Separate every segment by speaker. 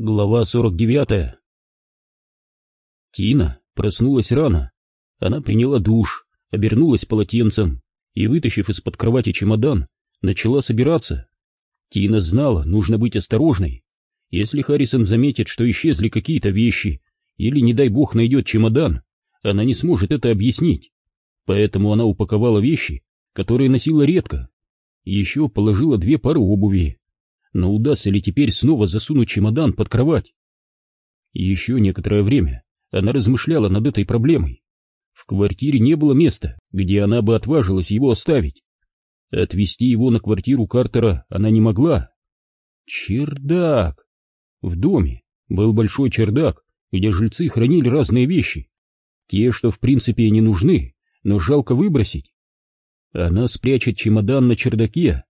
Speaker 1: Глава 49 Тина проснулась рано. Она приняла душ, обернулась полотенцем и, вытащив из-под кровати чемодан, начала собираться. Тина знала, нужно быть осторожной. Если Харрисон заметит, что исчезли какие-то вещи, или, не дай бог, найдет чемодан, она не сможет это объяснить. Поэтому она упаковала вещи, которые носила редко. Еще положила две пары обуви, но удастся ли теперь снова засунуть чемодан под кровать? Еще некоторое время она размышляла над этой проблемой. В квартире не было места, где она бы отважилась его оставить. Отвезти его на квартиру Картера она не могла. Чердак! В доме был большой чердак, где жильцы хранили разные вещи. Те, что в принципе не нужны, но жалко выбросить. Она спрячет чемодан на чердаке,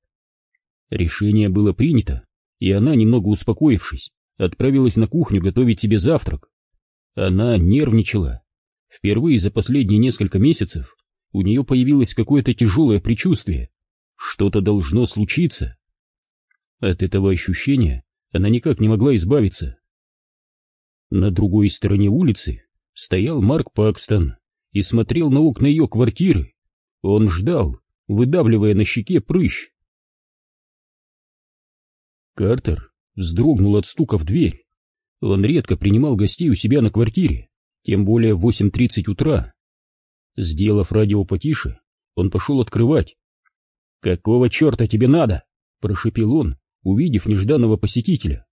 Speaker 1: Решение было принято, и она, немного успокоившись, отправилась на кухню готовить себе завтрак. Она нервничала. Впервые за последние несколько месяцев у нее появилось какое-то тяжелое предчувствие. Что-то должно случиться. От этого ощущения она никак не могла избавиться. На другой стороне улицы стоял Марк Пакстон и смотрел на окна ее квартиры. Он ждал, выдавливая на щеке прыщ. Картер вздрогнул от стука в дверь. Он редко принимал гостей у себя на квартире, тем более в 8.30 утра. Сделав радио потише, он пошел открывать. «Какого черта тебе надо?» — прошепел он, увидев нежданного посетителя.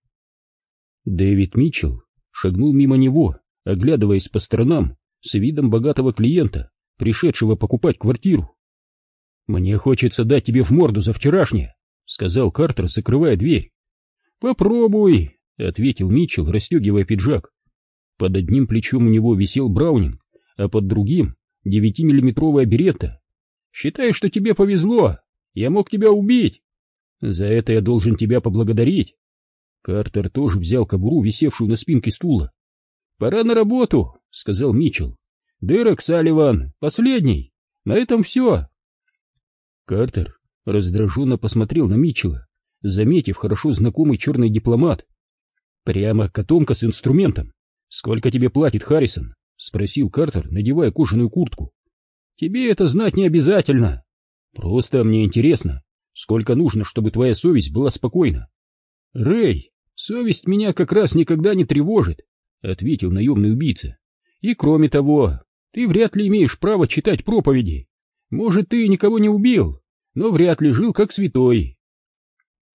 Speaker 1: Дэвид Митчелл шагнул мимо него, оглядываясь по сторонам с видом богатого клиента, пришедшего покупать квартиру. «Мне хочется дать тебе в морду за вчерашнее», — сказал Картер, закрывая дверь. «Попробуй», — ответил Митчелл, расстегивая пиджак. Под одним плечом у него висел Браунинг, а под другим — девятимиллиметровая беретта. «Считай, что тебе повезло. Я мог тебя убить. За это я должен тебя поблагодарить». Картер тоже взял кобуру, висевшую на спинке стула. «Пора на работу», — сказал Митчелл. «Дерек Салливан, последний. На этом все». Картер раздраженно посмотрел на Митчелла заметив хорошо знакомый черный дипломат. Прямо котомка с инструментом. «Сколько тебе платит Харрисон?» — спросил Картер, надевая кожаную куртку. «Тебе это знать не обязательно. Просто мне интересно, сколько нужно, чтобы твоя совесть была спокойна». «Рэй, совесть меня как раз никогда не тревожит», — ответил наемный убийца. «И кроме того, ты вряд ли имеешь право читать проповеди. Может, ты никого не убил, но вряд ли жил как святой.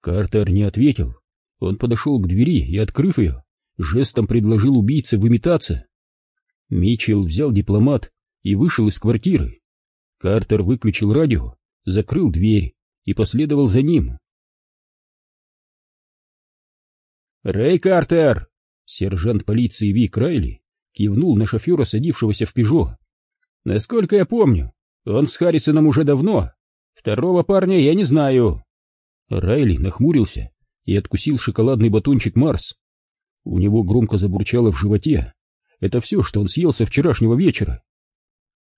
Speaker 1: Картер не ответил. Он подошел к двери и, открыв ее, жестом предложил убийце выметаться. Митчелл взял дипломат и вышел из квартиры. Картер выключил радио, закрыл дверь и последовал за ним. «Рэй Картер!» Сержант полиции Вик Райли кивнул на шофера, садившегося в «Пежо». «Насколько я помню, он с Харрисоном уже давно. Второго парня я не знаю». Райли нахмурился и откусил шоколадный батончик Марс. У него громко забурчало в животе. Это все, что он съел со вчерашнего вечера.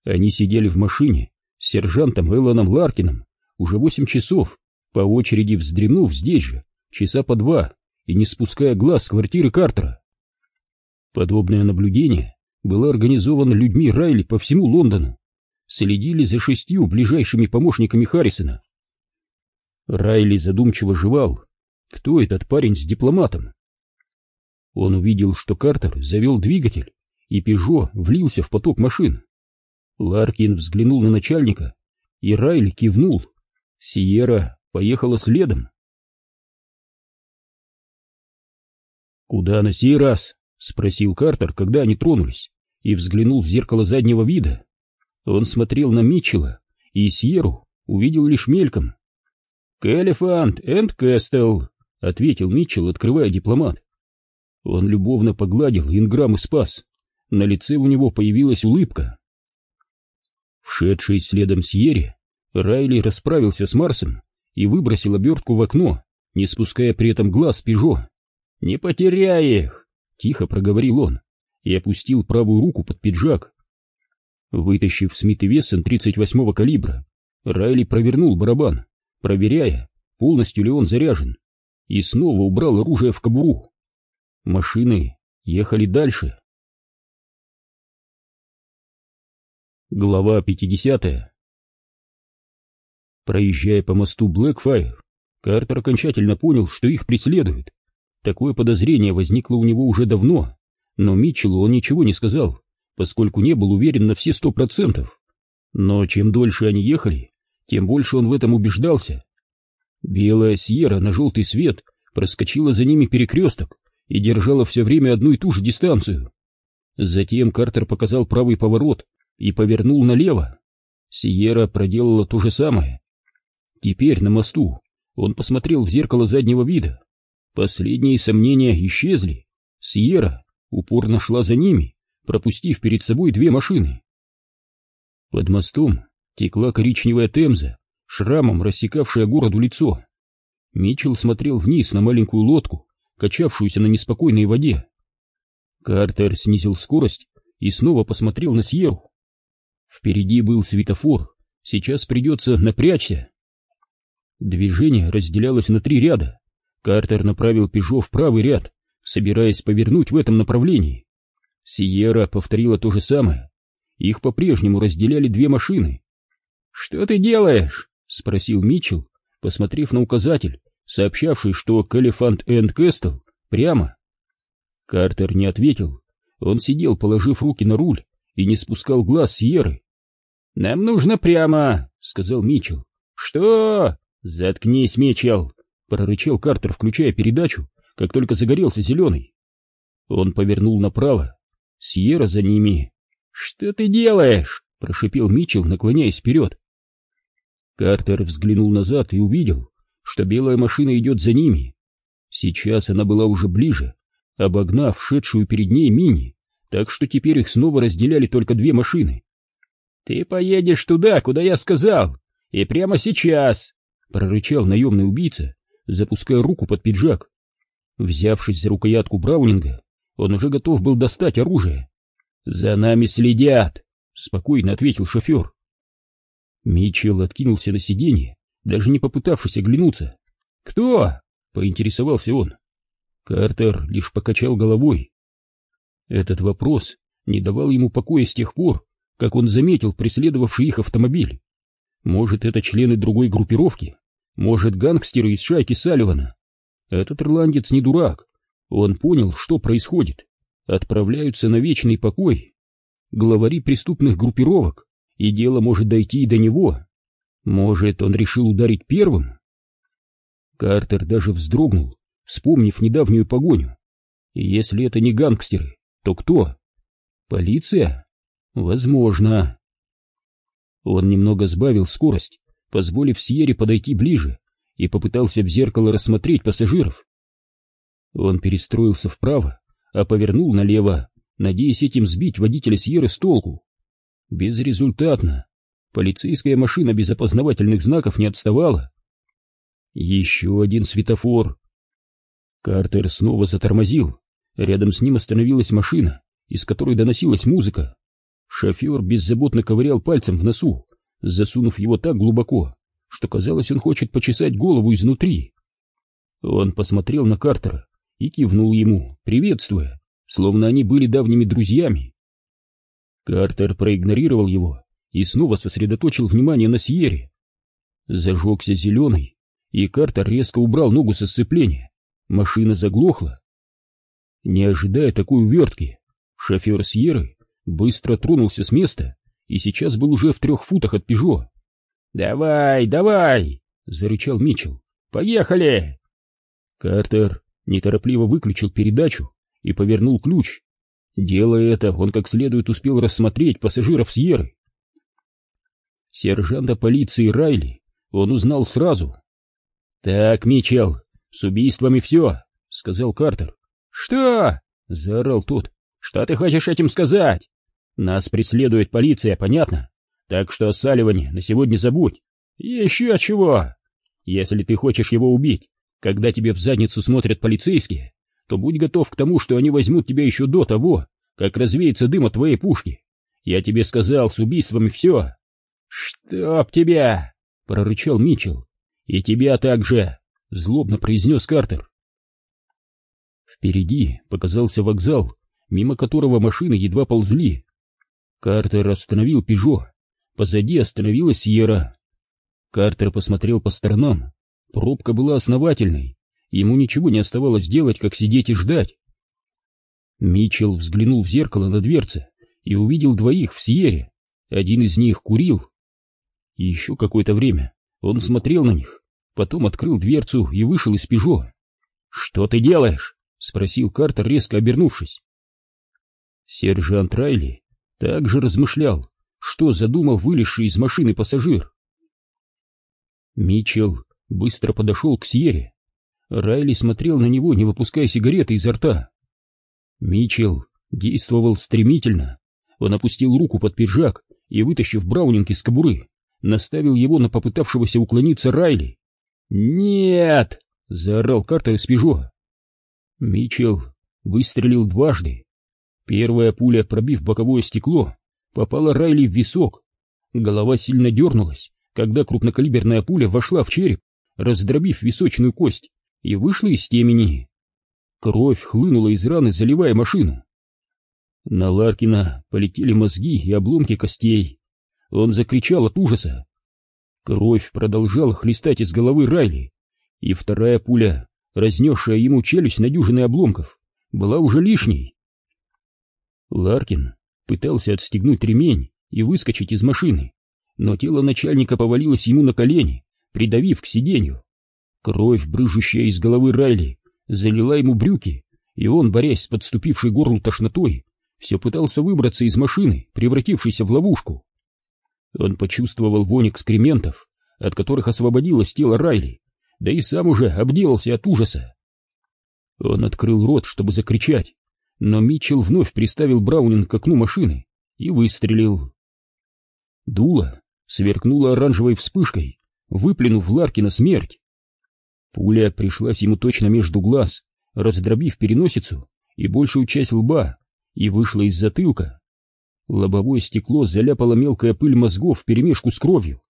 Speaker 1: Они сидели в машине с сержантом Элланом Ларкином уже восемь часов, по очереди вздремнув здесь же, часа по два, и не спуская глаз с квартиры Картера. Подобное наблюдение было организовано людьми Райли по всему Лондону. Следили за шестью ближайшими помощниками Харрисона Райли задумчиво жевал. Кто этот парень с дипломатом? Он увидел, что Картер завел двигатель, и Пежо влился в поток машин. Ларкин взглянул на начальника, и Райли кивнул. Сиера поехала следом. «Куда на сей раз?» — спросил Картер, когда они тронулись, и взглянул в зеркало заднего вида. Он смотрел на Митчелла, и Сьеру увидел лишь мельком. «К Элефант энд Кэстел», — ответил Митчелл, открывая дипломат. Он любовно погладил Инграм и спас. На лице у него появилась улыбка. Вшедший следом Сьерри, Райли расправился с Марсом и выбросил обертку в окно, не спуская при этом глаз с Пежо. «Не потеряй их!» — тихо проговорил он и опустил правую руку под пиджак. Вытащив Смит и Вессон 38-го калибра, Райли провернул барабан проверяя, полностью ли он заряжен, и снова убрал оружие в кобуру. Машины ехали дальше. Глава 50 Проезжая по мосту Блэкфайр, Картер окончательно понял, что их преследуют. Такое подозрение возникло у него уже давно, но Митчеллу он ничего не сказал, поскольку не был уверен на все сто процентов. Но чем дольше они ехали, тем больше он в этом убеждался. Белая Сьерра на желтый свет проскочила за ними перекресток и держала все время одну и ту же дистанцию. Затем Картер показал правый поворот и повернул налево. Сиера проделала то же самое. Теперь на мосту он посмотрел в зеркало заднего вида. Последние сомнения исчезли. Сьерра упорно шла за ними, пропустив перед собой две машины. Под мостом текла коричневая темза, шрамом рассекавшая городу лицо. Митчелл смотрел вниз на маленькую лодку, качавшуюся на неспокойной воде. Картер снизил скорость и снова посмотрел на Сьеру. Впереди был светофор, сейчас придется напрячься. Движение разделялось на три ряда. Картер направил Пежо в правый ряд, собираясь повернуть в этом направлении. Сиера повторила то же самое. Их по-прежнему разделяли две машины. «Что ты делаешь?» — спросил Митчелл, посмотрев на указатель, сообщавший, что Калифант энд Кэстл прямо. Картер не ответил. Он сидел, положив руки на руль, и не спускал глаз Сьерры. «Нам нужно прямо», — сказал Митчелл. «Что?» «Заткнись, Митчелл!» — прорычал Картер, включая передачу, как только загорелся зеленый. Он повернул направо. Сьерра за ними. «Что ты делаешь?» — прошипел Митчелл, наклоняясь вперед. Картер взглянул назад и увидел, что белая машина идет за ними. Сейчас она была уже ближе, обогнав шедшую перед ней мини, так что теперь их снова разделяли только две машины. «Ты поедешь туда, куда я сказал, и прямо сейчас!» — прорычал наемный убийца, запуская руку под пиджак. Взявшись за рукоятку Браунинга, он уже готов был достать оружие. «За нами следят!» — спокойно ответил шофер. Митчелл откинулся на сиденье, даже не попытавшись оглянуться. «Кто?» — поинтересовался он. Картер лишь покачал головой. Этот вопрос не давал ему покоя с тех пор, как он заметил преследовавший их автомобиль. Может, это члены другой группировки? Может, гангстеры из шайки Салливана? Этот ирландец не дурак. Он понял, что происходит. Отправляются на вечный покой. Главари преступных группировок, и дело может дойти и до него. Может, он решил ударить первым? Картер даже вздрогнул, вспомнив недавнюю погоню. И если это не гангстеры, то кто? Полиция? Возможно. Он немного сбавил скорость, позволив Сьере подойти ближе, и попытался в зеркало рассмотреть пассажиров. Он перестроился вправо, а повернул налево, надеясь этим сбить водителя Сьерры с толку. Безрезультатно. Полицейская машина без опознавательных знаков не отставала. Еще один светофор. Картер снова затормозил. Рядом с ним остановилась машина, из которой доносилась музыка. Шофер беззаботно ковырял пальцем в носу, засунув его так глубоко, что казалось, он хочет почесать голову изнутри. Он посмотрел на Картера и кивнул ему, приветствуя, словно они были давними друзьями. Картер проигнорировал его и снова сосредоточил внимание на Сьере. Зажегся зеленый, и Картер резко убрал ногу со сцепления. Машина заглохла. Не ожидая такой увертки, шофер Сьерры быстро тронулся с места и сейчас был уже в трех футах от Пежо. «Давай, давай!» — зарычал Митчелл. «Поехали!» Картер неторопливо выключил передачу и повернул ключ. Делая это, он как следует успел рассмотреть пассажиров Сьерры. Сержанта полиции Райли он узнал сразу. «Так, Митчелл, с убийствами все», — сказал Картер. «Что?» — заорал тот. «Что ты хочешь этим сказать?» Нас преследует полиция, понятно? Так что о Салливане на сегодня забудь. Еще чего? Если ты хочешь его убить, когда тебе в задницу смотрят полицейские, то будь готов к тому, что они возьмут тебя еще до того, как развеется дым от твоей пушки. Я тебе сказал, с убийствами все. Чтоб тебя! — прорычал Митчелл. И тебя также! — злобно произнес Картер. Впереди показался вокзал, мимо которого машины едва ползли. Картер остановил «Пежо». Позади остановилась «Сьерра». Картер посмотрел по сторонам. Пробка была основательной. Ему ничего не оставалось делать, как сидеть и ждать. Митчелл взглянул в зеркало на дверце и увидел двоих в Сьере. Один из них курил. И еще какое-то время он смотрел на них, потом открыл дверцу и вышел из «Пежо». «Что ты делаешь?» — спросил Картер, резко обернувшись. Сержант Райли также размышлял, что задумал вылезший из машины пассажир. Митчелл быстро подошел к Сьере. Райли смотрел на него, не выпуская сигареты изо рта. Митчелл действовал стремительно. Он опустил руку под пиджак и, вытащив браунинг из кобуры, наставил его на попытавшегося уклониться Райли. «Нет!» — заорал Картер из Пежо. Митчелл выстрелил дважды. Первая пуля, пробив боковое стекло, попала Райли в висок. Голова сильно дернулась, когда крупнокалиберная пуля вошла в череп, раздробив височную кость, и вышла из темени. Кровь хлынула из раны, заливая машину. На Ларкина полетели мозги и обломки костей. Он закричал от ужаса. Кровь продолжала хлестать из головы Райли, и вторая пуля, разнесшая ему челюсть на дюжины обломков, была уже лишней. Ларкин пытался отстегнуть ремень и выскочить из машины, но тело начальника повалилось ему на колени, придавив к сиденью. Кровь, брыжущая из головы Райли, залила ему брюки, и он, борясь с подступившей горлу тошнотой, все пытался выбраться из машины, превратившейся в ловушку. Он почувствовал вонь экскрементов, от которых освободилось тело Райли, да и сам уже обделался от ужаса. Он открыл рот, чтобы закричать, но Митчелл вновь приставил Браунинг к окну машины и выстрелил. Дуло сверкнуло оранжевой вспышкой, выплюнув Ларкина смерть. Пуля пришлась ему точно между глаз, раздробив переносицу и большую часть лба, и вышла из затылка. Лобовое стекло заляпало мелкая пыль мозгов вперемешку с кровью.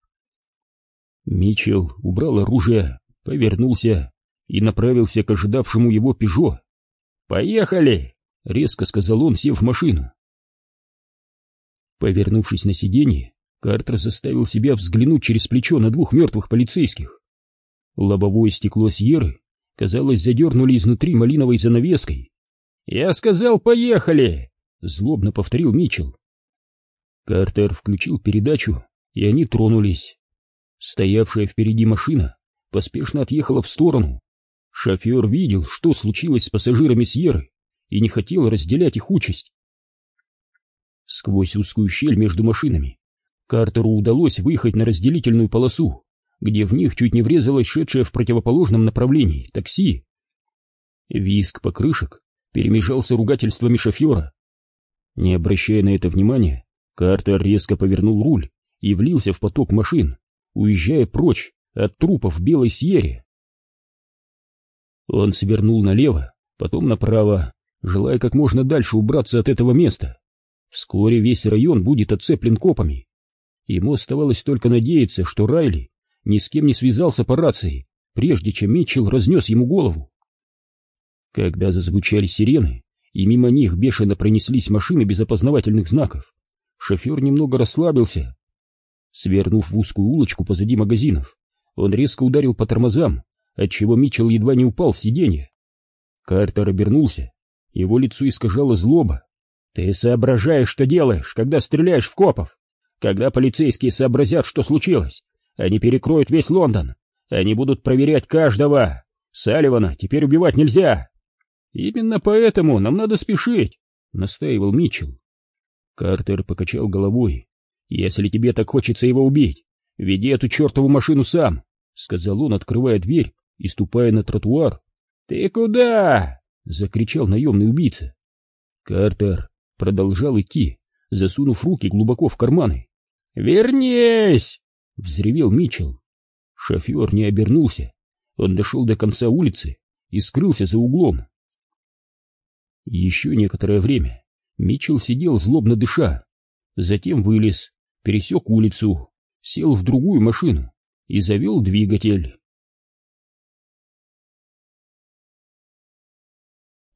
Speaker 1: Митчелл убрал оружие, повернулся и направился к ожидавшему его «Пежо». «Поехали!» — резко сказал он, сев в машину. Повернувшись на сиденье, Картер заставил себя взглянуть через плечо на двух мертвых полицейских. Лобовое стекло Сьерры, казалось, задернули изнутри малиновой занавеской. «Я сказал, поехали!» — злобно повторил Митчелл. Картер включил передачу, и они тронулись. Стоявшая впереди машина поспешно отъехала в сторону. Шофер видел, что случилось с пассажирами Сьерры, и не хотел разделять их участь. Сквозь узкую щель между машинами Картеру удалось выехать на разделительную полосу, где в них чуть не врезалось шедшее в противоположном направлении такси. Виск покрышек перемешался ругательствами шофера. Не обращая на это внимания, Картер резко повернул руль и влился в поток машин, уезжая прочь от трупов Белой Сьерре. Он свернул налево, потом направо, желая как можно дальше убраться от этого места. Вскоре весь район будет оцеплен копами. Ему оставалось только надеяться, что Райли ни с кем не связался по рации, прежде чем Митчелл разнес ему голову. Когда зазвучали сирены, и мимо них бешено пронеслись машины без опознавательных знаков, шофер немного расслабился. Свернув в узкую улочку позади магазинов, он резко ударил по тормозам, отчего Митчелл едва не упал с сиденья. Картер обернулся, его лицо искажало злоба. «Ты соображаешь, что делаешь, когда стреляешь в копов? Когда полицейские сообразят, что случилось, они перекроют весь Лондон. Они будут проверять каждого. Салливана теперь убивать нельзя. Именно поэтому нам надо спешить, настаивал Митчелл. Картер покачал головой. Если тебе так хочется его убить, веди эту чертову машину сам, сказал он, открывая дверь и ступая на тротуар. Ты куда? закричал наемный убийца. Картер продолжал идти, засунув руки глубоко в карманы. «Вернись!» — взревел Митчелл. Шофер не обернулся. Он дошел до конца улицы и скрылся за углом. Еще некоторое время Митчелл сидел злобно дыша, затем вылез, пересек улицу, сел в другую машину и завел двигатель.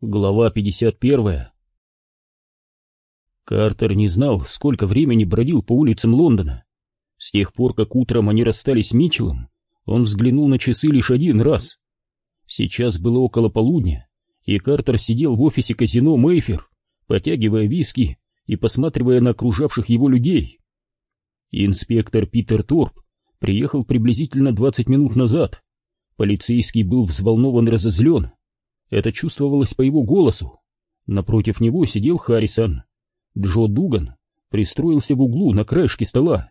Speaker 1: Глава 51 Картер не знал, сколько времени бродил по улицам Лондона. С тех пор, как утром они расстались с Митчеллом, он взглянул на часы лишь один раз. Сейчас было около полудня, и Картер сидел в офисе казино Мейфер, потягивая виски и посматривая на окружавших его людей. Инспектор Питер Торп приехал приблизительно 20 минут назад. Полицейский был взволнован и разозлен. Это чувствовалось по его голосу. Напротив него сидел Харрисон. Джо Дуган пристроился в углу на краешке стола.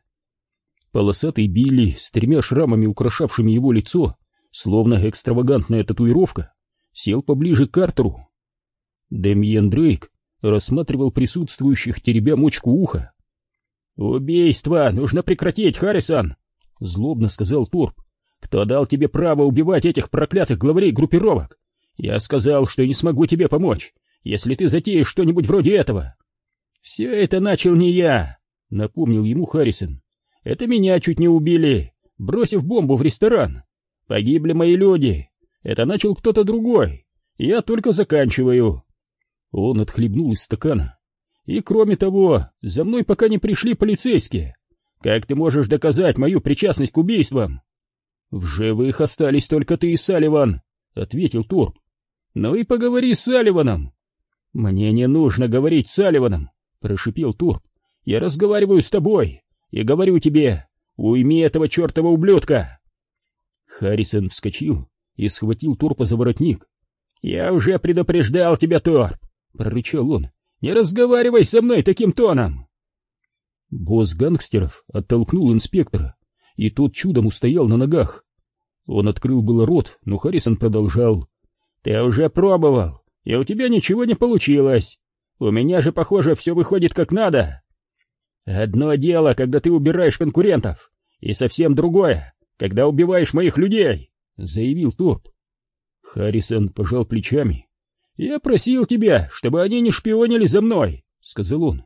Speaker 1: Полосатый Билли с тремя шрамами, украшавшими его лицо, словно экстравагантная татуировка, сел поближе к Картеру. Демьен Дрейк рассматривал присутствующих, теребя мочку уха. «Убийство нужно прекратить, Харрисон!» — злобно сказал Торп. «Кто дал тебе право убивать этих проклятых главарей группировок? Я сказал, что не смогу тебе помочь, если ты затеешь что-нибудь вроде этого. Все это начал не я, напомнил ему Харрисон. Это меня чуть не убили, бросив бомбу в ресторан. Погибли мои люди. Это начал кто-то другой. Я только заканчиваю. Он отхлебнул из стакана. И кроме того, за мной пока не пришли полицейские. Как ты можешь доказать мою причастность к убийствам? В живых остались только ты и Салливан, ответил Торп. Ну и поговори с Салливаном. Мне не нужно говорить с Салливаном, прошипел Турп. Я разговариваю с тобой и говорю тебе, уйми этого чертова ублюдка. Харрисон вскочил и схватил Торпа за воротник. Я уже предупреждал тебя, Торп, прорычал он. Не разговаривай со мной таким тоном. Босс гангстеров оттолкнул инспектора, и тот чудом устоял на ногах. Он открыл было рот, но Харрисон продолжал. Ты уже пробовал, и у тебя ничего не получилось. У меня же, похоже, все выходит как надо. Одно дело, когда ты убираешь конкурентов, и совсем другое, когда убиваешь моих людей, заявил Торп. Харрисон пожал плечами. Я просил тебя, чтобы они не шпионили за мной, сказал он.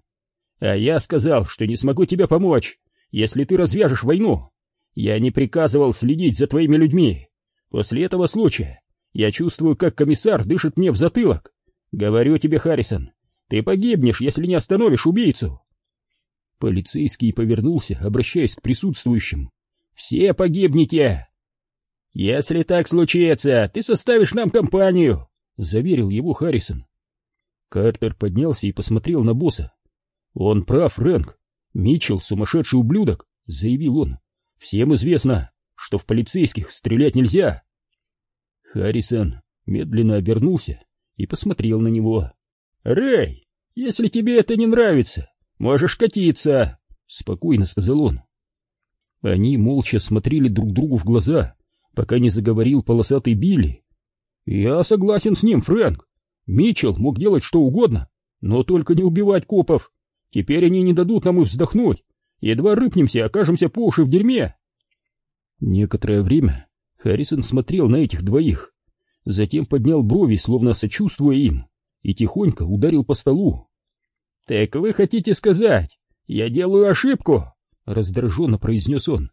Speaker 1: А я сказал, что не смогу тебе помочь, если ты развяжешь войну. Я не приказывал следить за твоими людьми. После этого случая я чувствую, как комиссар дышит мне в затылок. Говорю тебе, Харрисон, ты погибнешь, если не остановишь убийцу. Полицейский повернулся, обращаясь к присутствующим. Все погибнете. Если так случится, ты составишь нам компанию, заверил его Харрисон. Картер поднялся и посмотрел на босса. Он прав, Рэнк. Митчелл сумасшедший ублюдок, заявил он. Всем известно, что в полицейских стрелять нельзя. Харрисон медленно обернулся и посмотрел на него. «Рэй, если тебе это не нравится, можешь катиться!» — спокойно сказал он. Они молча смотрели друг другу в глаза, пока не заговорил полосатый Билли. «Я согласен с ним, Фрэнк. Митчелл мог делать что угодно, но только не убивать копов. Теперь они не дадут нам и вздохнуть. Едва рыпнемся, окажемся по уши в дерьме». Некоторое время Харрисон смотрел на этих двоих, затем поднял брови, словно сочувствуя им, и тихонько ударил по столу. «Так вы хотите сказать, я делаю ошибку?» — раздраженно произнес он.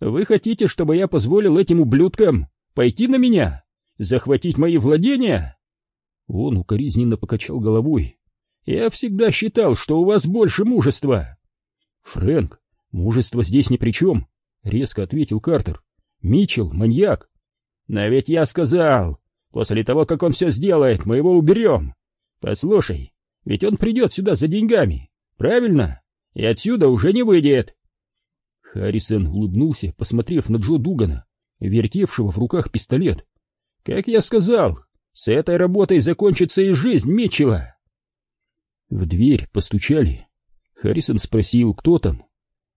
Speaker 1: «Вы хотите, чтобы я позволил этим ублюдкам пойти на меня? Захватить мои владения?» Он укоризненно покачал головой. «Я всегда считал, что у вас больше мужества». «Фрэнк, мужество здесь ни при чем», — резко ответил Картер. Мичел, маньяк. Но ведь я сказал, после того, как он все сделает, мы его уберем. Послушай, ведь он придет сюда за деньгами, правильно? И отсюда уже не выйдет. Харрисон улыбнулся, посмотрев на Джо Дугана, вертевшего в руках пистолет. Как я сказал, с этой работой закончится и жизнь Митчелла. В дверь постучали. Харрисон спросил, кто там.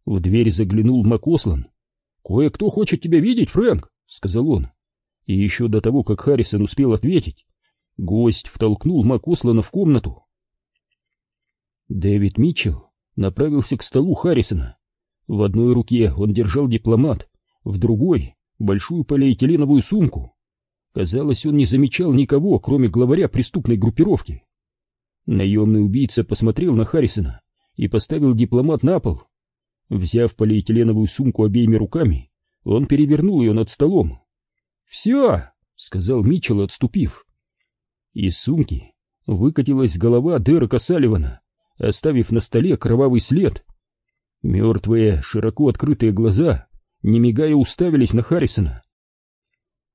Speaker 1: В дверь заглянул Макослан «Кое-кто хочет тебя видеть, Фрэнк», — сказал он. И еще до того, как Харрисон успел ответить, гость втолкнул Макослана в комнату. Дэвид Митчелл направился к столу Харрисона. В одной руке он держал дипломат, в другой — большую полиэтиленовую сумку. Казалось, он не замечал никого, кроме главаря преступной группировки. Наемный убийца посмотрел на Харрисона и поставил дипломат на пол. Взяв полиэтиленовую сумку обеими руками, он перевернул ее над столом. «Все!» — сказал Митчелл, отступив. Из сумки выкатилась голова Дерека Салливана, оставив на столе кровавый след. Мертвые, широко открытые глаза, не мигая, уставились на Харрисона.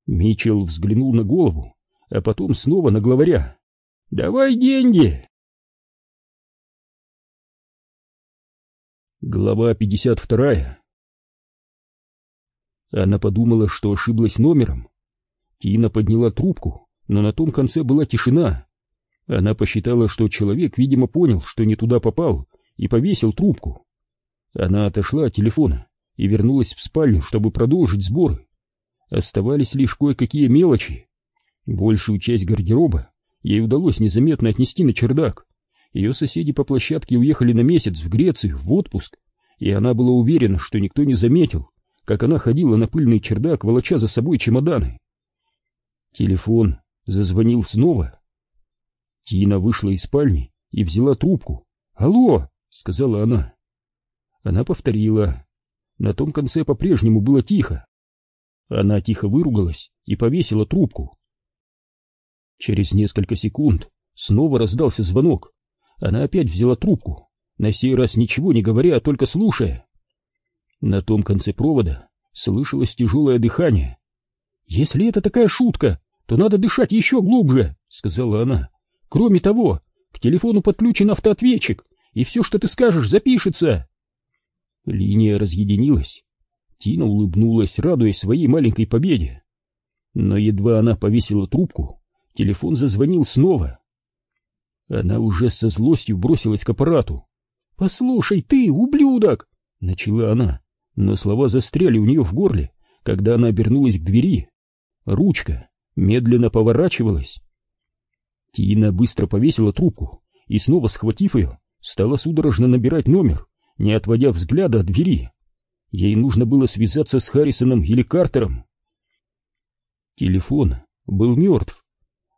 Speaker 1: Митчелл взглянул на голову, а потом снова на главаря. «Давай деньги!» Глава 52 Она подумала, что ошиблась номером. Тина подняла трубку, но на том конце была тишина. Она посчитала, что человек, видимо, понял, что не туда попал, и повесил трубку. Она отошла от телефона и вернулась в спальню, чтобы продолжить сборы. Оставались лишь кое-какие мелочи. Большую часть гардероба ей удалось незаметно отнести на чердак. Ее соседи по площадке уехали на месяц в Грецию, в отпуск, и она была уверена, что никто не заметил, как она ходила на пыльный чердак, волоча за собой чемоданы. Телефон зазвонил снова. Тина вышла из спальни и взяла трубку. «Алло!» — сказала она. Она повторила. На том конце по-прежнему было тихо. Она тихо выругалась и повесила трубку. Через несколько секунд снова раздался звонок. Она опять взяла трубку, на сей раз ничего не говоря, а только слушая. На том конце провода слышалось тяжелое дыхание. «Если это такая шутка, то надо дышать еще глубже», — сказала она. «Кроме того, к телефону подключен автоответчик, и все, что ты скажешь, запишется». Линия разъединилась. Тина улыбнулась, радуясь своей маленькой победе. Но едва она повесила трубку, телефон зазвонил снова. Она уже со злостью бросилась к аппарату. «Послушай, ты, ублюдок!» — начала она, но слова застряли у нее в горле, когда она обернулась к двери. Ручка медленно поворачивалась. Тина быстро повесила трубку и, снова схватив ее, стала судорожно набирать номер, не отводя взгляда от двери. Ей нужно было связаться с Харрисоном или Картером. Телефон был мертв.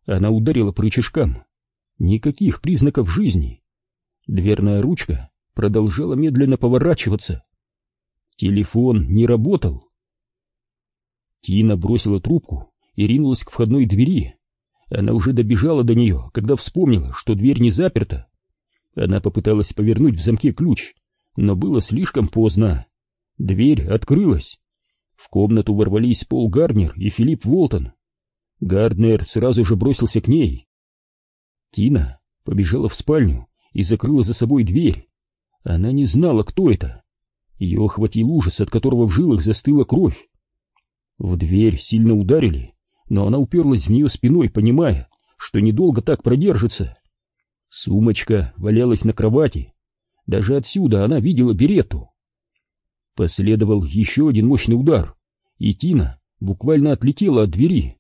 Speaker 1: Она ударила по рычажкам. Никаких признаков жизни. Дверная ручка продолжала медленно поворачиваться. Телефон не работал. Тина бросила трубку и ринулась к входной двери. Она уже добежала до нее, когда вспомнила, что дверь не заперта. Она попыталась повернуть в замке ключ, но было слишком поздно. Дверь открылась. В комнату ворвались Пол Гарднер и Филипп Волтон. Гарднер сразу же бросился к ней. Тина побежала в спальню и закрыла за собой дверь. Она не знала, кто это. Ее охватил ужас, от которого в жилах застыла кровь. В дверь сильно ударили, но она уперлась в нее спиной, понимая, что недолго так продержится. Сумочка валялась на кровати. Даже отсюда она видела берету. Последовал еще один мощный удар, и Тина буквально отлетела от двери.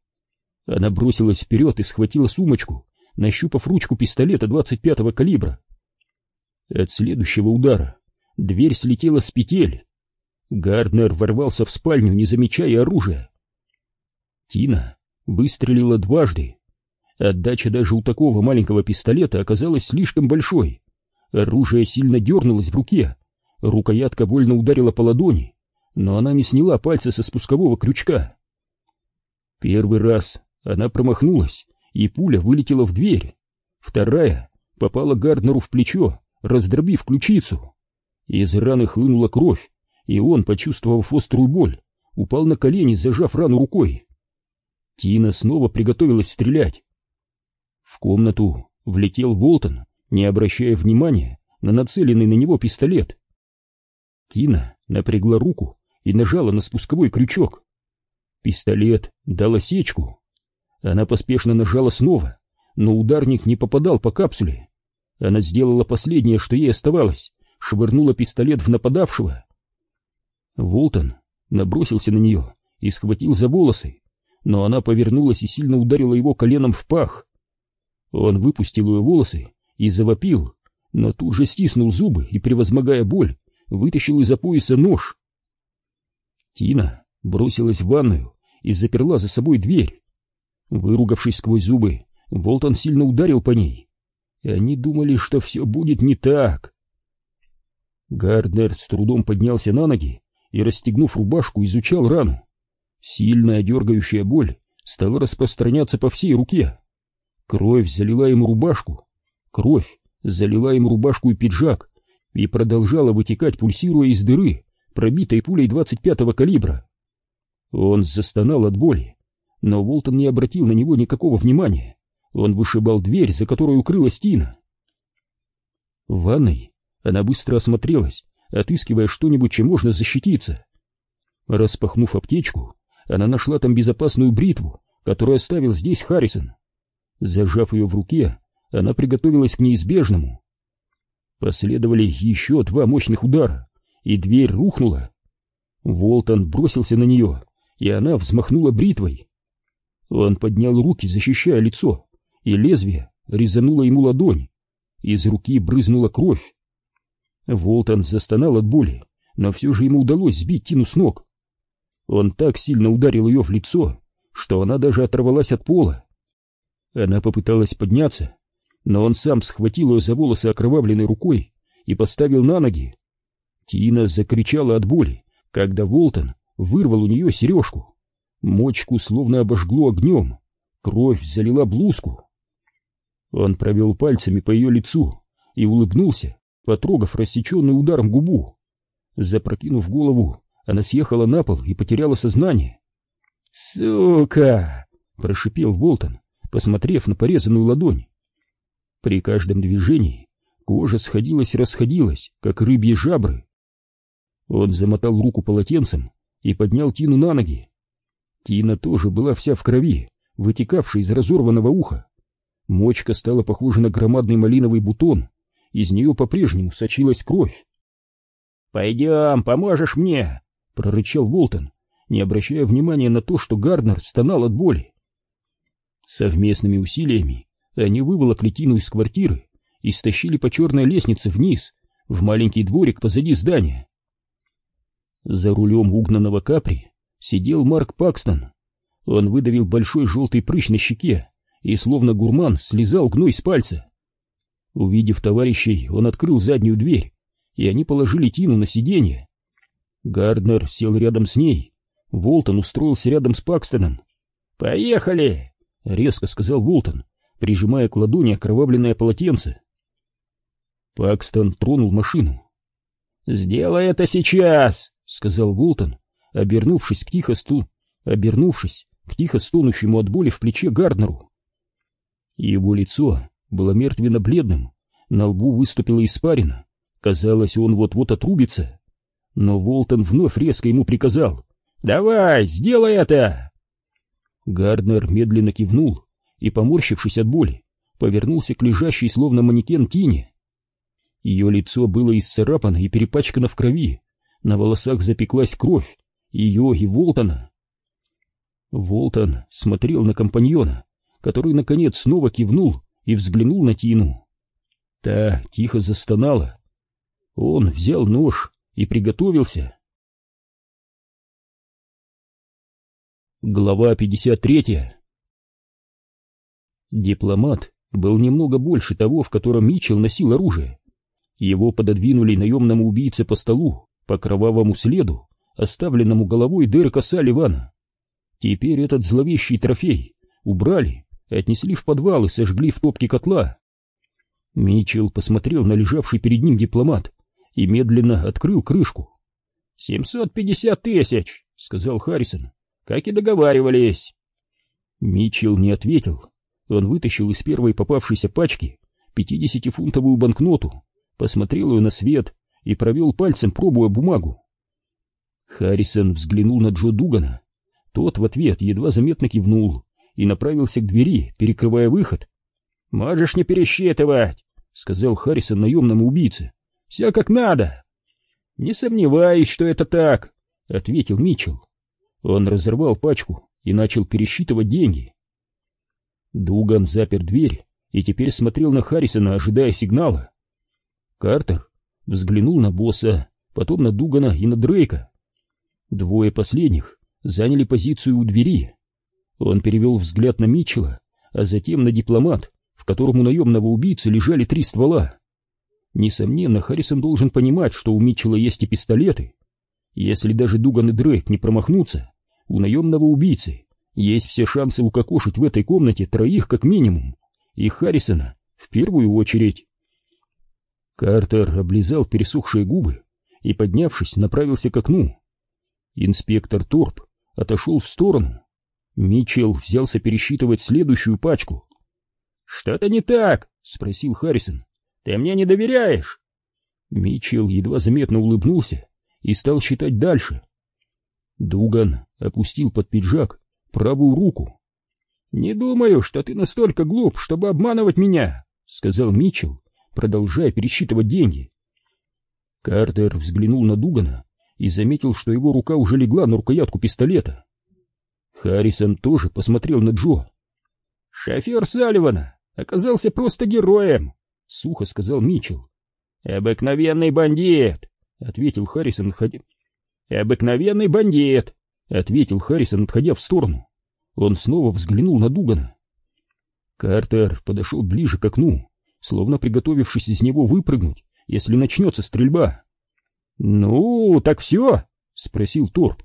Speaker 1: Она бросилась вперед и схватила сумочку, нащупав ручку пистолета 25-го калибра. От следующего удара дверь слетела с петель. Гарднер ворвался в спальню, не замечая оружия. Тина выстрелила дважды. Отдача даже у такого маленького пистолета оказалась слишком большой. Оружие сильно дернулось в руке, Рукоятка больно ударила по ладони, но она не сняла пальца со спускового крючка. Первый раз она промахнулась, и пуля вылетела в дверь. Вторая попала Гарднеру в плечо, раздробив ключицу. Из раны хлынула кровь, и он, почувствовав острую боль, упал на колени, зажав рану рукой. Тина снова приготовилась стрелять. В комнату влетел Волтон, не обращая внимания на нацеленный на него пистолет. Тина напрягла руку и нажала на спусковой крючок. Пистолет дал осечку. Она поспешно нажала снова, но ударник не попадал по капсуле. Она сделала последнее, что ей оставалось, швырнула пистолет в нападавшего. Волтон набросился на нее и схватил за волосы, но она повернулась и сильно ударила его коленом в пах. Он выпустил ее волосы и завопил, но тут же стиснул зубы и, превозмогая боль, вытащил из-за пояса нож. Тина бросилась в ванную и заперла за собой дверь. Выругавшись сквозь зубы, Волтон сильно ударил по ней. И они думали, что все будет не так. Гарднер с трудом поднялся на ноги и, расстегнув рубашку, изучал рану. Сильная дергающая боль стала распространяться по всей руке. Кровь залила ему рубашку. Кровь залила ему рубашку и пиджак и продолжала вытекать, пульсируя из дыры, пробитой пулей 25-го калибра. Он застонал от боли, но Волтон не обратил на него никакого внимания. Он вышибал дверь, за которой укрылась Тина. В ванной она быстро осмотрелась, отыскивая что-нибудь, чем можно защититься. Распахнув аптечку, она нашла там безопасную бритву, которую оставил здесь Харрисон. Зажав ее в руке, она приготовилась к неизбежному. Последовали еще два мощных удара, и дверь рухнула. Волтон бросился на нее, и она взмахнула бритвой. Он поднял руки, защищая лицо, и лезвие резануло ему ладонь. Из руки брызнула кровь. Волтон застонал от боли, но все же ему удалось сбить Тину с ног. Он так сильно ударил ее в лицо, что она даже оторвалась от пола. Она попыталась подняться, но он сам схватил ее за волосы окровавленной рукой и поставил на ноги. Тина закричала от боли, когда Волтон вырвал у нее сережку. Мочку словно обожгло огнем, кровь залила блузку. Он провел пальцами по ее лицу и улыбнулся, потрогав рассеченную ударом губу. Запрокинув голову, она съехала на пол и потеряла сознание. «Сука!» — прошипел Волтон, посмотрев на порезанную ладонь. При каждом движении кожа сходилась и расходилась, как рыбьи жабры. Он замотал руку полотенцем и поднял Тину на ноги. Тина тоже была вся в крови, вытекавшей из разорванного уха. Мочка стала похожа на громадный малиновый бутон, из нее по-прежнему сочилась кровь. «Пойдем, поможешь мне!» — прорычал Волтон, не обращая внимания на то, что Гарднер стонал от боли. Совместными усилиями они выволокли Тину из квартиры и стащили по черной лестнице вниз, в маленький дворик позади здания. За рулем угнанного капри сидел Марк Пакстон. Он выдавил большой желтый прыщ на щеке и, словно гурман, слезал гной с пальца. Увидев товарищей, он открыл заднюю дверь, и они положили Тину на сиденье. Гарднер сел рядом с ней. Волтон устроился рядом с Пакстоном. «Поехали!» — резко сказал Волтон, прижимая к ладони окровавленное полотенце. Пакстон тронул машину. «Сделай это сейчас!» — сказал Волтон, обернувшись к тихо сту... обернувшись к тихо стонущему от боли в плече Гарднеру. Его лицо было мертвенно-бледным, на лбу выступила испарина. Казалось, он вот-вот отрубится. Но Волтон вновь резко ему приказал «Давай, сделай это!» Гарднер медленно кивнул и, поморщившись от боли, повернулся к лежащей словно манекен Тине. Ее лицо было исцарапано и перепачкано в крови, на волосах запеклась кровь, ее и Волтона. Волтон смотрел на компаньона, который, наконец, снова кивнул и взглянул на Тину. Та тихо застонала. Он взял нож и приготовился. Глава 53 Дипломат был немного больше того, в котором Митчелл носил оружие. Его пододвинули наемному убийце по столу, по кровавому следу, оставленному головой Дерека Салливана. Теперь этот зловещий трофей убрали, отнесли в подвал и сожгли в топке котла. Митчелл посмотрел на лежавший перед ним дипломат и медленно открыл крышку. «Семьсот пятьдесят тысяч!» — сказал Харрисон. «Как и договаривались!» Митчелл не ответил. Он вытащил из первой попавшейся пачки пятидесятифунтовую банкноту, посмотрел ее на свет и провел пальцем, пробуя бумагу. Харрисон взглянул на Джо Дугана. Тот в ответ едва заметно кивнул и направился к двери, перекрывая выход. «Можешь не пересчитывать», — сказал Харрисон наемному убийце. Все как надо. Не сомневаюсь, что это так, ответил Митчелл. Он разорвал пачку и начал пересчитывать деньги. Дуган запер дверь и теперь смотрел на Харрисона, ожидая сигнала. Картер взглянул на босса, потом на Дугана и на Дрейка. Двое последних заняли позицию у двери. Он перевел взгляд на Митчелла, а затем на дипломат, в котором у наемного убийцы лежали три ствола. Несомненно, Харрисон должен понимать, что у Митчелла есть и пистолеты. Если даже Дуган и Дрейк не промахнутся, у наемного убийцы есть все шансы укокошить в этой комнате троих как минимум, и Харрисона в первую очередь. Картер облизал пересохшие губы и, поднявшись, направился к окну. Инспектор Торп отошел в сторону. Митчелл взялся пересчитывать следующую пачку. «Что-то не так?» — спросил Харрисон. «Ты мне не доверяешь?» Митчелл едва заметно улыбнулся и стал считать дальше. Дуган опустил под пиджак правую руку. «Не думаю, что ты настолько глуп, чтобы обманывать меня», — сказал Митчелл, продолжая пересчитывать деньги. Картер взглянул на Дугана и заметил, что его рука уже легла на рукоятку пистолета. Харрисон тоже посмотрел на Джо. «Шофер Салливана оказался просто героем», — сухо сказал Митчелл. «Обыкновенный бандит», — ответил Харрисон, отходя. «Обыкновенный бандит», — ответил Харрисон, отходя в сторону. Он снова взглянул на Дугана. Картер подошел ближе к окну, словно приготовившись из него выпрыгнуть, если начнется стрельба. «Ну, так все?» — спросил Торп.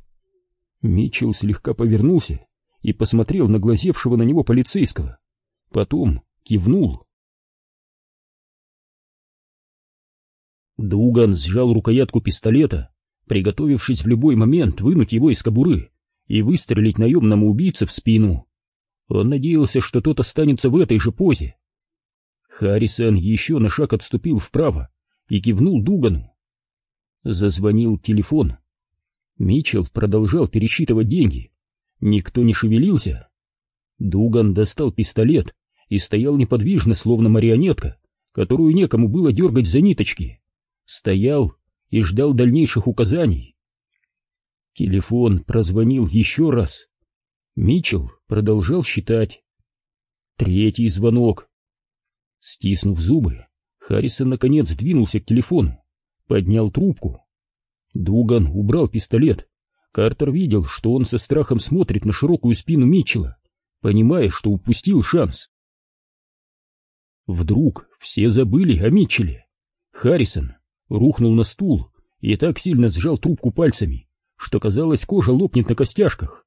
Speaker 1: Митчелл слегка повернулся и посмотрел на глазевшего на него полицейского. Потом кивнул. Дуган сжал рукоятку пистолета, приготовившись в любой момент вынуть его из кобуры и выстрелить наемному убийце в спину. Он надеялся, что тот останется в этой же позе. Харрисон еще на шаг отступил вправо и кивнул Дугану. Зазвонил телефон. Митчелл продолжал пересчитывать деньги. Никто не шевелился. Дуган достал пистолет и стоял неподвижно, словно марионетка, которую некому было дергать за ниточки стоял и ждал дальнейших указаний. Телефон прозвонил еще раз. Митчелл продолжал считать. Третий звонок. Стиснув зубы, Харрисон наконец двинулся к телефону, поднял трубку. Дуган убрал пистолет. Картер видел, что он со страхом смотрит на широкую спину Митчелла, понимая, что упустил шанс. Вдруг все забыли о Митчелле. Харрисон рухнул на стул и так сильно сжал трубку пальцами, что, казалось, кожа лопнет на костяшках.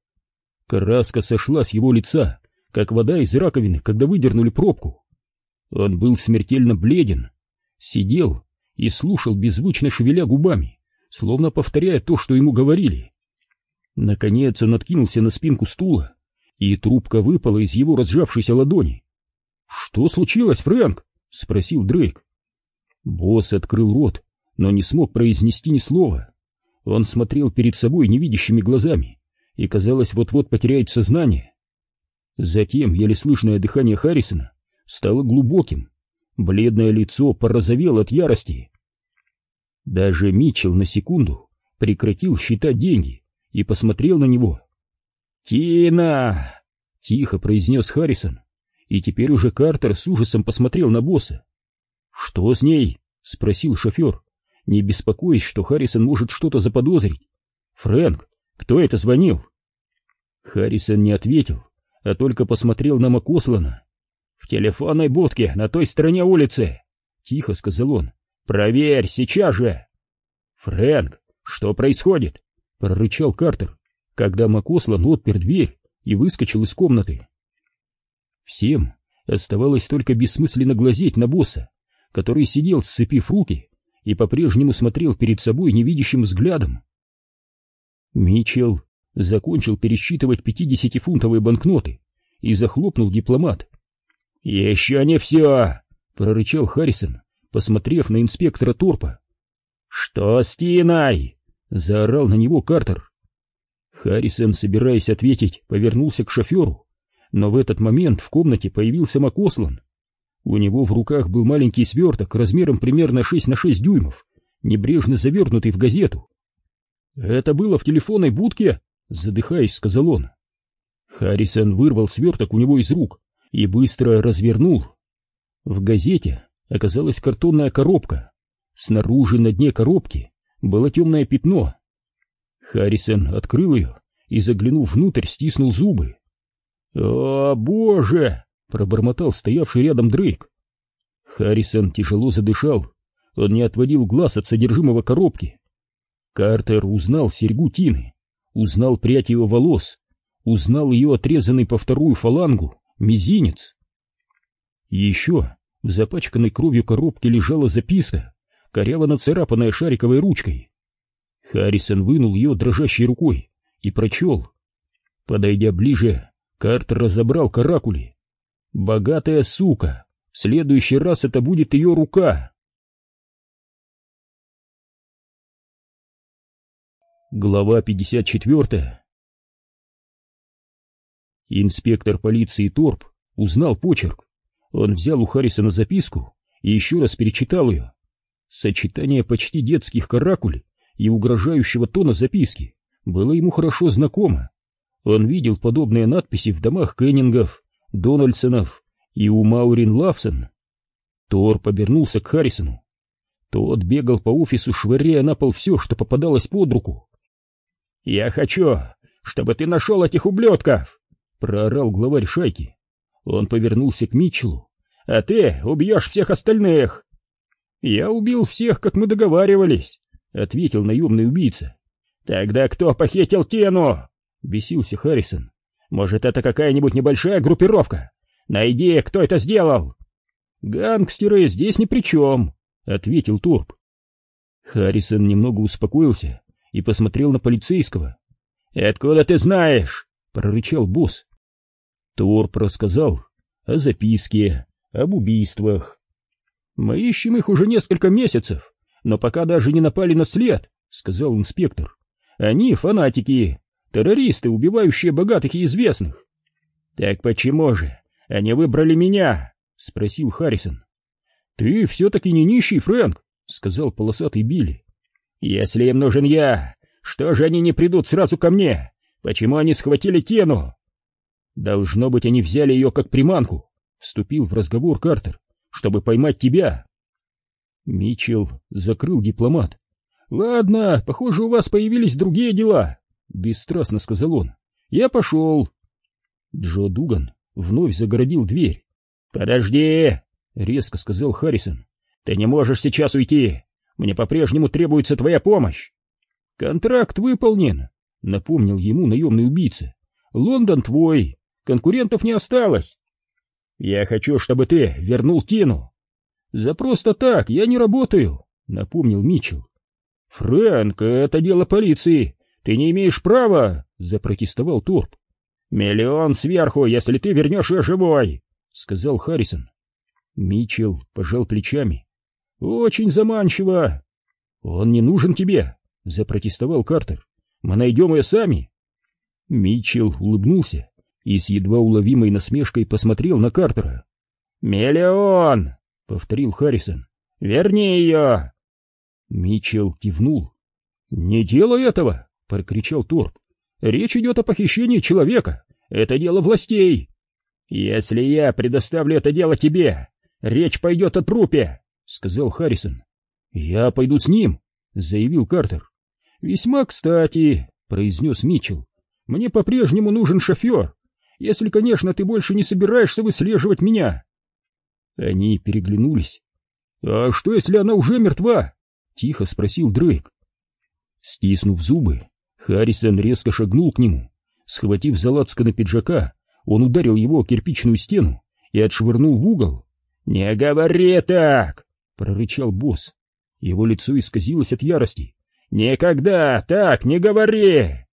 Speaker 1: Краска сошла с его лица, как вода из раковины, когда выдернули пробку. Он был смертельно бледен, сидел и слушал, беззвучно шевеля губами, словно повторяя то, что ему говорили. Наконец он откинулся на спинку стула, и трубка выпала из его разжавшейся ладони. «Что случилось, Фрэнк?» — спросил Дрейк. Босс открыл рот, но не смог произнести ни слова. Он смотрел перед собой невидящими глазами и, казалось, вот-вот потеряет сознание. Затем еле слышное дыхание Харрисона стало глубоким, бледное лицо порозовело от ярости. Даже Митчелл на секунду прекратил считать деньги и посмотрел на него. «Тина!» — тихо произнес Харрисон, и теперь уже Картер с ужасом посмотрел на босса. «Что с ней?» — спросил шофер не беспокоясь, что Харрисон может что-то заподозрить. «Фрэнк, кто это звонил?» Харрисон не ответил, а только посмотрел на Макослана. «В телефонной будке на той стороне улицы!» — тихо сказал он. «Проверь, сейчас же!» «Фрэнк, что происходит?» — прорычал Картер, когда Макослан отпер дверь и выскочил из комнаты. Всем оставалось только бессмысленно глазеть на босса, который сидел, сцепив руки и по-прежнему смотрел перед собой невидящим взглядом. Митчелл закончил пересчитывать пятидесятифунтовые банкноты и захлопнул дипломат. «Еще не все!» — прорычал Харрисон, посмотрев на инспектора Торпа. «Что с Тиной?» — заорал на него Картер. Харрисон, собираясь ответить, повернулся к шоферу, но в этот момент в комнате появился Макослан. У него в руках был маленький сверток размером примерно 6 на 6 дюймов, небрежно завернутый в газету. «Это было в телефонной будке?» — задыхаясь, сказал он. Харрисон вырвал сверток у него из рук и быстро развернул. В газете оказалась картонная коробка. Снаружи на дне коробки было темное пятно. Харрисон открыл ее и, заглянув внутрь, стиснул зубы. «О, боже!» Пробормотал стоявший рядом Дрейк. Харрисон тяжело задышал. Он не отводил глаз от содержимого коробки. Картер узнал серьгу Тины, узнал прядь его волос, узнал ее отрезанный по вторую фалангу мизинец. Еще в запачканной кровью коробке лежала записка, коряво нацарапанная шариковой ручкой. Харрисон вынул ее дрожащей рукой и прочел. Подойдя ближе, Картер разобрал каракули. «Богатая сука! В следующий раз это будет ее рука!» Глава 54 Инспектор полиции Торп узнал почерк. Он взял у Харрисона записку и еще раз перечитал ее. Сочетание почти детских каракуль и угрожающего тона записки было ему хорошо знакомо. Он видел подобные надписи в домах Кеннингов, Дональдсонов и у Маурин Лавсон. Тор побернулся к Харрисону. Тот бегал по офису, швыряя на пол все, что попадалось под руку. «Я хочу, чтобы ты нашел этих ублюдков!» проорал главарь шайки. Он повернулся к Митчеллу. «А ты убьешь всех остальных!» «Я убил всех, как мы договаривались», — ответил наемный убийца. «Тогда кто похитил Тену?» — бесился Харрисон. «Может, это какая-нибудь небольшая группировка? Найди, кто это сделал!» «Гангстеры здесь ни при чем», — ответил Турб. Харрисон немного успокоился и посмотрел на полицейского. «Откуда ты знаешь?» — прорычал босс. Торп рассказал о записке, об убийствах. «Мы ищем их уже несколько месяцев, но пока даже не напали на след», — сказал инспектор. «Они фанатики, террористы, убивающие богатых и известных». «Так почему же они выбрали меня?» — спросил Харрисон. «Ты все-таки не нищий, Фрэнк», — сказал полосатый Билли. «Если им нужен я, что же они не придут сразу ко мне? Почему они схватили Тену?» Должно быть, они взяли ее как приманку, вступил в разговор Картер, чтобы поймать тебя. Митчелл закрыл дипломат. Ладно, похоже, у вас появились другие дела, бесстрастно сказал он. Я пошел. Джо Дуган вновь загородил дверь. Подожди, резко сказал Харрисон. Ты не можешь сейчас уйти. Мне по-прежнему требуется твоя помощь. Контракт выполнен, напомнил ему наемный убийца. Лондон твой, Конкурентов не осталось. Я хочу, чтобы ты вернул Тину. За просто так я не работаю, напомнил Митчелл. Фрэнк, это дело полиции. Ты не имеешь права, запротестовал Торп. Миллион сверху, если ты вернешь ее живой, сказал Харрисон. Митчелл пожал плечами. Очень заманчиво. Он не нужен тебе, запротестовал Картер. Мы найдем ее сами. Митчелл улыбнулся и с едва уловимой насмешкой посмотрел на Картера. «Миллион!» — повторил Харрисон. «Верни ее!» Митчелл кивнул. «Не делай этого!» — прокричал Торп. «Речь идет о похищении человека. Это дело властей!» «Если я предоставлю это дело тебе, речь пойдет о трупе!» — сказал Харрисон. «Я пойду с ним!» — заявил Картер. «Весьма кстати!» — произнес Митчелл. «Мне по-прежнему нужен шофер, если, конечно, ты больше не собираешься выслеживать меня. Они переглянулись. А что, если она уже мертва? Тихо спросил Дрейк. Стиснув зубы, Харрисон резко шагнул к нему. Схватив за лацкана пиджака, он ударил его о кирпичную стену и отшвырнул в угол. «Не говори так!» — прорычал босс. Его лицо исказилось от ярости. «Никогда так не говори!»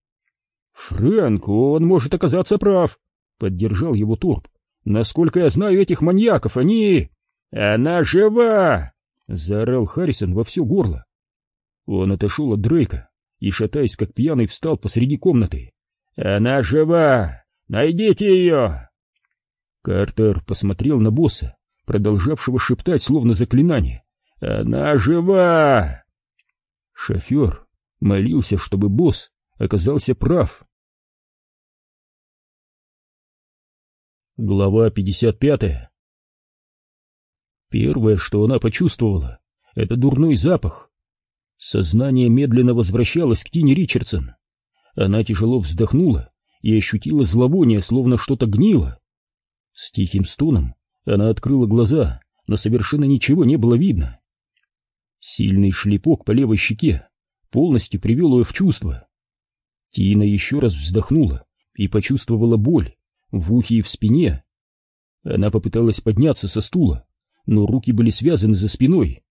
Speaker 1: «Фрэнк, он может оказаться прав. Поддержал его Турб. Насколько я знаю этих маньяков, они... Она жива! Заорал Харрисон во все горло. Он отошел от Дрейка и, шатаясь как пьяный, встал посреди комнаты. «Она жива! Найдите ее!» Картер посмотрел на босса, продолжавшего шептать словно заклинание. «Она жива!» Шофер молился, чтобы босс оказался прав. Глава 55 Первое, что она почувствовала, это дурной запах. Сознание медленно возвращалось к Тине Ричардсон. Она тяжело вздохнула и ощутила зловоние, словно что-то гнило. С тихим стоном она открыла глаза, но совершенно ничего не было видно. Сильный шлепок по левой щеке полностью привел ее в чувство. Тина еще раз вздохнула и почувствовала боль в ухе и в спине. Она попыталась подняться со стула, но руки были связаны за спиной,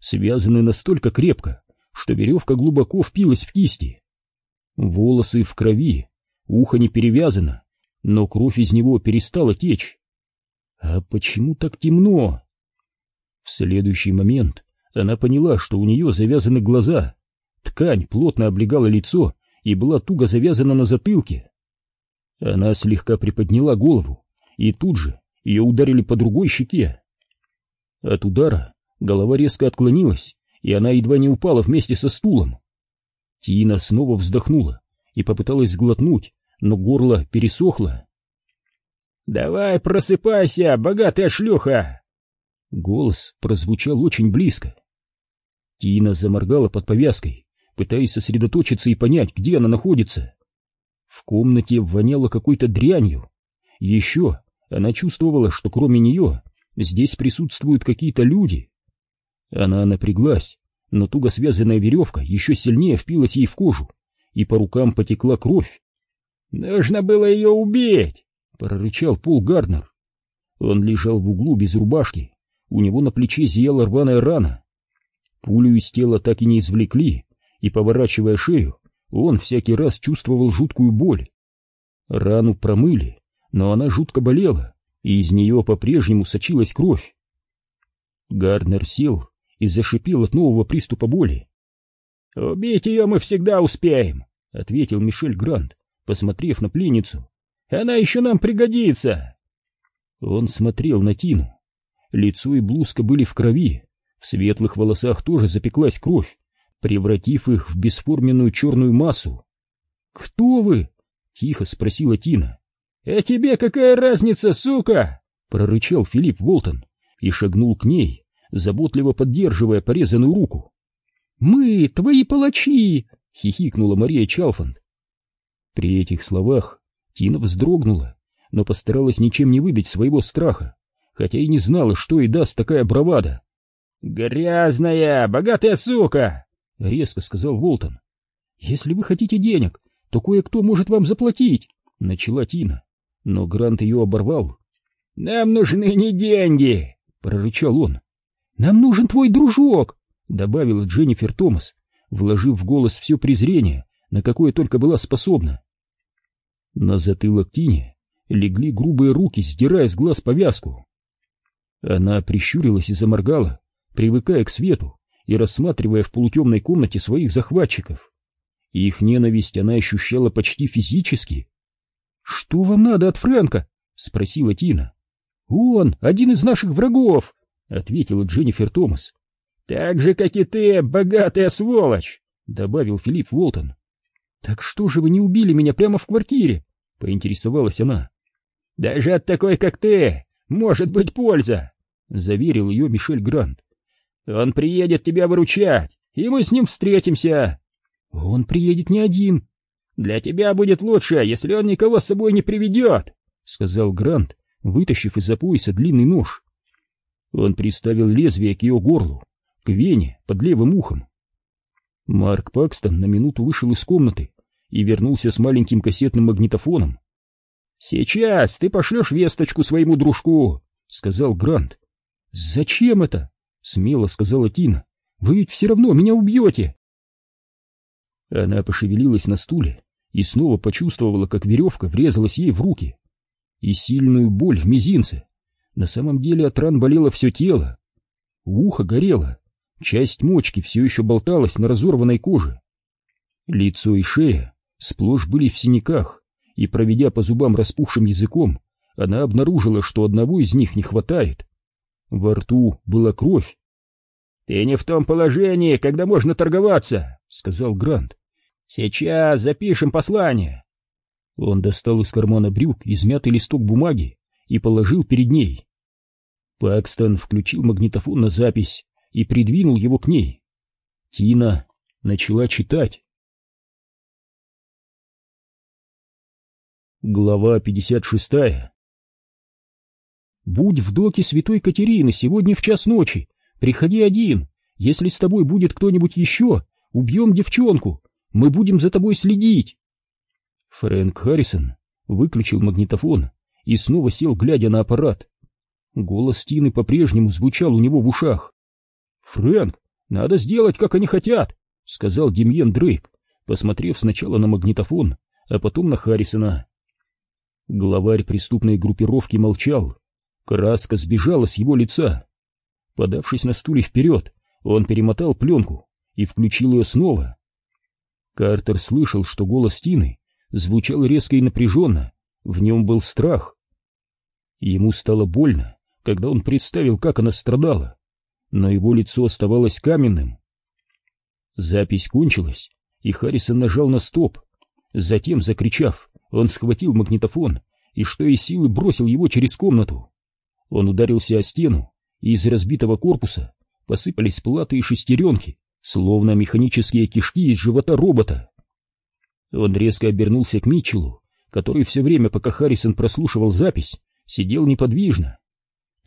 Speaker 1: связаны настолько крепко, что веревка глубоко впилась в кисти. Волосы в крови, ухо не перевязано, но кровь из него перестала течь. А почему так темно? В следующий момент она поняла, что у нее завязаны глаза. Ткань плотно облегала лицо и была туго завязана на затылке. Она слегка приподняла голову, и тут же ее ударили по другой щеке. От удара голова резко отклонилась, и она едва не упала вместе со стулом. Тина снова вздохнула и попыталась сглотнуть, но горло пересохло. «Давай просыпайся, богатая шлюха!» Голос прозвучал очень близко. Тина заморгала под повязкой, пытаясь сосредоточиться и понять, где она находится. В комнате воняло какой-то дрянью. Еще она чувствовала, что кроме нее здесь присутствуют какие-то люди. Она напряглась, но туго связанная веревка еще сильнее впилась ей в кожу, и по рукам потекла кровь. «Нужно было ее убить!» — прорычал Пол Гарднер. Он лежал в углу без рубашки, у него на плече зияла рваная рана. Пулю из тела так и не извлекли, и, поворачивая шею, он всякий раз чувствовал жуткую боль. Рану промыли, но она жутко болела, и из нее по-прежнему сочилась кровь. Гарднер сел и зашипел от нового приступа боли. «Убить ее мы всегда успеем», — ответил Мишель Грант, посмотрев на пленницу. «Она еще нам пригодится!» Он смотрел на Тину. Лицо и блузка были в крови, в светлых волосах тоже запеклась кровь, превратив их в бесформенную черную массу. «Кто вы?» — тихо спросила Тина. «А тебе какая разница, сука?» — прорычал Филипп Волтон и шагнул к ней, заботливо поддерживая порезанную руку. «Мы твои палачи!» — хихикнула Мария Чалфанд. При этих словах Тина вздрогнула, но постаралась ничем не выдать своего страха, хотя и не знала, что и даст такая бравада. «Грязная, богатая сука!» — резко сказал Волтон. «Если вы хотите денег, то кое-кто может вам заплатить», — начала Тина. Но Грант ее оборвал. «Нам нужны не деньги!» — прорычал он. «Нам нужен твой дружок!» — добавила Дженнифер Томас, вложив в голос все презрение, на какое только была способна. На затылок Тине легли грубые руки, сдирая с глаз повязку. Она прищурилась и заморгала, привыкая к свету и рассматривая в полутемной комнате своих захватчиков. Их ненависть она ощущала почти физически. «Что вам надо от Фрэнка?» — спросила Тина. «Он один из наших врагов!» — ответила Дженнифер Томас. «Так же, как и ты, богатая сволочь!» — добавил Филипп Волтон. «Так что же вы не убили меня прямо в квартире?» — поинтересовалась она. «Даже от такой, как ты, может быть польза!» — заверил ее Мишель Грант. «Он приедет тебя выручать, и мы с ним встретимся!» «Он приедет не один!» «Для тебя будет лучше, если он никого с собой не приведет!» — сказал Грант, вытащив из-за пояса длинный нож. Он приставил лезвие к ее горлу, к вене под левым ухом. Марк Пакстон на минуту вышел из комнаты и вернулся с маленьким кассетным магнитофоном. «Сейчас ты пошлешь весточку своему дружку», — сказал Грант. «Зачем это?» — смело сказала Тина. «Вы ведь все равно меня убьете». Она пошевелилась на стуле и снова почувствовала, как веревка врезалась ей в руки. И сильную боль в мизинце. На самом деле от ран болело все тело. Ухо горело, часть мочки все еще болталась на разорванной коже. Лицо и шея сплошь были в синяках, и, проведя по зубам распухшим языком, она обнаружила, что одного из них не хватает. Во рту была кровь. «Ты не в том положении, когда можно торговаться», — сказал Грант. «Сейчас запишем послание». Он достал из кармана брюк измятый листок бумаги и положил перед ней. Пакстон включил магнитофон на запись и придвинул его к ней. Тина начала читать. Глава 56 «Будь в доке святой Катерины сегодня в час ночи. Приходи один. Если с тобой будет кто-нибудь еще, убьем девчонку. Мы будем за тобой следить». Фрэнк Харрисон выключил магнитофон и снова сел, глядя на аппарат. Голос Тины по-прежнему звучал у него в ушах. «Фрэнк, надо сделать, как они хотят», — сказал Демьен Дрейк, посмотрев сначала на магнитофон, а потом на Харрисона. Главарь преступной группировки молчал. Краска сбежала с его лица. Подавшись на стуле вперед, он перемотал пленку и включил ее снова. Картер слышал, что голос Тины звучал резко и напряженно, в нем был страх. Ему стало больно, когда он представил, как она страдала, но его лицо оставалось каменным. Запись кончилась, и Харрисон нажал на стоп. Затем, закричав, он схватил магнитофон и что из силы бросил его через комнату. Он ударился о стену, и из разбитого корпуса посыпались платы и шестеренки, словно механические кишки из живота робота. Он резко обернулся к Митчеллу, который все время, пока Харрисон прослушивал запись, сидел неподвижно.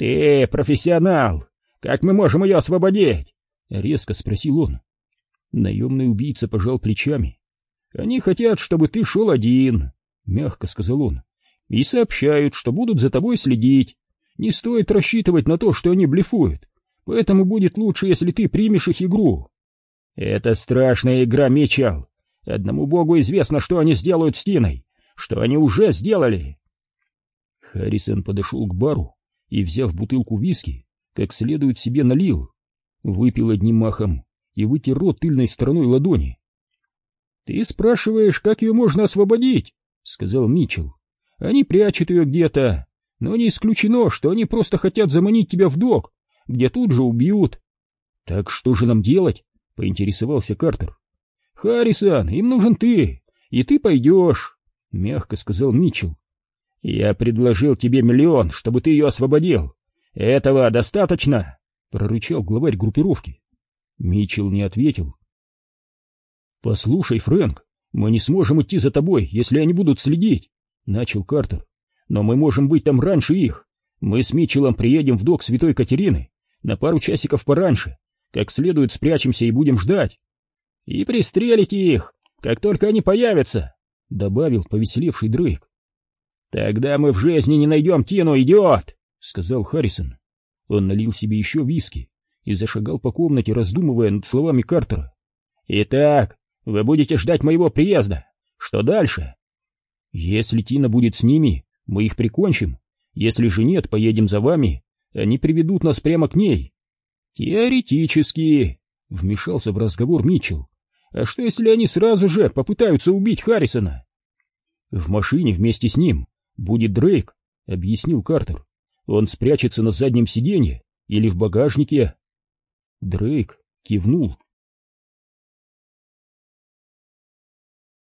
Speaker 1: «Ты профессионал! Как мы можем ее освободить?» — резко спросил он. Наемный убийца пожал плечами. «Они хотят, чтобы ты шел один», — мягко сказал он, — «и сообщают, что будут за тобой следить. Не стоит рассчитывать на то, что они блефуют, поэтому будет лучше, если ты примешь их игру». «Это страшная игра, Мечал. Одному богу известно, что они сделают с Тиной, что они уже сделали». Харрисон подошел к бару и, взяв бутылку виски, как следует себе налил, выпил одним махом и вытер рот тыльной стороной ладони. «Ты спрашиваешь, как ее можно освободить?» — сказал Митчелл. «Они прячут ее где-то, но не исключено, что они просто хотят заманить тебя в док, где тут же убьют». «Так что же нам делать?» — поинтересовался Картер. «Харрисон, им нужен ты, и ты пойдешь», — мягко сказал Митчелл. «Я предложил тебе миллион, чтобы ты ее освободил. Этого достаточно?» — прорычал главарь группировки. Митчелл не ответил. «Послушай, Фрэнк, мы не сможем идти за тобой, если они будут следить», — начал Картер. «Но мы можем быть там раньше их. Мы с Митчеллом приедем в док Святой Катерины на пару часиков пораньше, как следует спрячемся и будем ждать. И пристрелите их, как только они появятся», — добавил повеселевший Дрейк. «Тогда мы в жизни не найдем Тину, идиот!» — сказал Харрисон. Он налил себе еще виски и зашагал по комнате, раздумывая над словами Картера. «Итак, вы будете ждать моего приезда. Что дальше?» «Если Тина будет с ними, мы их прикончим. Если же нет, поедем за вами. Они приведут нас прямо к ней». «Теоретически», — вмешался в разговор Митчелл. «А что, если они сразу же попытаются убить Харрисона?» «В машине вместе с ним будет Дрейк», — объяснил Картер. «Он спрячется на заднем сиденье или в багажнике». Дрейк кивнул.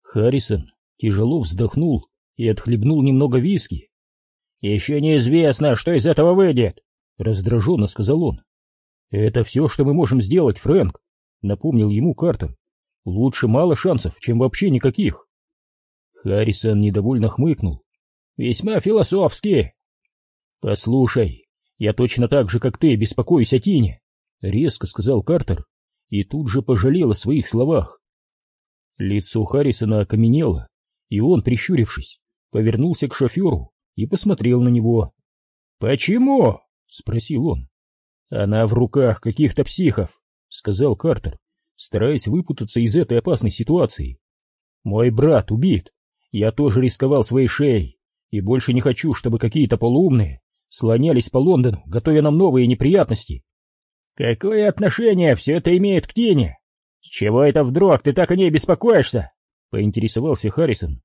Speaker 1: Харрисон тяжело вздохнул и отхлебнул немного виски. «Еще неизвестно, что из этого выйдет», — раздраженно сказал он. «Это все, что мы можем сделать, Фрэнк», — напомнил ему Картер. «Лучше мало шансов, чем вообще никаких». Харрисон недовольно хмыкнул. Весьма философски. Послушай, я точно так же, как ты, беспокоюсь о Тине, резко сказал Картер и тут же пожалел о своих словах. Лицо Харрисона окаменело, и он, прищурившись, повернулся к шоферу и посмотрел на него. «Почему?» — спросил он. «Она в руках каких-то психов», — сказал Картер, стараясь выпутаться из этой опасной ситуации. «Мой брат убит. Я тоже рисковал своей шеей и больше не хочу, чтобы какие-то полуумные слонялись по Лондону, готовя нам новые неприятности. Какое отношение все это имеет к Тине? С чего это вдруг ты так о ней беспокоишься? Поинтересовался Харрисон.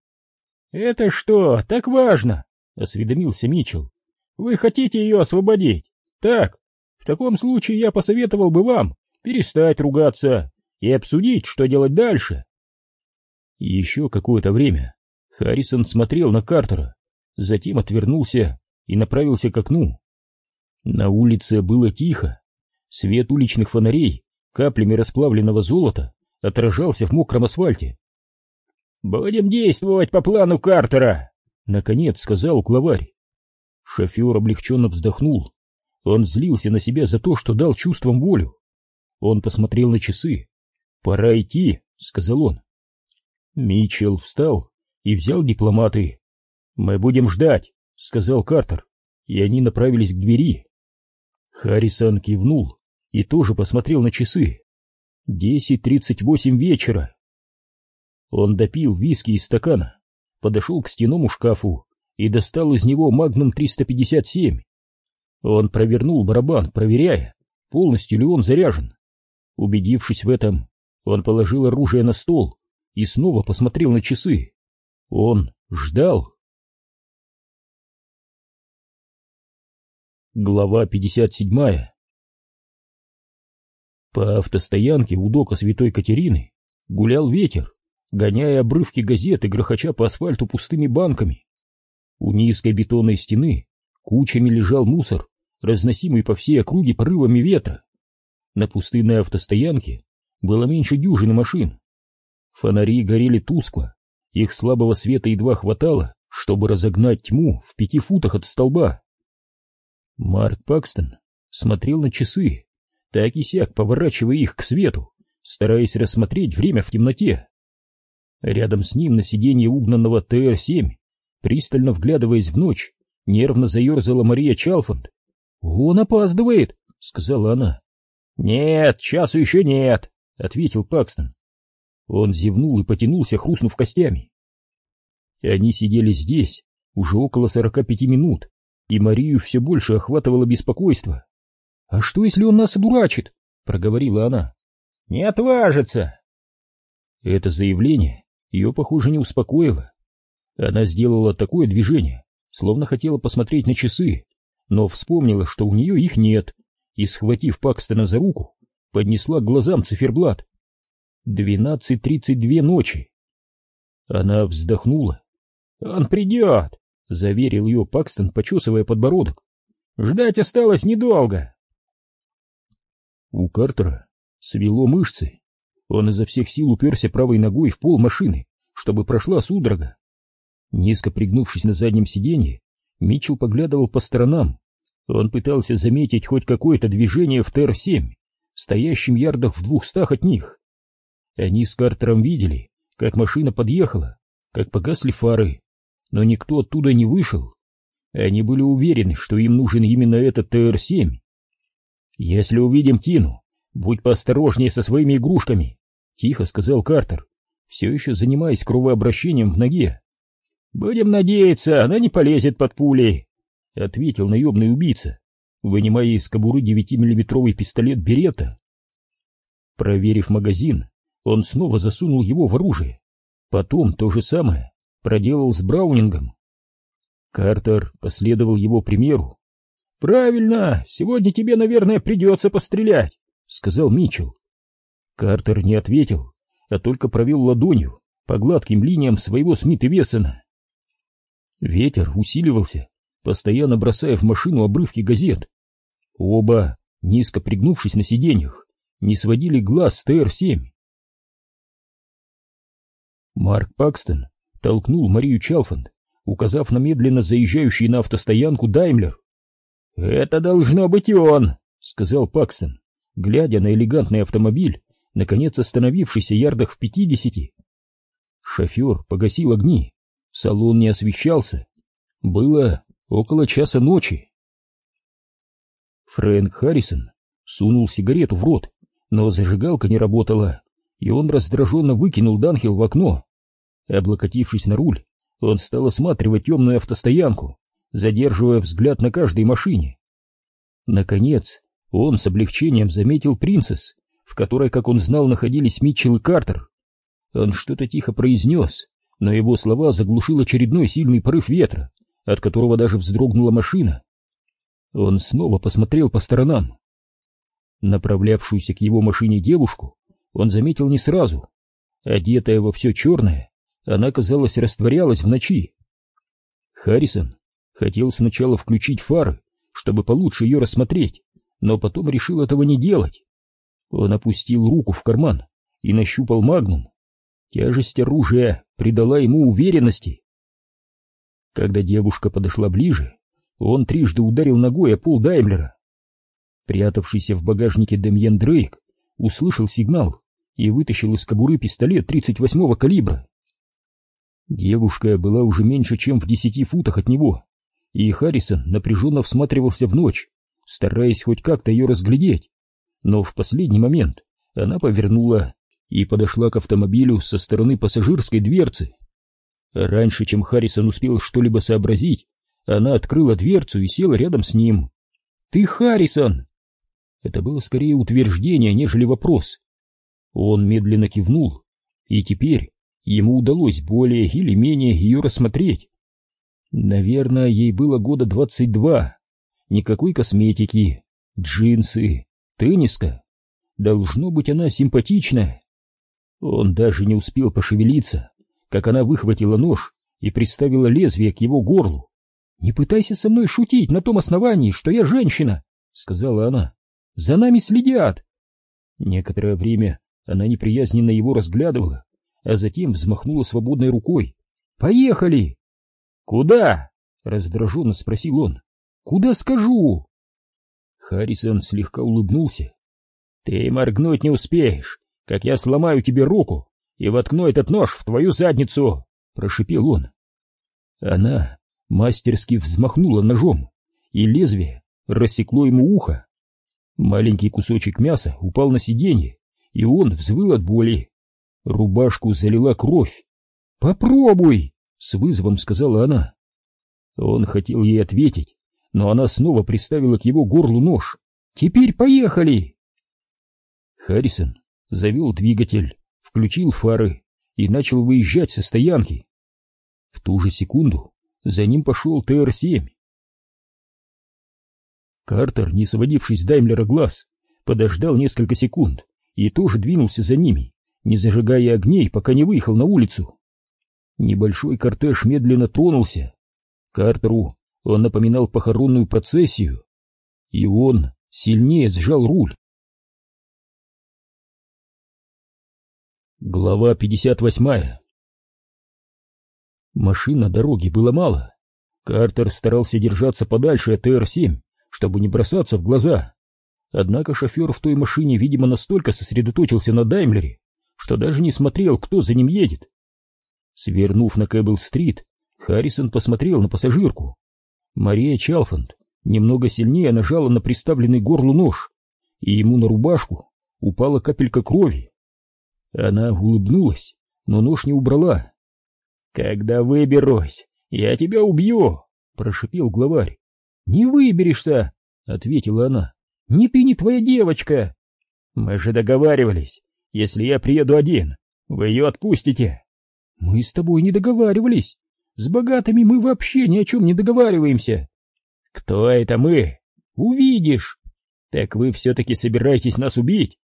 Speaker 1: Это что, так важно? Осведомился Митчелл. Вы хотите ее освободить? Так, в таком случае я посоветовал бы вам перестать ругаться и обсудить, что делать дальше. Еще какое-то время Харрисон смотрел на Картера, затем отвернулся и направился к окну. На улице было тихо. Свет уличных фонарей каплями расплавленного золота отражался в мокром асфальте. «Будем действовать по плану Картера!» — наконец сказал главарь. Шофер облегченно вздохнул. Он злился на себя за то, что дал чувствам волю. Он посмотрел на часы. «Пора идти», — сказал он. Митчелл встал и взял дипломаты. «Мы будем ждать», — сказал Картер, и они направились к двери. Харрисон кивнул и тоже посмотрел на часы. Десять тридцать восемь вечера. Он допил виски из стакана, подошел к стенному шкафу и достал из него Магнум 357. Он провернул барабан, проверяя, полностью ли он заряжен. Убедившись в этом, он положил оружие на стол и снова посмотрел на часы. Он ждал. Глава 57 По автостоянке у дока Святой Катерины гулял ветер, гоняя обрывки газет и грохоча по асфальту пустыми банками. У низкой бетонной стены кучами лежал мусор, разносимый по всей округе порывами ветра. На пустынной автостоянке было меньше дюжины машин. Фонари горели тускло, их слабого света едва хватало, чтобы разогнать тьму в пяти футах от столба. Марк Пакстон смотрел на часы, так и сяк поворачивая их к свету, стараясь рассмотреть время в темноте. Рядом с ним на сиденье угнанного ТР-7, пристально вглядываясь в ночь, нервно заерзала Мария Чалфанд. «Он опаздывает», — сказала она. «Нет, часу еще нет», — ответил Пакстон. Он зевнул и потянулся, хрустнув костями. Они сидели здесь уже около сорока пяти минут, и Марию все больше охватывало беспокойство. «А что, если он нас одурачит?» — проговорила она. «Не отважится!» Это заявление ее, похоже, не успокоило. Она сделала такое движение, словно хотела посмотреть на часы, но вспомнила, что у нее их нет, и, схватив Пакстона за руку, поднесла к глазам циферблат. Двенадцать тридцать две ночи. Она вздохнула. «Он придет!» Заверил ее Пакстон, почесывая подбородок. Ждать осталось недолго. У Картера свело мышцы. Он изо всех сил уперся правой ногой в пол машины, чтобы прошла судорога. Низко пригнувшись на заднем сиденье, Митчелл поглядывал по сторонам. Он пытался заметить хоть какое-то движение в ТР-7, стоящим ярдах в двухстах от них. Они с Картером видели, как машина подъехала, как погасли фары, но никто оттуда не вышел. Они были уверены, что им нужен именно этот ТР-7. «Если увидим Тину, будь поосторожнее со своими игрушками», — тихо сказал Картер, все еще занимаясь кровообращением в ноге. «Будем надеяться, она не полезет под пули», — ответил наемный убийца, вынимая из кобуры девятимиллиметровый пистолет Берета. Проверив магазин, он снова засунул его в оружие. Потом то же самое проделал с Браунингом. Картер последовал его примеру. «Правильно, сегодня тебе, наверное, придется пострелять», — сказал Митчелл. Картер не ответил, а только провел ладонью по гладким линиям своего Смит и Вессона. Ветер усиливался, постоянно бросая в машину обрывки газет. Оба, низко пригнувшись на сиденьях, не сводили глаз с ТР-7. Марк Пакстон толкнул Марию Чалфанд, указав на медленно заезжающий на автостоянку Даймлер. «Это должно быть он!» — сказал Пакстон, глядя на элегантный автомобиль, наконец остановившийся ярдах в пятидесяти. Шофер погасил огни, салон не освещался. Было около часа ночи. Фрэнк Харрисон сунул сигарету в рот, но зажигалка не работала, и он раздраженно выкинул Данхил в окно. Облокотившись на руль, он стал осматривать темную автостоянку, задерживая взгляд на каждой машине. Наконец, он с облегчением заметил «Принцесс», в которой, как он знал, находились Митчелл и Картер. Он что-то тихо произнес, но его слова заглушил очередной сильный порыв ветра, от которого даже вздрогнула машина. Он снова посмотрел по сторонам. Направлявшуюся к его машине девушку он заметил не сразу. Одетая во все черное, она, казалось, растворялась в ночи. Харрисон хотел сначала включить фары, чтобы получше ее рассмотреть, но потом решил этого не делать. Он опустил руку в карман и нащупал магнум. Тяжесть оружия придала ему уверенности. Когда девушка подошла ближе, он трижды ударил ногой о пол Даймлера. Прятавшийся в багажнике Демьен Дрейк услышал сигнал и вытащил из кобуры пистолет 38-го калибра. Девушка была уже меньше, чем в десяти футах от него, и Харрисон напряженно всматривался в ночь, стараясь хоть как-то ее разглядеть. Но в последний момент она повернула и подошла к автомобилю со стороны пассажирской дверцы. Раньше, чем Харрисон успел что-либо сообразить, она открыла дверцу и села рядом с ним. «Ты Харрисон!» Это было скорее утверждение, нежели вопрос. Он медленно кивнул, и теперь ему удалось более или менее ее рассмотреть. Наверное, ей было года двадцать два. Никакой косметики, джинсы, тенниска. Должно быть, она симпатичная. Он даже не успел пошевелиться, как она выхватила нож и приставила лезвие к его горлу. «Не пытайся со мной шутить на том основании, что я женщина», — сказала она. «За нами следят». Некоторое время она неприязненно его разглядывала, а затем взмахнула свободной рукой. «Поехали!» «Куда?» — раздраженно спросил он. «Куда скажу?» Харрисон слегка улыбнулся. «Ты моргнуть не успеешь, как я сломаю тебе руку и воткну этот нож в твою задницу!» — прошипел он. Она мастерски взмахнула ножом, и лезвие рассекло ему ухо. Маленький кусочек мяса упал на сиденье, и он взвыл от боли. Рубашку залила кровь. «Попробуй!» — с вызовом сказала она. Он хотел ей ответить, но она снова приставила к его горлу нож. «Теперь поехали!» Харрисон завел двигатель, включил фары и начал выезжать со стоянки. В ту же секунду за ним пошел ТР-7. Картер, не сводившись с Даймлера глаз, подождал несколько секунд и тоже двинулся за ними, не зажигая огней, пока не выехал на улицу. Небольшой кортеж медленно тронулся. Картеру он напоминал похоронную процессию, и он сильнее сжал руль. Глава 58 Машин на дороге было мало. Картер старался держаться подальше от ТР-7, чтобы не бросаться в глаза. Однако шофер в той машине, видимо, настолько сосредоточился на Даймлере, что даже не смотрел, кто за ним едет. Свернув на Кэббл-стрит, Харрисон посмотрел на пассажирку. Мария Чалфанд немного сильнее нажала на приставленный горлу нож, и ему на рубашку упала капелька крови. Она улыбнулась, но нож не убрала. «Когда выберусь, я тебя убью!» — прошипел главарь. «Не выберешься!» — ответила она. «Ни ты, ни твоя девочка!» «Мы же договаривались, если я приеду один, вы ее отпустите!» «Мы с тобой не договаривались! С богатыми мы вообще ни о чем не договариваемся!» «Кто это мы?» «Увидишь!» «Так вы все-таки собираетесь нас убить?»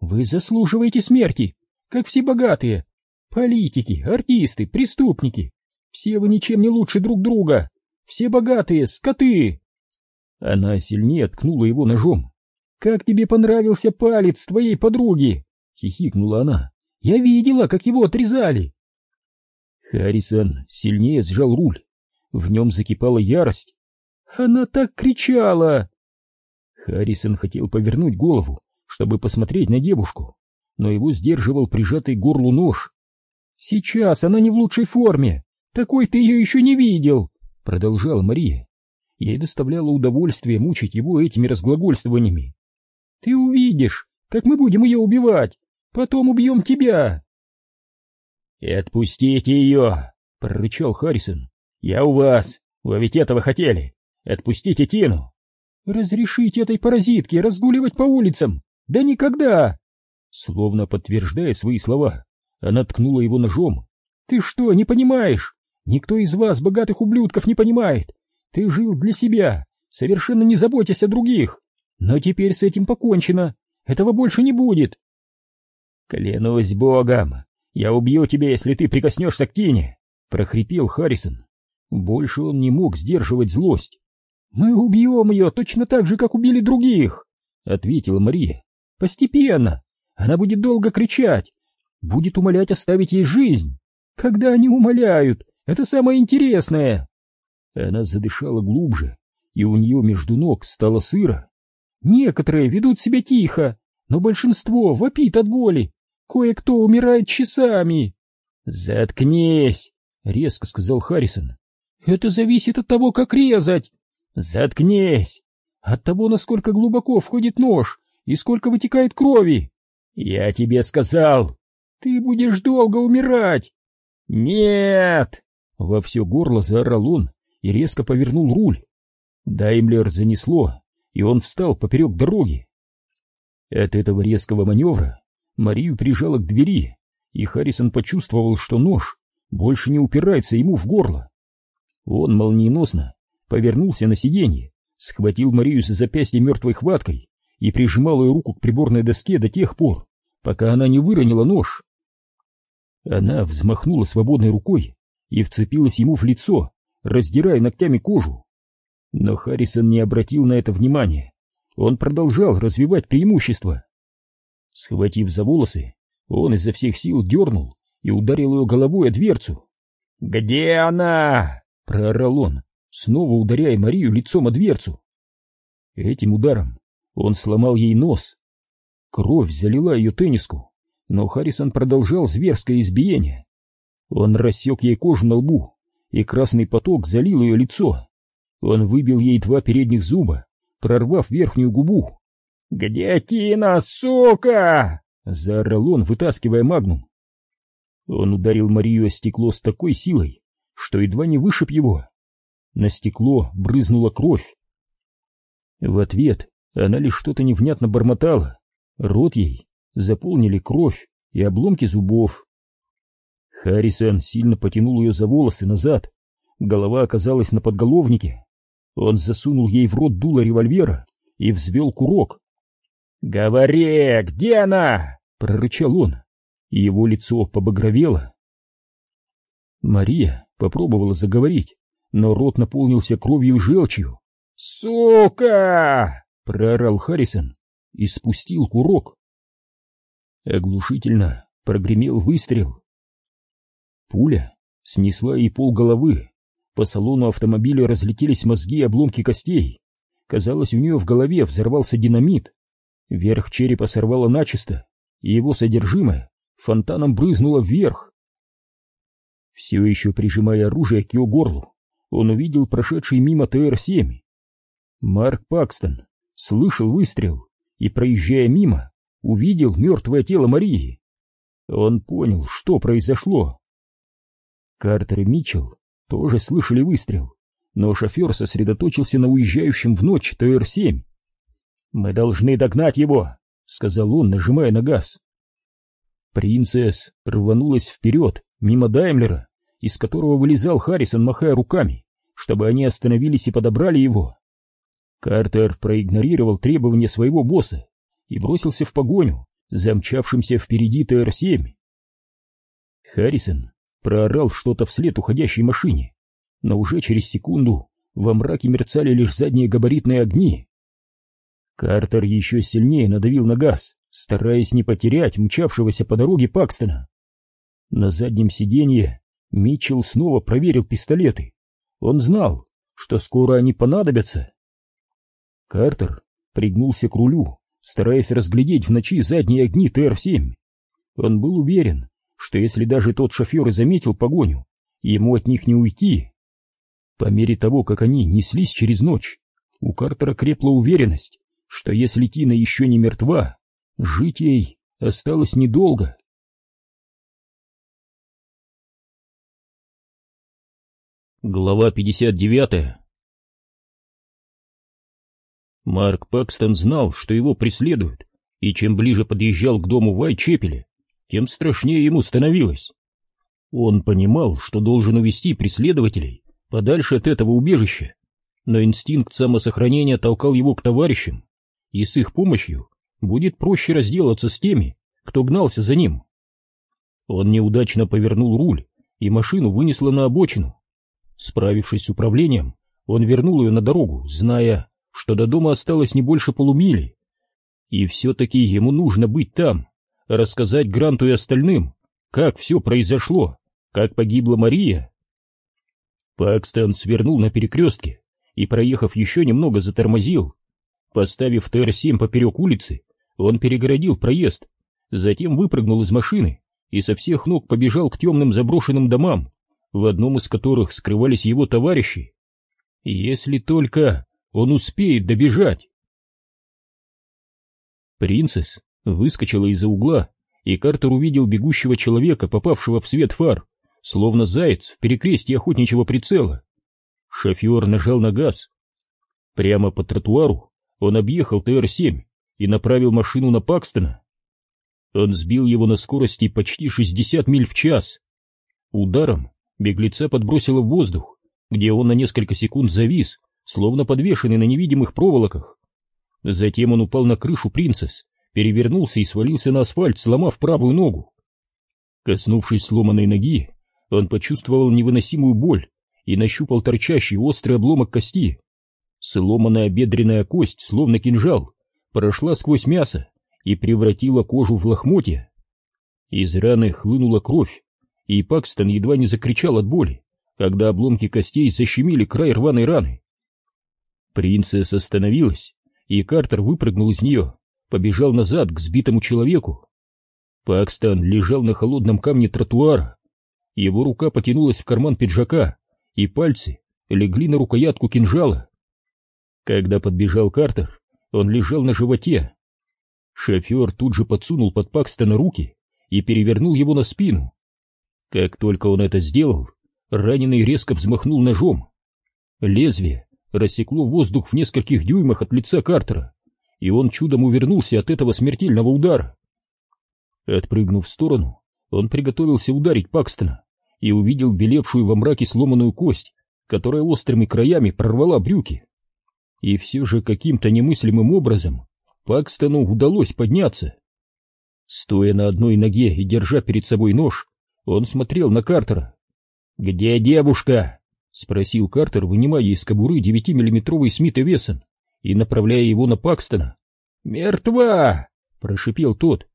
Speaker 1: «Вы заслуживаете смерти, как все богатые, Политики, артисты, преступники. Все вы ничем не лучше друг друга. Все богатые, скоты. Она сильнее ткнула его ножом. «Как тебе понравился палец твоей подруги?» — хихикнула она. «Я видела, как его отрезали». Харрисон сильнее сжал руль. В нем закипала ярость. «Она так кричала!» Харрисон хотел повернуть голову, чтобы посмотреть на девушку, но его сдерживал прижатый к горлу нож. «Сейчас она не в лучшей форме! Такой ты ее еще не видел!» — продолжала Мария. Ей доставляло удовольствие мучить его этими разглагольствованиями. «Ты увидишь, как мы будем ее убивать! Потом убьем тебя!» «И отпустите ее!» — прорычал Харрисон. «Я у вас! Вы ведь этого хотели! Отпустите Тину!» «Разрешите этой паразитке разгуливать по улицам! Да никогда!» Словно подтверждая свои слова, она ткнула его ножом. «Ты что, не понимаешь? Никто из вас, богатых ублюдков, не понимает. Ты жил для себя, совершенно не заботясь о других. Но теперь с этим покончено. Этого больше не будет». «Клянусь богом, я убью тебя, если ты прикоснешься к Тине!» — прохрипел Харрисон. Больше он не мог сдерживать злость. «Мы убьем ее точно так же, как убили других!» — ответила Мария. «Постепенно. Она будет долго кричать, будет умолять оставить ей жизнь. Когда они умоляют, это самое интересное. Она задышала глубже, и у нее между ног стало сыро. Некоторые ведут себя тихо, но большинство вопит от боли. Кое-кто умирает часами. Заткнись, резко сказал Харрисон. Это зависит от того, как резать. Заткнись! От того, насколько глубоко входит нож и сколько вытекает крови. Я тебе сказал, ты будешь долго умирать. Нет! Во все горло заорал он и резко повернул руль. Даймлер занесло, и он встал поперек дороги. От этого резкого маневра Марию прижало к двери, и Харрисон почувствовал, что нож больше не упирается ему в горло. Он молниеносно повернулся на сиденье, схватил Марию за запястье мертвой хваткой и прижимал ее руку к приборной доске до тех пор, пока она не выронила нож. Она взмахнула свободной рукой и вцепилась ему в лицо, раздирая ногтями кожу. Но Харрисон не обратил на это внимания. Он продолжал развивать преимущество. Схватив за волосы, он изо всех сил дернул и ударил ее головой о дверцу. «Где она?» — проорал он, снова ударяя Марию лицом о дверцу. Этим ударом он сломал ей нос. Кровь залила ее тенниску, но Харрисон продолжал зверское избиение. Он рассек ей кожу на лбу, и красный поток залил ее лицо. Он выбил ей два передних зуба, прорвав верхнюю губу. «Где Тина, сука?» — заорал он, вытаскивая магнум. Он ударил Марию о стекло с такой силой, что едва не вышиб его. На стекло брызнула кровь. В ответ она лишь что-то невнятно бормотала. Рот ей заполнили кровь и обломки зубов. Харрисон сильно потянул ее за волосы назад. Голова оказалась на подголовнике. Он засунул ей в рот дуло револьвера и взвел курок. «Говори, где она?» — прорычал он, и его лицо побагровело. Мария попробовала заговорить, но рот наполнился кровью и желчью. «Сука!» — проорал Харрисон и спустил курок. Оглушительно прогремел выстрел. Пуля снесла ей пол головы. По салону автомобиля разлетелись мозги и обломки костей. Казалось, у нее в голове взорвался динамит. Верх черепа сорвало начисто, и его содержимое фонтаном брызнуло вверх. Все еще прижимая оружие к ее горлу, он увидел прошедший мимо ТР-7. Марк Пакстон слышал выстрел и, проезжая мимо, увидел мертвое тело Марии. Он понял, что произошло. Картер и Митчелл тоже слышали выстрел, но шофер сосредоточился на уезжающем в ночь ТР-7. «Мы должны догнать его», — сказал он, нажимая на газ. Принцесс рванулась вперед, мимо Даймлера, из которого вылезал Харрисон, махая руками, чтобы они остановились и подобрали его. Картер проигнорировал требования своего босса и бросился в погоню, замчавшимся впереди ТР-7. Харрисон проорал что-то вслед уходящей машине, но уже через секунду во мраке мерцали лишь задние габаритные огни. Картер еще сильнее надавил на газ, стараясь не потерять мчавшегося по дороге Пакстона. На заднем сиденье Митчелл снова проверил пистолеты. Он знал, что скоро они понадобятся. Картер пригнулся к рулю, стараясь разглядеть в ночи задние огни ТР-7. Он был уверен, что если даже тот шофер и заметил погоню, ему от них не уйти. По мере того, как они неслись через ночь, у Картера крепла уверенность, что если Тина еще не мертва, жить ей осталось недолго. Глава 59 Марк Пакстон знал, что его преследуют, и чем ближе подъезжал к дому Вайчепеля, тем страшнее ему становилось. Он понимал, что должен увести преследователей подальше от этого убежища, но инстинкт самосохранения толкал его к товарищам, и с их помощью будет проще разделаться с теми, кто гнался за ним. Он неудачно повернул руль, и машину вынесло на обочину. Справившись с управлением, он вернул ее на дорогу, зная, что до дома осталось не больше полумили. И все-таки ему нужно быть там, рассказать Гранту и остальным, как все произошло, как погибла Мария. Пакстон свернул на перекрестке и, проехав еще немного, затормозил. Поставив ТР-7 поперек улицы, он перегородил проезд, затем выпрыгнул из машины и со всех ног побежал к темным заброшенным домам, в одном из которых скрывались его товарищи. Если только он успеет добежать. Принцесс выскочила из-за угла, и Картер увидел бегущего человека, попавшего в свет фар, словно заяц в перекрестье охотничьего прицела. Шофер нажал на газ. Прямо по тротуару он объехал ТР-7 и направил машину на Пакстона. Он сбил его на скорости почти 60 миль в час. Ударом беглеца подбросило в воздух, где он на несколько секунд завис, словно подвешенный на невидимых проволоках. Затем он упал на крышу принцесс, перевернулся и свалился на асфальт, сломав правую ногу. Коснувшись сломанной ноги, он почувствовал невыносимую боль и нащупал торчащий острый обломок кости. Сломанная бедренная кость, словно кинжал, прошла сквозь мясо и превратила кожу в лохмотья. Из раны хлынула кровь, и Пакстон едва не закричал от боли, когда обломки костей защемили край рваной раны. Принцесса остановилась, и Картер выпрыгнул из нее, побежал назад к сбитому человеку. Пакстон лежал на холодном камне тротуара. Его рука потянулась в карман пиджака, и пальцы легли на рукоятку кинжала. Когда подбежал Картер, он лежал на животе. Шофер тут же подсунул под Пакстона руки и перевернул его на спину. Как только он это сделал, раненый резко взмахнул ножом. Лезвие рассекло воздух в нескольких дюймах от лица Картера, и он чудом увернулся от этого смертельного удара. Отпрыгнув в сторону, он приготовился ударить Пакстона и увидел белевшую во мраке сломанную кость, которая острыми краями прорвала брюки. И все же каким-то немыслимым образом Пакстону удалось подняться. Стоя на одной ноге и держа перед собой нож, он смотрел на Картера. «Где девушка?» — спросил Картер, вынимая из кобуры девятимиллиметровый Смит и Вессон и направляя его на Пакстона. «Мертва!» — прошипел тот.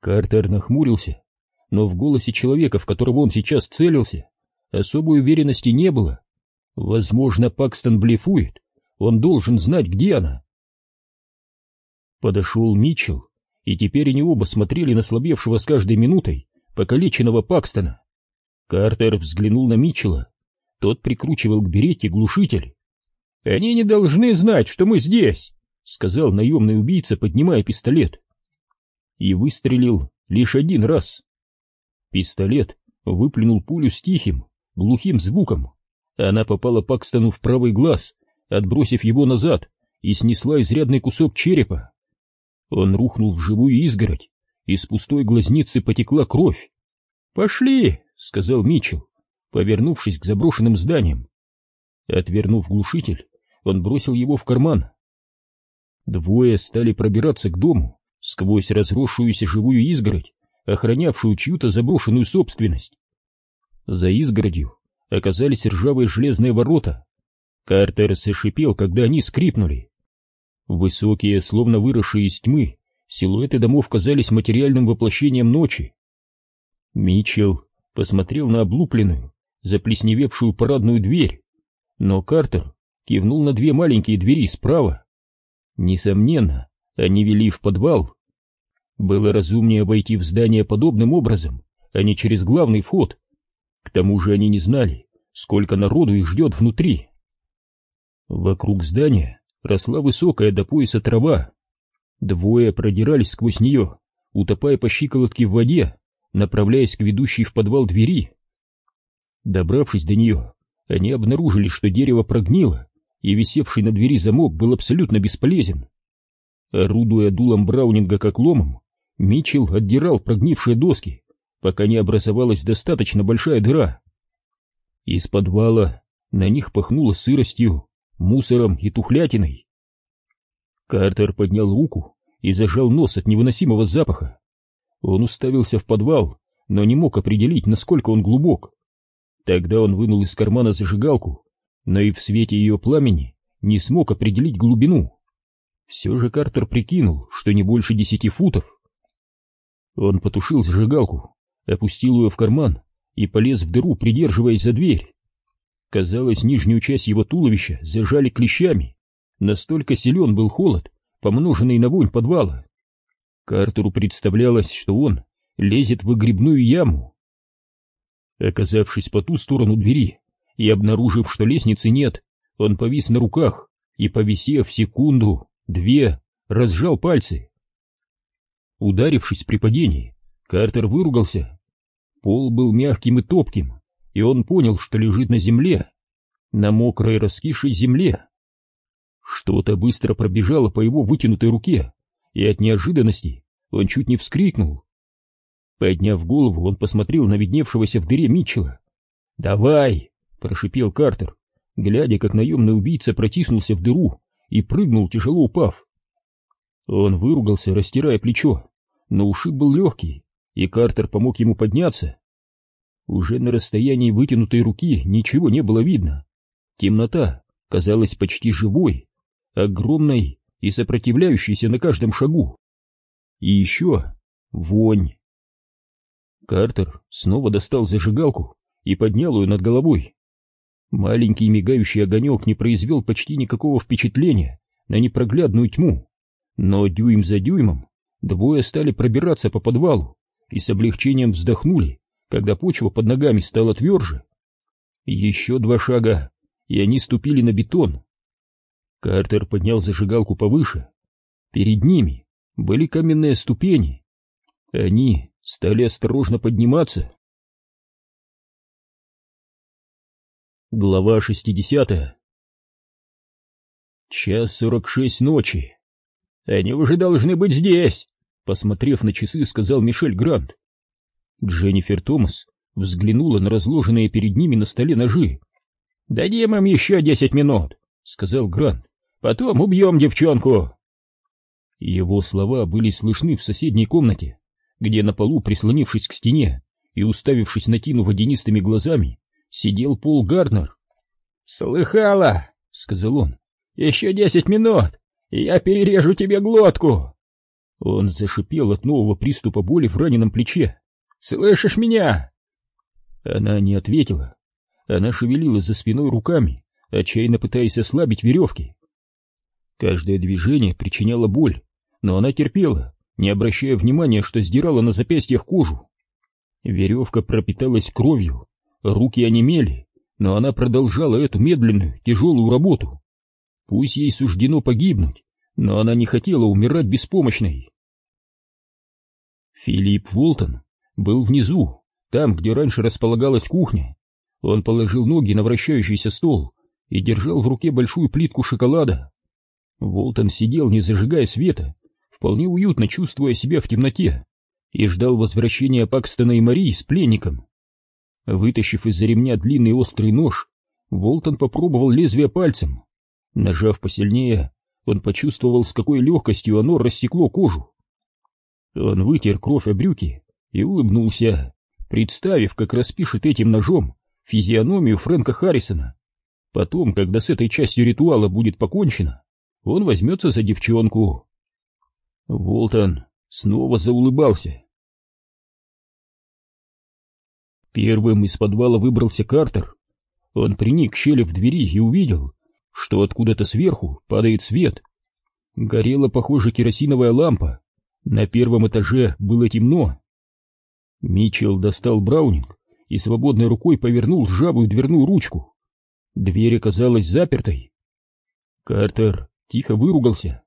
Speaker 1: Картер нахмурился, но в голосе человека, в которого он сейчас целился, особой уверенности не было. Возможно, Пакстон блефует, он должен знать, где она. Подошел Митчелл, и теперь они оба смотрели на слабевшего с каждой минутой покалеченного Пакстона. Картер взглянул на Митчелла. Тот прикручивал к берете глушитель. «Они не должны знать, что мы здесь», — сказал наемный убийца, поднимая пистолет. И выстрелил лишь один раз. Пистолет выплюнул пулю с тихим, глухим звуком. Она попала Пакстону в правый глаз, отбросив его назад, и снесла изрядный кусок черепа. Он рухнул в живую изгородь, из пустой глазницы потекла кровь. «Пошли!» — сказал Митчелл, повернувшись к заброшенным зданиям. Отвернув глушитель, он бросил его в карман. Двое стали пробираться к дому сквозь разросшуюся живую изгородь, охранявшую чью-то заброшенную собственность. За изгородью оказались ржавые железные ворота. Картер зашипел, когда они скрипнули. Высокие, словно выросшие из тьмы, силуэты домов казались материальным воплощением ночи. Митчелл посмотрел на облупленную, заплесневевшую парадную дверь, но Картер кивнул на две маленькие двери справа. Несомненно, они вели в подвал. Было разумнее войти в здание подобным образом, а не через главный вход. К тому же они не знали, сколько народу их ждет внутри. Вокруг здания росла высокая до пояса трава. Двое продирались сквозь нее, утопая по щиколотке в воде, направляясь к ведущей в подвал двери. Добравшись до нее, они обнаружили, что дерево прогнило, и висевший на двери замок был абсолютно бесполезен. Орудуя дулом Браунинга как ломом, Митчелл отдирал прогнившие доски, пока не образовалась достаточно большая дыра. Из подвала на них пахнуло сыростью, мусором и тухлятиной. Картер поднял руку и зажал нос от невыносимого запаха. Он уставился в подвал, но не мог определить, насколько он глубок. Тогда он вынул из кармана зажигалку, но и в свете ее пламени не смог определить глубину. Все же Картер прикинул, что не больше десяти футов. Он потушил зажигалку, опустил ее в карман и полез в дыру, придерживаясь за дверь. Казалось, нижнюю часть его туловища зажали клещами. Настолько силен был холод, помноженный на вонь подвала. Картеру представлялось, что он лезет в выгребную яму. Оказавшись по ту сторону двери и обнаружив, что лестницы нет, он повис на руках и, повисев секунду, две, разжал пальцы. Ударившись при падении, Картер выругался. Пол был мягким и топким, и он понял, что лежит на земле, на мокрой раскисшей земле. Что-то быстро пробежало по его вытянутой руке, и от неожиданности он чуть не вскрикнул. Подняв голову, он посмотрел на видневшегося в дыре Митчелла. «Давай!» — прошипел Картер, глядя, как наемный убийца протиснулся в дыру и прыгнул, тяжело упав. Он выругался, растирая плечо, но ушиб был легкий, и Картер помог ему подняться. Уже на расстоянии вытянутой руки ничего не было видно. Темнота казалась почти живой, огромной и сопротивляющейся на каждом шагу. И еще вонь. Картер снова достал зажигалку и поднял ее над головой. Маленький мигающий огонек не произвел почти никакого впечатления на непроглядную тьму, но дюйм за дюймом Двое стали пробираться по подвалу и с облегчением вздохнули, когда почва под ногами стала тверже. Еще два шага, и они ступили на бетон. Картер поднял зажигалку повыше. Перед ними были каменные ступени. Они стали осторожно подниматься. Глава 60 Час сорок шесть ночи. Они уже должны быть здесь. Посмотрев на часы, сказал Мишель Грант. Дженнифер Томас взглянула на разложенные перед ними на столе ножи. «Дадим им еще десять минут», — сказал Грант. «Потом убьем девчонку». Его слова были слышны в соседней комнате, где на полу, прислонившись к стене и уставившись на Тину водянистыми глазами, сидел Пол Гарнер. «Слыхала», — сказал он, — «еще десять минут, и я перережу тебе глотку». Он зашипел от нового приступа боли в раненом плече. «Слышишь меня?» Она не ответила. Она шевелила за спиной руками, отчаянно пытаясь ослабить веревки. Каждое движение причиняло боль, но она терпела, не обращая внимания, что сдирала на запястьях кожу. Веревка пропиталась кровью, руки онемели, но она продолжала эту медленную, тяжелую работу. Пусть ей суждено погибнуть, но она не хотела умирать беспомощной. Филипп Волтон был внизу, там, где раньше располагалась кухня. Он положил ноги на вращающийся стол и держал в руке большую плитку шоколада. Волтон сидел, не зажигая света, вполне уютно чувствуя себя в темноте, и ждал возвращения Пакстона и Марии с пленником. Вытащив из-за ремня длинный острый нож, Волтон попробовал лезвие пальцем. Нажав посильнее, он почувствовал, с какой легкостью оно рассекло кожу. Он вытер кровь о брюки и улыбнулся, представив, как распишет этим ножом физиономию Фрэнка Харрисона. Потом, когда с этой частью ритуала будет покончено, он возьмется за девчонку. Волтон снова заулыбался. Первым из подвала выбрался Картер. Он приник к щели в двери и увидел, что откуда-то сверху падает свет. Горела, похоже, керосиновая лампа, на первом этаже было темно. Митчелл достал браунинг и свободной рукой повернул ржавую дверную ручку. Дверь оказалась запертой. Картер тихо выругался.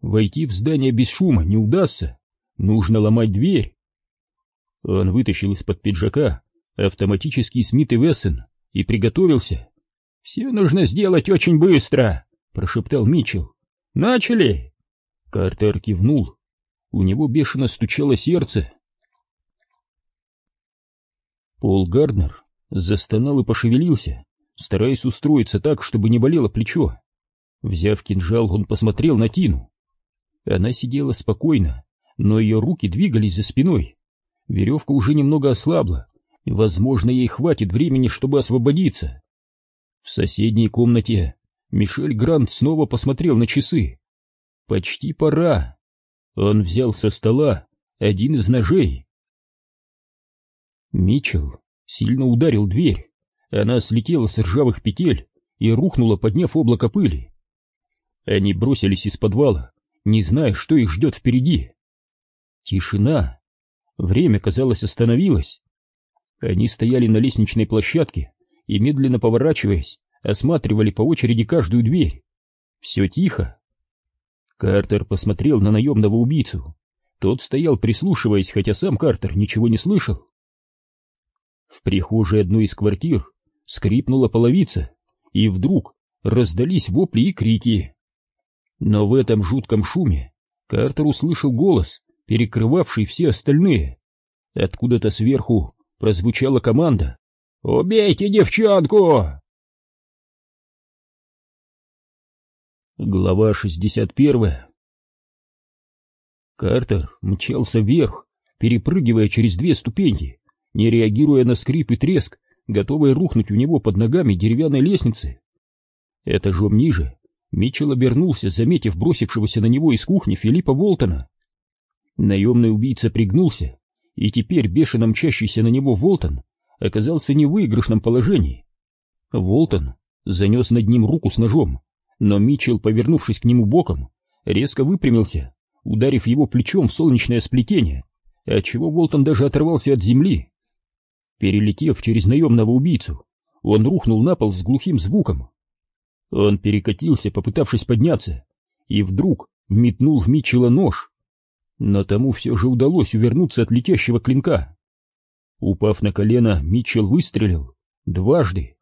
Speaker 1: Войти в здание без шума не удастся. Нужно ломать дверь. Он вытащил из-под пиджака автоматический Смит и Вессон и приготовился. «Все нужно сделать очень быстро», — прошептал Митчелл. «Начали!» Картер кивнул у него бешено стучало сердце. Пол Гарднер застонал и пошевелился, стараясь устроиться так, чтобы не болело плечо. Взяв кинжал, он посмотрел на Тину. Она сидела спокойно, но ее руки двигались за спиной. Веревка уже немного ослабла, возможно, ей хватит времени, чтобы освободиться. В соседней комнате Мишель Грант снова посмотрел на часы. Почти пора. Он взял со стола один из ножей. Митчелл сильно ударил дверь. Она слетела с ржавых петель и рухнула, подняв облако пыли. Они бросились из подвала, не зная, что их ждет впереди. Тишина. Время, казалось, остановилось. Они стояли на лестничной площадке и, медленно поворачиваясь, осматривали по очереди каждую дверь. Все тихо. Картер посмотрел на наемного убийцу. Тот стоял, прислушиваясь, хотя сам Картер ничего не слышал. В прихожей одной из квартир скрипнула половица, и вдруг раздались вопли и крики. Но в этом жутком шуме Картер услышал голос, перекрывавший все остальные. Откуда-то сверху прозвучала команда «Убейте девчонку!» Глава 61 Картер мчался вверх, перепрыгивая через две ступеньки, не реагируя на скрип и треск, готовые рухнуть у него под ногами деревянной лестницы. Этажом ниже Митчелл обернулся, заметив бросившегося на него из кухни Филиппа Волтона. Наемный убийца пригнулся, и теперь бешено мчащийся на него Волтон оказался не в выигрышном положении. Волтон занес над ним руку с ножом, но Митчелл, повернувшись к нему боком, резко выпрямился, ударив его плечом в солнечное сплетение, отчего Волтон даже оторвался от земли. Перелетев через наемного убийцу, он рухнул на пол с глухим звуком. Он перекатился, попытавшись подняться, и вдруг метнул в Митчелла нож. Но тому все же удалось увернуться от летящего клинка. Упав на колено, Митчелл выстрелил дважды.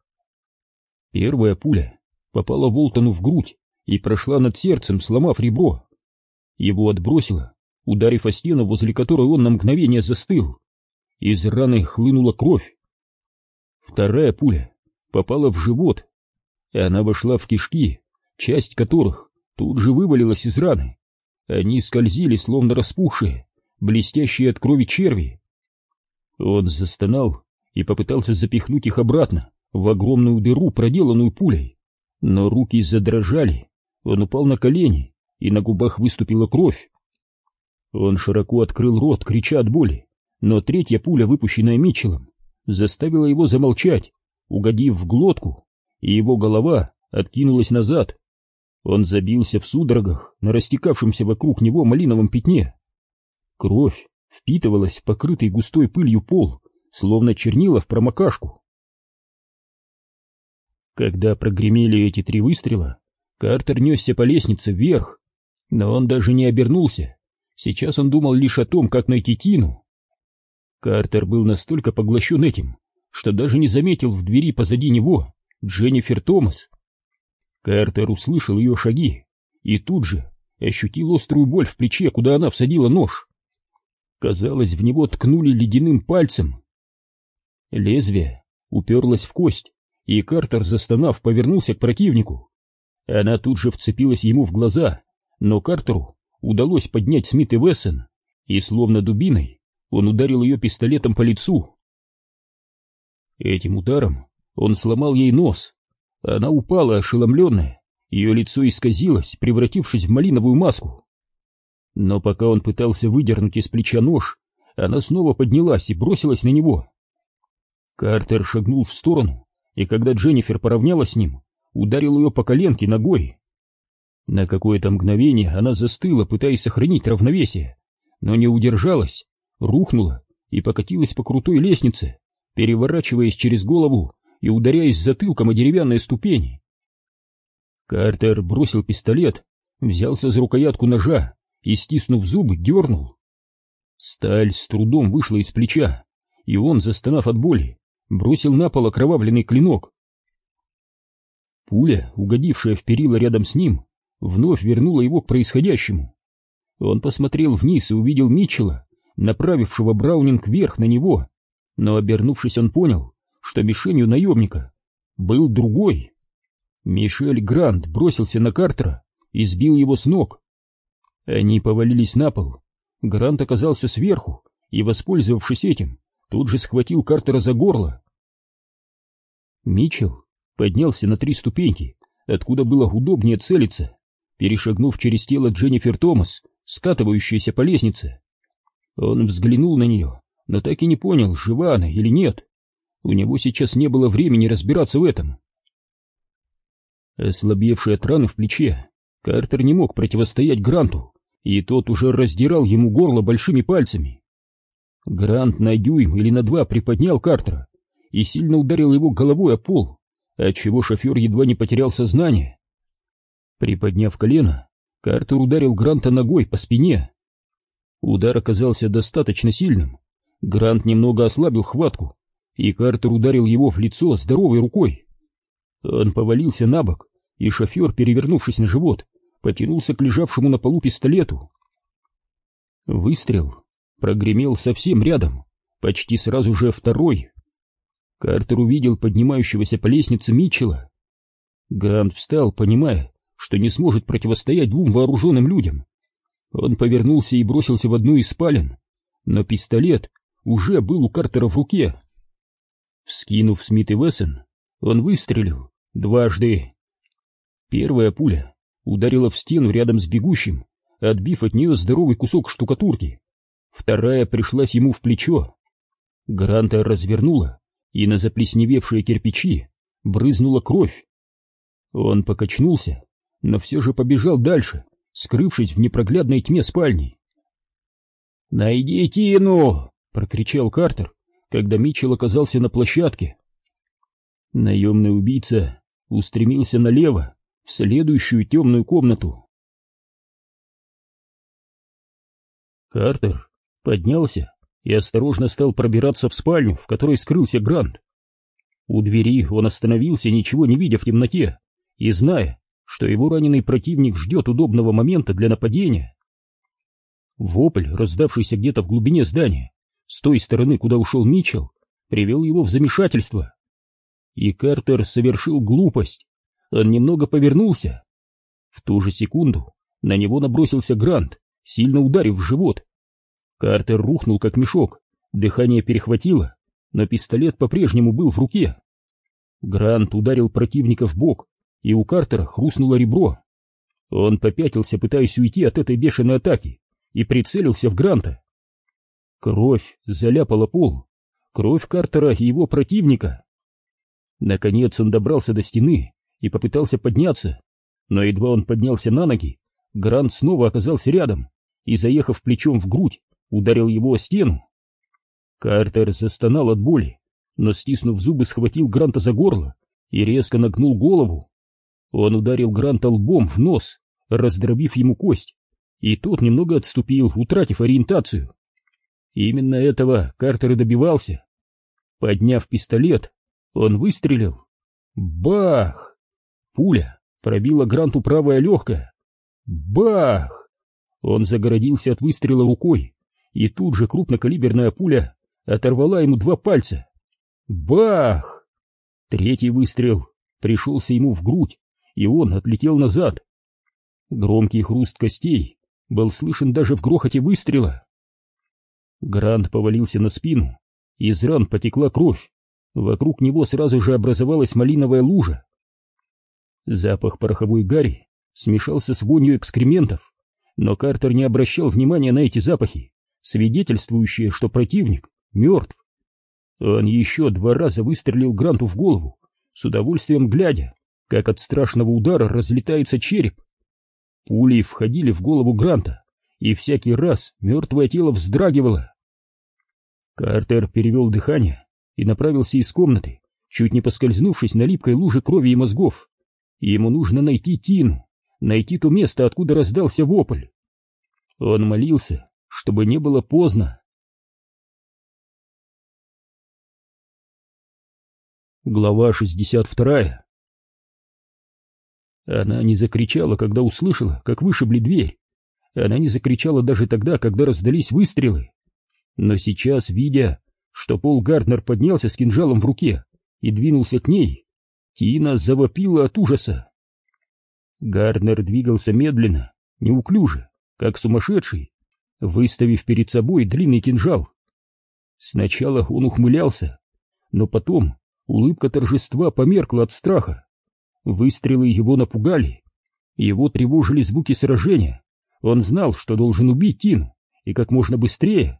Speaker 1: Первая пуля попала Волтону в грудь и прошла над сердцем, сломав ребро. Его отбросило, ударив о стену, возле которой он на мгновение застыл. Из раны хлынула кровь. Вторая пуля попала в живот, и она вошла в кишки, часть которых тут же вывалилась из раны. Они скользили, словно распухшие, блестящие от крови черви. Он застонал и попытался запихнуть их обратно в огромную дыру, проделанную пулей. Но руки задрожали, он упал на колени, и на губах выступила кровь. Он широко открыл рот, крича от боли, но третья пуля, выпущенная Митчеллом, заставила его замолчать, угодив в глотку, и его голова откинулась назад. Он забился в судорогах на растекавшемся вокруг него малиновом пятне. Кровь впитывалась в покрытый густой пылью пол, словно чернила в промокашку. Когда прогремели эти три выстрела, Картер несся по лестнице вверх, но он даже не обернулся. Сейчас он думал лишь о том, как найти Тину. Картер был настолько поглощен этим, что даже не заметил в двери позади него Дженнифер Томас. Картер услышал ее шаги и тут же ощутил острую боль в плече, куда она всадила нож. Казалось, в него ткнули ледяным пальцем. Лезвие уперлось в кость, и Картер, застонав, повернулся к противнику. Она тут же вцепилась ему в глаза, но Картеру удалось поднять Смит и Вессон, и словно дубиной он ударил ее пистолетом по лицу. Этим ударом он сломал ей нос. Она упала ошеломленная, ее лицо исказилось, превратившись в малиновую маску. Но пока он пытался выдернуть из плеча нож, она снова поднялась и бросилась на него. Картер шагнул в сторону, и когда Дженнифер поравнялась с ним, ударил ее по коленке ногой. На какое-то мгновение она застыла, пытаясь сохранить равновесие, но не удержалась, рухнула и покатилась по крутой лестнице, переворачиваясь через голову и ударяясь затылком о деревянные ступени. Картер бросил пистолет, взялся за рукоятку ножа и, стиснув зубы, дернул. Сталь с трудом вышла из плеча, и он, застонав от боли, бросил на пол окровавленный клинок. Пуля, угодившая в перила рядом с ним, вновь вернула его к происходящему. Он посмотрел вниз и увидел Митчелла, направившего Браунинг вверх на него, но, обернувшись, он понял, что мишенью наемника был другой. Мишель Грант бросился на Картера и сбил его с ног. Они повалились на пол. Грант оказался сверху и, воспользовавшись этим, тут же схватил Картера за горло. Митчелл поднялся на три ступеньки, откуда было удобнее целиться, перешагнув через тело Дженнифер Томас, скатывающейся по лестнице. Он взглянул на нее, но так и не понял, жива она или нет. У него сейчас не было времени разбираться в этом. Ослабевший от раны в плече, Картер не мог противостоять Гранту, и тот уже раздирал ему горло большими пальцами. Грант на дюйм или на два приподнял Картера и сильно ударил его головой о пол, отчего шофер едва не потерял сознание. Приподняв колено, Картер ударил Гранта ногой по спине. Удар оказался достаточно сильным. Грант немного ослабил хватку, и Картер ударил его в лицо здоровой рукой. Он повалился на бок, и шофер, перевернувшись на живот, потянулся к лежавшему на полу пистолету. Выстрел прогремел совсем рядом, почти сразу же второй. Картер увидел поднимающегося по лестнице Митчелла. Грант встал, понимая, что не сможет противостоять двум вооруженным людям. Он повернулся и бросился в одну из спален, но пистолет уже был у Картера в руке. Вскинув Смит и Вессон, он выстрелил дважды. Первая пуля ударила в стену рядом с бегущим, отбив от нее здоровый кусок штукатурки. Вторая пришлась ему в плечо. Гранта развернула, и на заплесневевшие кирпичи брызнула кровь. Он покачнулся, но все же побежал дальше, скрывшись в непроглядной тьме спальни. «Найди Тину!» — прокричал Картер, когда Митчелл оказался на площадке. Наемный убийца устремился налево, в следующую темную комнату. Картер поднялся и осторожно стал пробираться в спальню, в которой скрылся Грант. У двери он остановился, ничего не видя в темноте, и зная, что его раненый противник ждет удобного момента для нападения. Вопль, раздавшийся где-то в глубине здания, с той стороны, куда ушел Митчелл, привел его в замешательство. И Картер совершил глупость. Он немного повернулся. В ту же секунду на него набросился Грант, сильно ударив в живот. Картер рухнул как мешок, дыхание перехватило, но пистолет по-прежнему был в руке. Грант ударил противника в бок, и у Картера хрустнуло ребро. Он попятился, пытаясь уйти от этой бешеной атаки, и прицелился в Гранта. Кровь заляпала пол, кровь Картера и его противника. Наконец он добрался до стены и попытался подняться, но едва он поднялся на ноги, Грант снова оказался рядом и, заехав плечом в грудь, ударил его о стену. Картер застонал от боли, но, стиснув зубы, схватил Гранта за горло и резко нагнул голову. Он ударил Гранта лбом в нос, раздробив ему кость, и тот немного отступил, утратив ориентацию. Именно этого Картер и добивался. Подняв пистолет, он выстрелил. Бах! Пуля пробила Гранту правое легкое. Бах! Он загородился от выстрела рукой, и тут же крупнокалиберная пуля оторвала ему два пальца. Бах! Третий выстрел пришелся ему в грудь, и он отлетел назад. Громкий хруст костей был слышен даже в грохоте выстрела. Грант повалился на спину, из ран потекла кровь, вокруг него сразу же образовалась малиновая лужа. Запах пороховой гари смешался с вонью экскрементов, но Картер не обращал внимания на эти запахи, свидетельствующие, что противник мертв. Он еще два раза выстрелил Гранту в голову, с удовольствием глядя, как от страшного удара разлетается череп. Пули входили в голову Гранта, и всякий раз мертвое тело вздрагивало. Картер перевел дыхание и направился из комнаты, чуть не поскользнувшись на липкой луже крови и мозгов. Ему нужно найти Тину, найти то место, откуда раздался вопль. Он молился, чтобы не было поздно. Глава 62 она не закричала, когда услышала, как вышибли дверь. Она не закричала даже тогда, когда раздались выстрелы. Но сейчас, видя, что Пол Гарднер поднялся с кинжалом в руке и двинулся к ней, Тина завопила от ужаса. Гарднер двигался медленно, неуклюже, как сумасшедший, выставив перед собой длинный кинжал. Сначала он ухмылялся, но потом улыбка торжества померкла от страха. Выстрелы его напугали. Его тревожили звуки сражения. Он знал, что должен убить Тину, и как можно быстрее.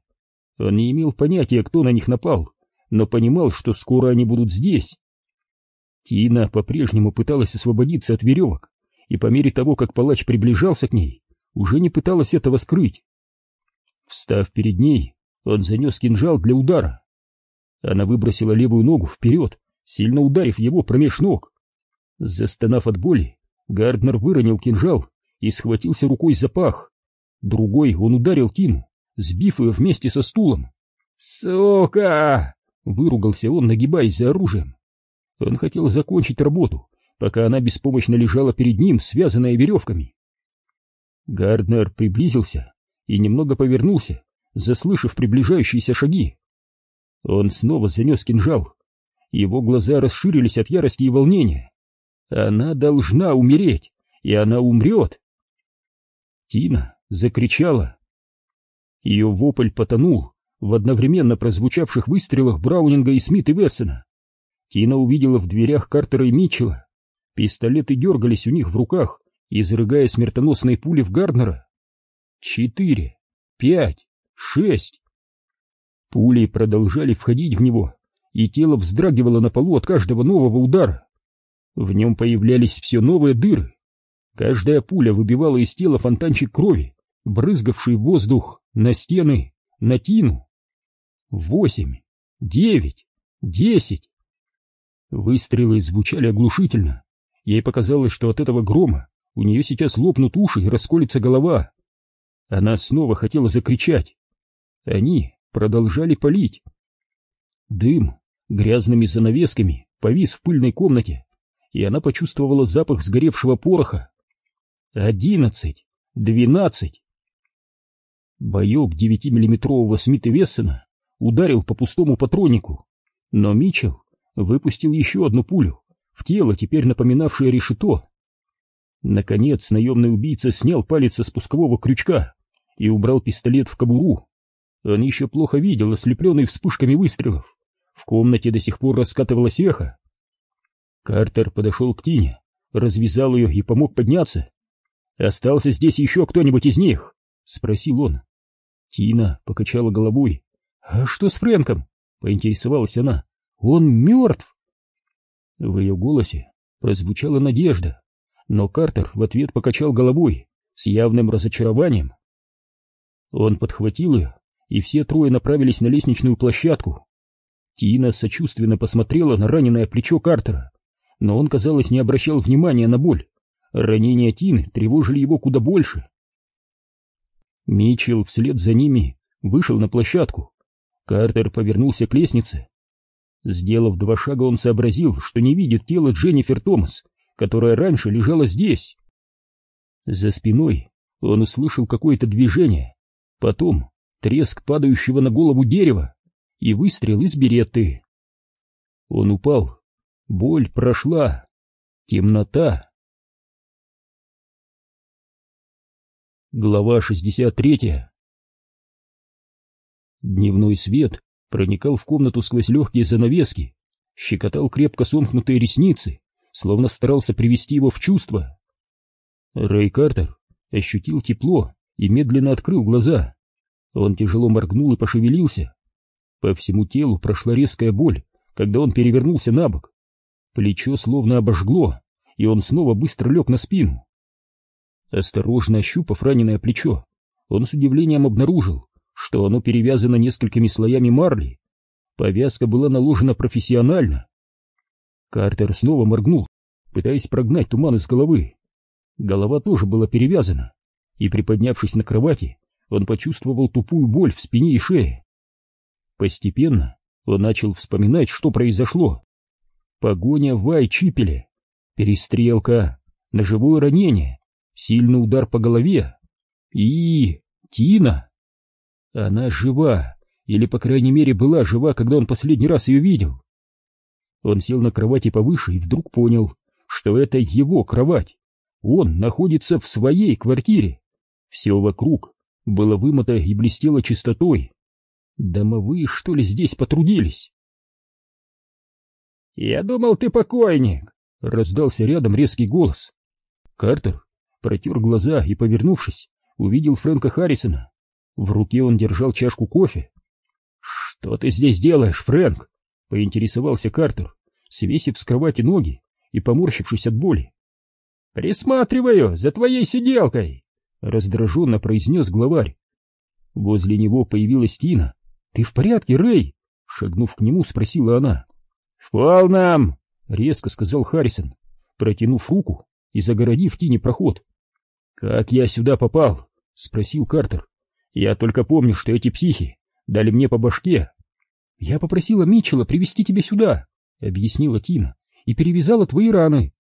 Speaker 1: Он не имел понятия, кто на них напал, но понимал, что скоро они будут здесь. Тина по-прежнему пыталась освободиться от веревок, и по мере того, как палач приближался к ней, уже не пыталась этого скрыть. Встав перед ней, Он занес кинжал для удара. Она выбросила левую ногу вперед, сильно ударив его промеж ног. Застонав от боли, Гарднер выронил кинжал и схватился рукой за пах. Другой он ударил Тину, сбив ее вместе со стулом. «Сука!» — выругался он, нагибаясь за оружием. Он хотел закончить работу, пока она беспомощно лежала перед ним, связанная веревками. Гарднер приблизился и немного повернулся, заслышав приближающиеся шаги. Он снова занес кинжал. Его глаза расширились от ярости и волнения. Она должна умереть, и она умрет. Тина закричала. Ее вопль потонул в одновременно прозвучавших выстрелах Браунинга и Смит и Вессона. Тина увидела в дверях Картера и Митчелла. Пистолеты дергались у них в руках, изрыгая смертоносные пули в Гарднера. Четыре, пять, шесть. Пули продолжали входить в него, и тело вздрагивало на полу от каждого нового удара. В нем появлялись все новые дыры. Каждая пуля выбивала из тела фонтанчик крови, брызгавший воздух на стены, на тину. Восемь, девять, десять. Выстрелы звучали оглушительно. Ей показалось, что от этого грома у нее сейчас лопнут уши и расколется голова. Она снова хотела закричать. Они продолжали палить. Дым грязными занавесками повис в пыльной комнате, и она почувствовала запах сгоревшего пороха. Одиннадцать, двенадцать. Боек девятимиллиметрового Смита Вессона ударил по пустому патроннику, но Митчелл выпустил еще одну пулю в тело, теперь напоминавшее решето. Наконец наемный убийца снял палец со спускового крючка и убрал пистолет в кобуру. Он еще плохо видел, ослепленный вспышками выстрелов. В комнате до сих пор раскатывалось эхо. Картер подошел к Тине, развязал ее и помог подняться. «Остался здесь еще кто-нибудь из них?» — спросил он. Тина покачала головой. «А что с Фрэнком?» — поинтересовалась она. «Он мертв!» В ее голосе прозвучала надежда, но Картер в ответ покачал головой с явным разочарованием. Он подхватил ее, и все трое направились на лестничную площадку. Тина сочувственно посмотрела на раненое плечо Картера, но он, казалось, не обращал внимания на боль. Ранения Тины тревожили его куда больше. Митчелл вслед за ними вышел на площадку. Картер повернулся к лестнице. Сделав два шага, он сообразил, что не видит тело Дженнифер Томас, которая раньше лежала здесь. За спиной он услышал какое-то движение, потом треск падающего на голову дерева и выстрел из береты. Он упал. Боль прошла. Темнота. Глава 63 Дневной свет проникал в комнату сквозь легкие занавески, щекотал крепко сомкнутые ресницы, словно старался привести его в чувство. Рэй Картер ощутил тепло и медленно открыл глаза. Он тяжело моргнул и пошевелился. По всему телу прошла резкая боль, когда он перевернулся на бок. Плечо словно обожгло, и он снова быстро лег на спину. Осторожно ощупав раненое плечо, он с удивлением обнаружил, что оно перевязано несколькими слоями марли. Повязка была наложена профессионально. Картер снова моргнул, пытаясь прогнать туман из головы. Голова тоже была перевязана, и, приподнявшись на кровати, он почувствовал тупую боль в спине и шее. Постепенно он начал вспоминать, что произошло. Погоня в Вайчипеле, перестрелка, ножевое ранение, сильный удар по голове и... Тина. Она жива, или, по крайней мере, была жива, когда он последний раз ее видел. Он сел на кровати повыше и вдруг понял, что это его кровать. Он находится в своей квартире. Все вокруг было вымыто и блестело чистотой. Домовые, что ли, здесь потрудились? «Я думал, ты покойник!» — раздался рядом резкий голос. Картер протер глаза и, повернувшись, увидел Фрэнка Харрисона. В руке он держал чашку кофе. «Что ты здесь делаешь, Фрэнк?» — поинтересовался Картер, свесив с кровати ноги и поморщившись от боли. «Присматриваю за твоей сиделкой!» — раздраженно произнес главарь. Возле него появилась Тина «Ты в порядке, Рэй?» — шагнув к нему, спросила она.
Speaker 2: «В полном!»
Speaker 1: — резко сказал Харрисон, протянув руку и загородив Тине проход. «Как я сюда попал?» — спросил Картер. «Я только помню, что эти психи дали мне по башке». «Я попросила Митчелла привести тебя сюда», — объяснила Тина, — «и перевязала твои раны».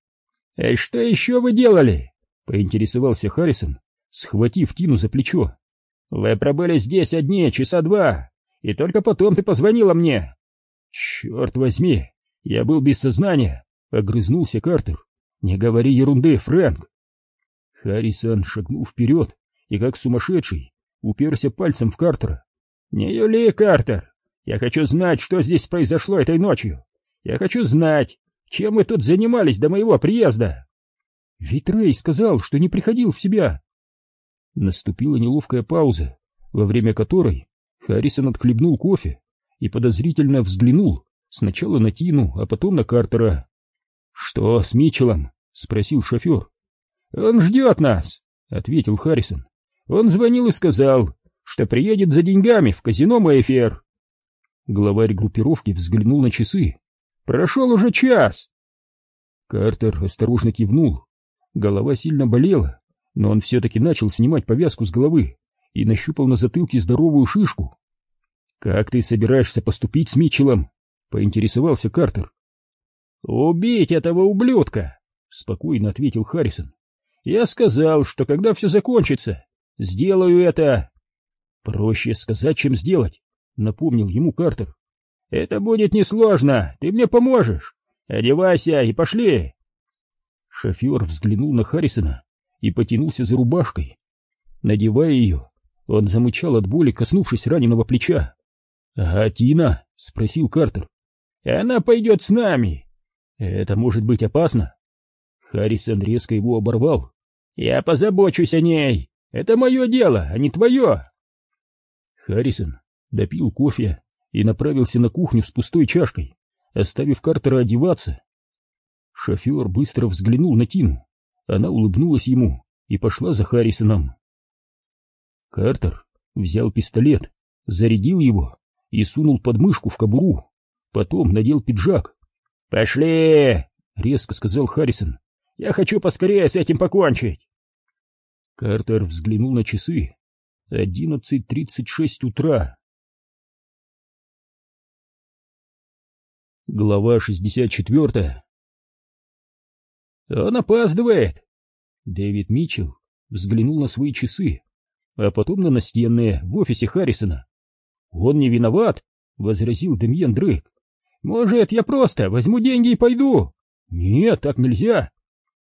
Speaker 2: «А что еще вы делали?»
Speaker 1: — поинтересовался Харрисон, схватив Тину за плечо.
Speaker 2: «Вы пробыли здесь одни часа два, и только потом ты позвонила мне».
Speaker 1: «Черт возьми, я был без сознания», — огрызнулся Картер. «Не говори ерунды, Фрэнк!» Харрисон шагнул вперед и, как сумасшедший, уперся пальцем в Картера.
Speaker 2: «Не юли, Картер! Я хочу знать, что здесь произошло этой ночью! Я хочу знать, чем вы тут занимались до моего приезда!»
Speaker 1: «Ведь сказал, что не приходил в себя!» Наступила неловкая пауза, во время которой Харрисон отхлебнул кофе и подозрительно взглянул сначала на Тину, а потом на Картера. «Что с Митчеллом?» — спросил шофер.
Speaker 2: «Он ждет нас», — ответил Харрисон. «Он звонил и сказал, что приедет за деньгами в казино Мэйфер».
Speaker 1: Главарь группировки взглянул на часы.
Speaker 2: «Прошел уже час!»
Speaker 1: Картер осторожно кивнул. Голова сильно болела, но он все-таки начал снимать повязку с головы и нащупал на затылке здоровую шишку. «Как ты собираешься поступить с Митчеллом?» — поинтересовался Картер.
Speaker 2: «Убить этого ублюдка!» — спокойно ответил Харрисон. «Я сказал, что когда все закончится, сделаю это!»
Speaker 1: «Проще сказать, чем сделать», — напомнил ему Картер.
Speaker 2: «Это будет несложно, ты мне поможешь! Одевайся и пошли!»
Speaker 1: Шофер взглянул на Харрисона и потянулся за рубашкой. Надевая ее, он замычал от боли, коснувшись раненого плеча. «А Тина?» — спросил Картер.
Speaker 2: «Она пойдет с нами!»
Speaker 1: Это может быть опасно. Харрисон резко его оборвал.
Speaker 2: Я позабочусь о ней. Это мое дело, а не твое.
Speaker 1: Харрисон допил кофе и направился на кухню с пустой чашкой, оставив Картера одеваться. Шофер быстро взглянул на Тину. Она улыбнулась ему и пошла за Харрисоном. Картер взял пистолет, зарядил его и сунул под мышку в кобуру. Потом надел пиджак
Speaker 2: «Пошли!» — резко сказал Харрисон. «Я хочу поскорее с этим покончить!»
Speaker 1: Картер взглянул на часы. Одиннадцать тридцать шесть утра. Глава шестьдесят четвертая.
Speaker 2: «Он опаздывает!»
Speaker 1: Дэвид Митчелл взглянул на свои часы, а потом на настенные в офисе Харрисона. «Он не виноват!» — возразил Демьен Дрейк.
Speaker 2: Может, я просто возьму деньги и пойду?
Speaker 1: Нет, так нельзя.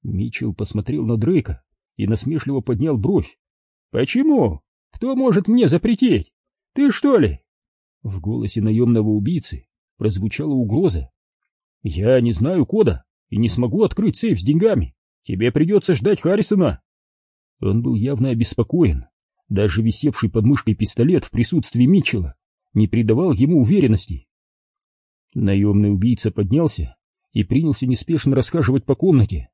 Speaker 1: Митчелл посмотрел на Дрейка и насмешливо поднял бровь.
Speaker 2: Почему? Кто может мне запретить? Ты что ли?
Speaker 1: В голосе наемного убийцы прозвучала угроза. Я не знаю кода и не смогу открыть сейф с деньгами. Тебе придется ждать Харрисона. Он был явно обеспокоен. Даже висевший под мышкой пистолет в присутствии Митчелла не придавал ему уверенности. Наемный убийца поднялся и принялся неспешно расхаживать по комнате.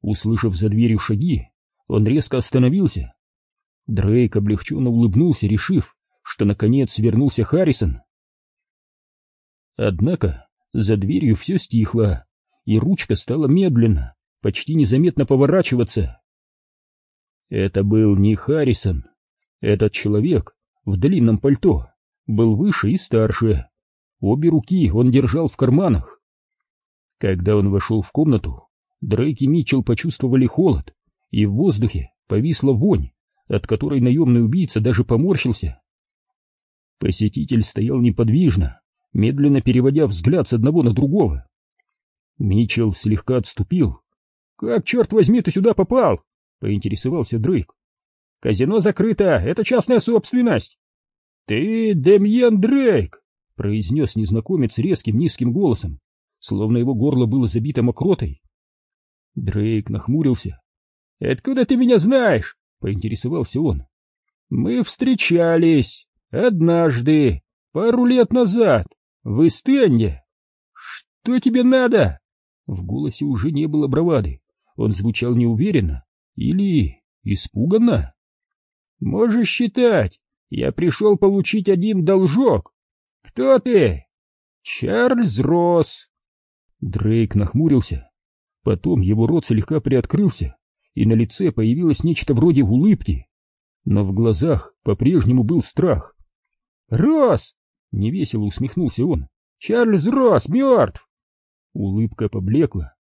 Speaker 1: Услышав за дверью шаги, он резко остановился. Дрейк облегченно улыбнулся, решив, что наконец вернулся Харрисон. Однако за дверью все стихло, и ручка стала медленно, почти незаметно поворачиваться. Это был не Харрисон. Этот человек в длинном пальто был выше и старше. Обе руки он держал в карманах. Когда он вошел в комнату, Дрейк и Митчелл почувствовали холод, и в воздухе повисла вонь, от которой наемный убийца даже поморщился. Посетитель стоял неподвижно, медленно переводя взгляд с одного на другого. Митчелл слегка отступил. «Как, черт возьми, ты сюда попал?» — поинтересовался Дрейк. «Казино закрыто, это частная собственность». «Ты Демьен Дрейк!» — произнес незнакомец резким низким голосом, словно его горло было забито мокротой. Дрейк нахмурился. «Откуда ты меня знаешь?» — поинтересовался он. «Мы встречались однажды, пару лет назад, в Истенде. Что тебе надо?» В голосе уже не было бравады. Он звучал неуверенно или испуганно. «Можешь считать,
Speaker 2: Я пришел получить один должок. Кто ты? Чарльз Росс. Дрейк нахмурился. Потом его рот слегка приоткрылся, и на лице появилось нечто вроде улыбки. Но в глазах по-прежнему был страх. «Росс!» — невесело усмехнулся он. «Чарльз Росс мертв!» Улыбка поблекла.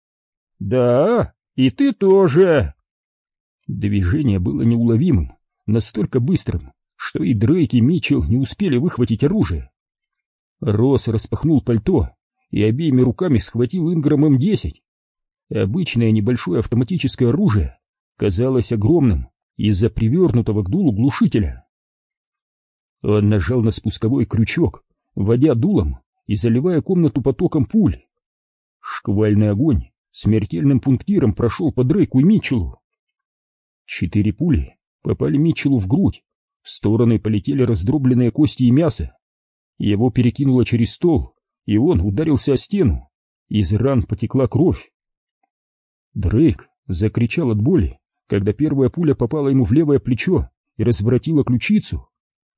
Speaker 2: «Да, и ты тоже!» Движение было неуловимым, настолько быстрым, что и Дрейк и Митчелл не успели выхватить оружие. Росс распахнул пальто и обеими руками схватил Инграм М-10. Обычное небольшое автоматическое оружие казалось огромным из-за привернутого к дулу глушителя. Он нажал на спусковой крючок, вводя дулом и заливая комнату потоком пуль. Шквальный огонь смертельным пунктиром прошел по Дрейку и Митчеллу. Четыре пули попали Митчеллу в грудь, в стороны полетели раздробленные кости и мясо. Его перекинуло через стол, и он ударился о стену. Из ран потекла кровь. Дрейк закричал от боли, когда первая пуля попала ему в левое плечо и разворотила ключицу.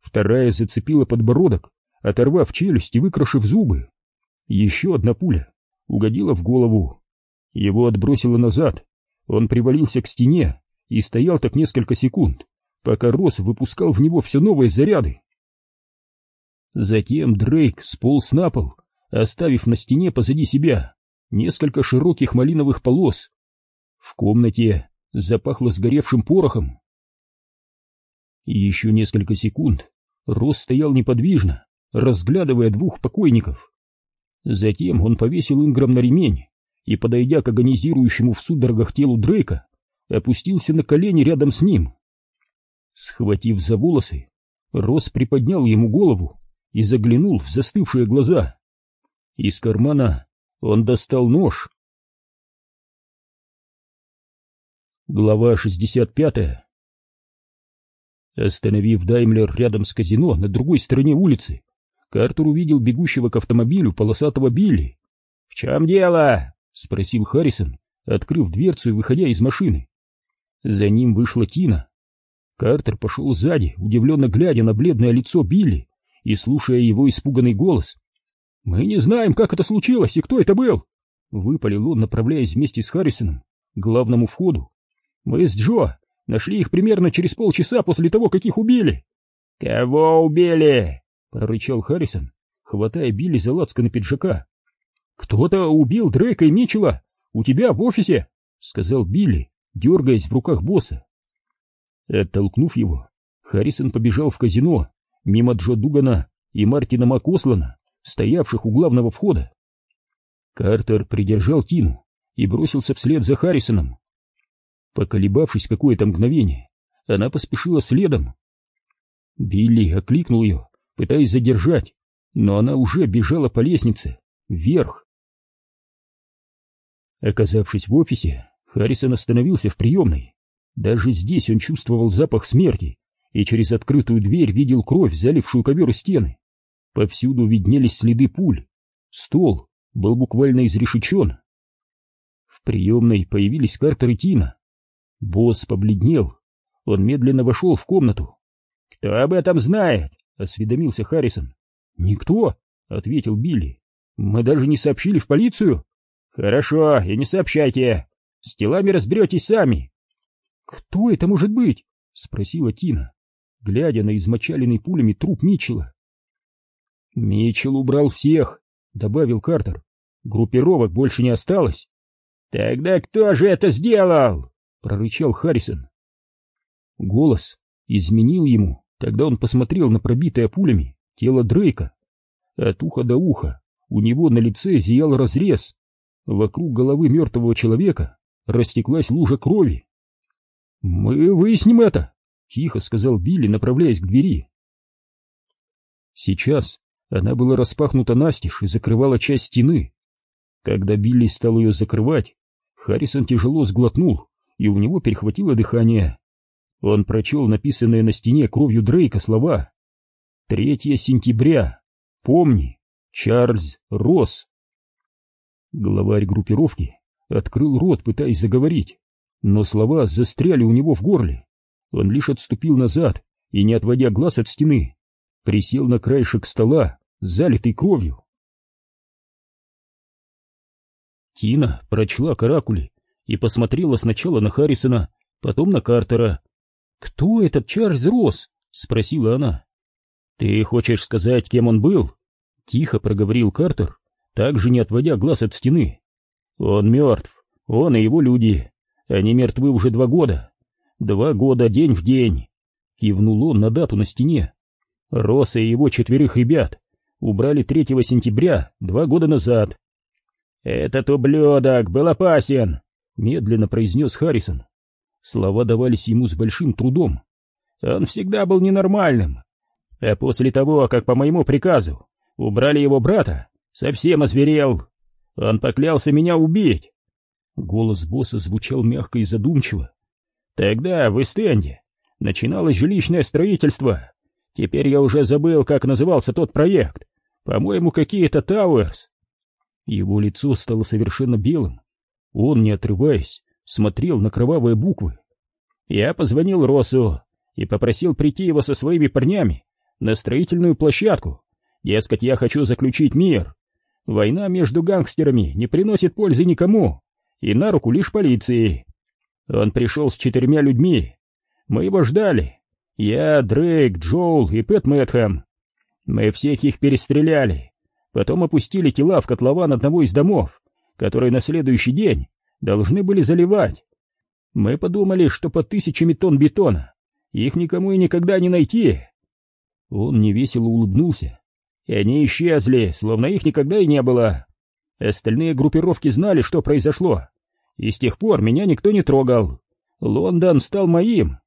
Speaker 2: Вторая зацепила подбородок, оторвав челюсть и выкрашив зубы. Еще одна пуля угодила в голову. Его отбросило назад. Он привалился к стене и стоял так несколько секунд, пока Росс выпускал в него все новые заряды. Затем Дрейк сполз на пол, оставив на стене позади себя несколько широких малиновых полос. В комнате запахло сгоревшим порохом. Еще несколько секунд Росс стоял неподвижно, разглядывая двух покойников. Затем он повесил Инграм на ремень и, подойдя к агонизирующему в судорогах телу Дрейка, опустился на колени рядом с ним. Схватив за волосы, Росс приподнял ему голову и заглянул в застывшие глаза. Из кармана он достал нож. Глава 65 Остановив Даймлер рядом с казино на другой стороне улицы, Картер увидел бегущего к автомобилю полосатого Билли. «В чем дело?» — спросил Харрисон, открыв дверцу и выходя из машины. За ним вышла Тина. Картер пошел сзади, удивленно глядя на бледное лицо Билли и слушая его испуганный голос. «Мы не знаем, как это случилось и кто это был!» — выпалил он, направляясь вместе с Харрисоном к главному входу. «Мы с Джо нашли их примерно через полчаса после того, как их убили». «Кого убили?» — прорычал Харрисон, хватая Билли за лацканы пиджака. «Кто-то убил Дрейка и Митчелла у тебя в офисе», — сказал Билли, дергаясь в руках босса. Оттолкнув его, Харрисон побежал в казино, мимо Джо Дугана и Мартина Макослана, стоявших у главного входа. Картер придержал Тину и бросился вслед за Харрисоном. Поколебавшись какое-то мгновение, она поспешила следом. Билли окликнул ее, пытаясь задержать, но она уже бежала по лестнице, вверх. Оказавшись в офисе, Харрисон остановился в приемной. Даже здесь он чувствовал запах смерти и через открытую дверь видел кровь, залившую ковер и стены. Повсюду виднелись следы пуль. Стол был буквально изрешечен. В приемной появились Картер и Тина. Босс побледнел. Он медленно вошел в комнату. «Кто об этом знает?» — осведомился Харрисон. «Никто», — ответил Билли. «Мы даже не сообщили в полицию». «Хорошо, и не сообщайте. С телами разберетесь сами. — Кто это может быть? — спросила Тина, глядя на измочаленный пулями труп Митчелла. — Митчелл убрал всех, — добавил Картер. — Группировок больше не осталось. — Тогда кто же это сделал? — прорычал Харрисон. Голос изменил ему, когда он посмотрел на пробитое пулями тело Дрейка. От уха до уха у него на лице зиял разрез. Вокруг головы мертвого человека растеклась лужа крови. «Мы выясним это», — тихо сказал Билли, направляясь к двери. Сейчас она была распахнута настежь и закрывала часть стены. Когда Билли стал ее закрывать, Харрисон тяжело сглотнул, и у него перехватило дыхание. Он прочел написанные на стене кровью Дрейка слова «Третье сентября. Помни. Чарльз Росс». Главарь группировки открыл рот, пытаясь заговорить, но слова застряли у него в горле. Он лишь отступил назад и, не отводя глаз от стены, присел на краешек стола, залитый кровью. Тина прочла каракули и посмотрела сначала на Харрисона, потом на Картера. «Кто этот Чарльз Росс?» — спросила она. «Ты хочешь сказать, кем он был?» — тихо проговорил Картер, также не отводя глаз от стены. «Он мертв, он и его люди. Они мертвы уже два года. Два года день в день!» Кивнул он на дату на стене. Росса и его четверых ребят убрали 3 сентября два года назад. «Этот ублюдок был опасен!» — медленно произнес Харрисон. Слова давались ему с большим трудом. «Он всегда был ненормальным. А после того, как по моему приказу убрали его брата, совсем озверел. Он поклялся меня убить!» Голос босса звучал мягко и задумчиво. «Тогда в Эстенде начиналось жилищное строительство. Теперь я уже забыл, как назывался тот проект. По-моему, какие-то Тауэрс. Его лицо стало совершенно белым. Он, не отрываясь, смотрел на кровавые буквы. Я позвонил Росу и попросил прийти его со своими парнями на строительную площадку. Дескать, я хочу заключить мир. Война между гангстерами не приносит пользы никому, и на руку лишь полиции. Он пришел с четырьмя людьми. Мы его ждали. Я, Дрейк, Джоул и Пэт Мэтхэм. Мы всех их перестреляли. Потом опустили тела в котлован одного из домов, которые на следующий день должны были заливать. Мы подумали, что под тысячами тонн бетона их никому и никогда не найти. Он невесело улыбнулся, и они исчезли, словно их никогда и не было. Остальные группировки знали, что произошло, и с тех пор меня никто не трогал. Лондон стал моим.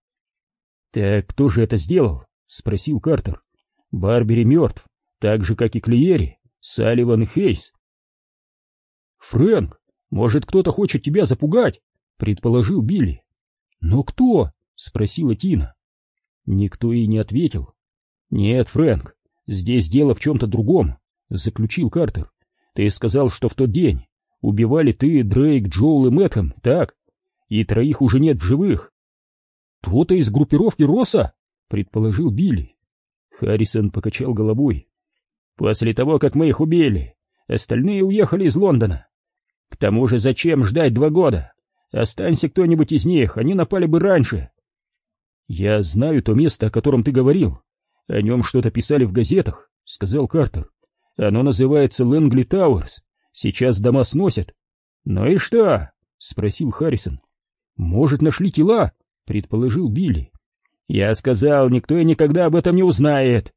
Speaker 2: «Так кто же это сделал?» — спросил Картер. Барбери мертв, так же, как и Клиери, Салливан и Хейс. «Фрэнк, может, кто-то хочет тебя запугать?» — предположил Билли. «Но кто?» — спросила Тина. Никто и не ответил. «Нет, Фрэнк, здесь дело в чем-то другом», — заключил Картер. «Ты сказал, что в тот день убивали ты, Дрейк, Джоул и Мэтхэм, так? И троих уже нет в живых». «Кто-то из группировки Росса?» — предположил Билли. Харрисон покачал головой. После того, как мы их убили, остальные уехали из Лондона. К тому же зачем ждать два года? Останься кто-нибудь из них, они напали бы раньше. Я знаю то место, о котором ты говорил. О нем что-то писали в газетах, сказал Картер. Оно называется Лэнгли Тауэрс. Сейчас дома сносят. Ну и что? спросил Харрисон. Может, нашли тела? предположил Билли. Я сказал, никто и никогда об этом не узнает.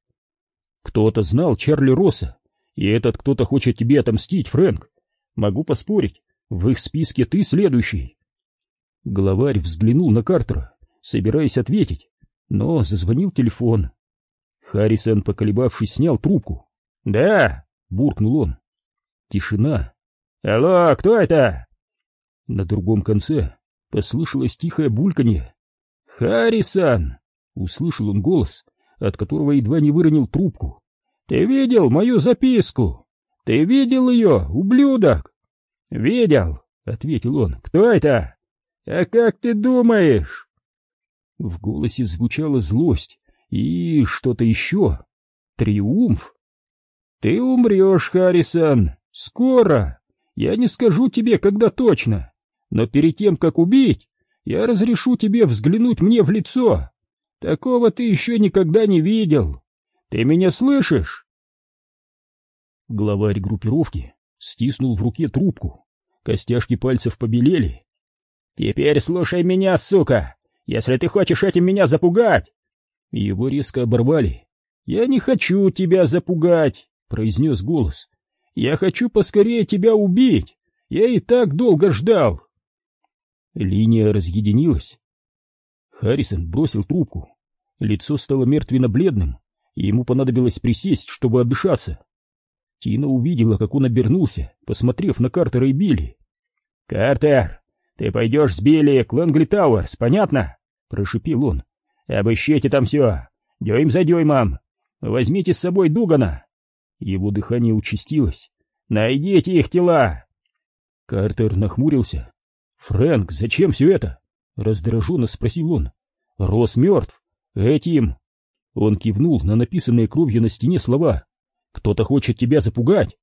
Speaker 2: Кто-то знал Чарли Росса, и этот кто-то хочет тебе отомстить, Фрэнк. Могу поспорить, в их списке ты следующий. Главарь взглянул на Картера, собираясь ответить, но зазвонил телефон. Харрисон, поколебавшись, снял трубку. «Да!» — буркнул он. Тишина. «Алло, кто это?» На другом конце послышалось тихое бульканье. «Харрисон!» Услышал он голос, от которого едва не выронил трубку. «Ты видел мою записку? Ты видел ее, ублюдок?» «Видел», — ответил он. «Кто это?» «А как ты думаешь?» В голосе звучала злость и что-то еще. Триумф. «Ты умрешь, Харрисон, скоро. Я не скажу тебе, когда точно, но перед тем, как убить, я разрешу тебе взглянуть мне в лицо. Такого ты еще никогда не видел. Ты меня слышишь?» Главарь группировки стиснул в руке трубку. Костяшки пальцев побелели. «Теперь слушай меня, сука! Если ты хочешь этим меня запугать!» Его резко оборвали. «Я не хочу тебя запугать!» — произнес голос. «Я хочу поскорее тебя убить! Я и так долго ждал!» Линия разъединилась. Харрисон бросил трубку. Лицо стало мертвенно-бледным, и ему понадобилось присесть, чтобы отдышаться. Тина увидела, как он обернулся, посмотрев на Картера и Билли. «Картер, ты пойдешь с Билли к Лэнгли Тауэрс, понятно?» — прошипел он. «Обыщите там все, дюйм за дюймом. Возьмите с собой Дугана». Его дыхание участилось. «Найдите их тела!» Картер нахмурился. «Фрэнк, зачем все это?» — раздраженно спросил он. «Рос мертв. Этим...»
Speaker 1: Он кивнул на написанные кровью на стене слова. «Кто-то хочет тебя запугать!»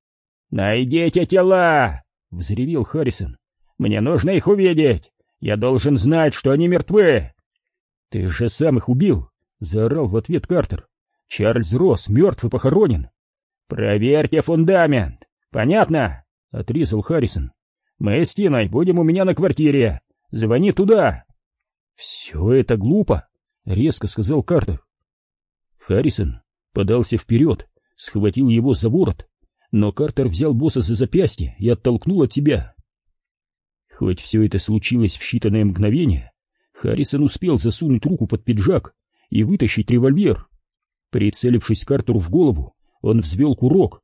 Speaker 2: «Найдите тела!» — взревел Харрисон. «Мне нужно их увидеть! Я должен знать, что они мертвы!»
Speaker 1: «Ты же сам их убил!» — заорал в ответ Картер. «Чарльз Росс мертв и похоронен!»
Speaker 2: «Проверьте фундамент! Понятно?» — отрезал Харрисон. «Мы с Тиной будем у меня на квартире. Звони туда!»
Speaker 1: «Все это глупо!» — резко сказал Картер. Харрисон подался вперед, схватил его за ворот, но Картер взял босса за запястье и оттолкнул от себя. Хоть все это случилось в считанные мгновения, Харрисон успел засунуть руку под пиджак и вытащить револьвер. Прицелившись Картеру в голову, он взвел курок.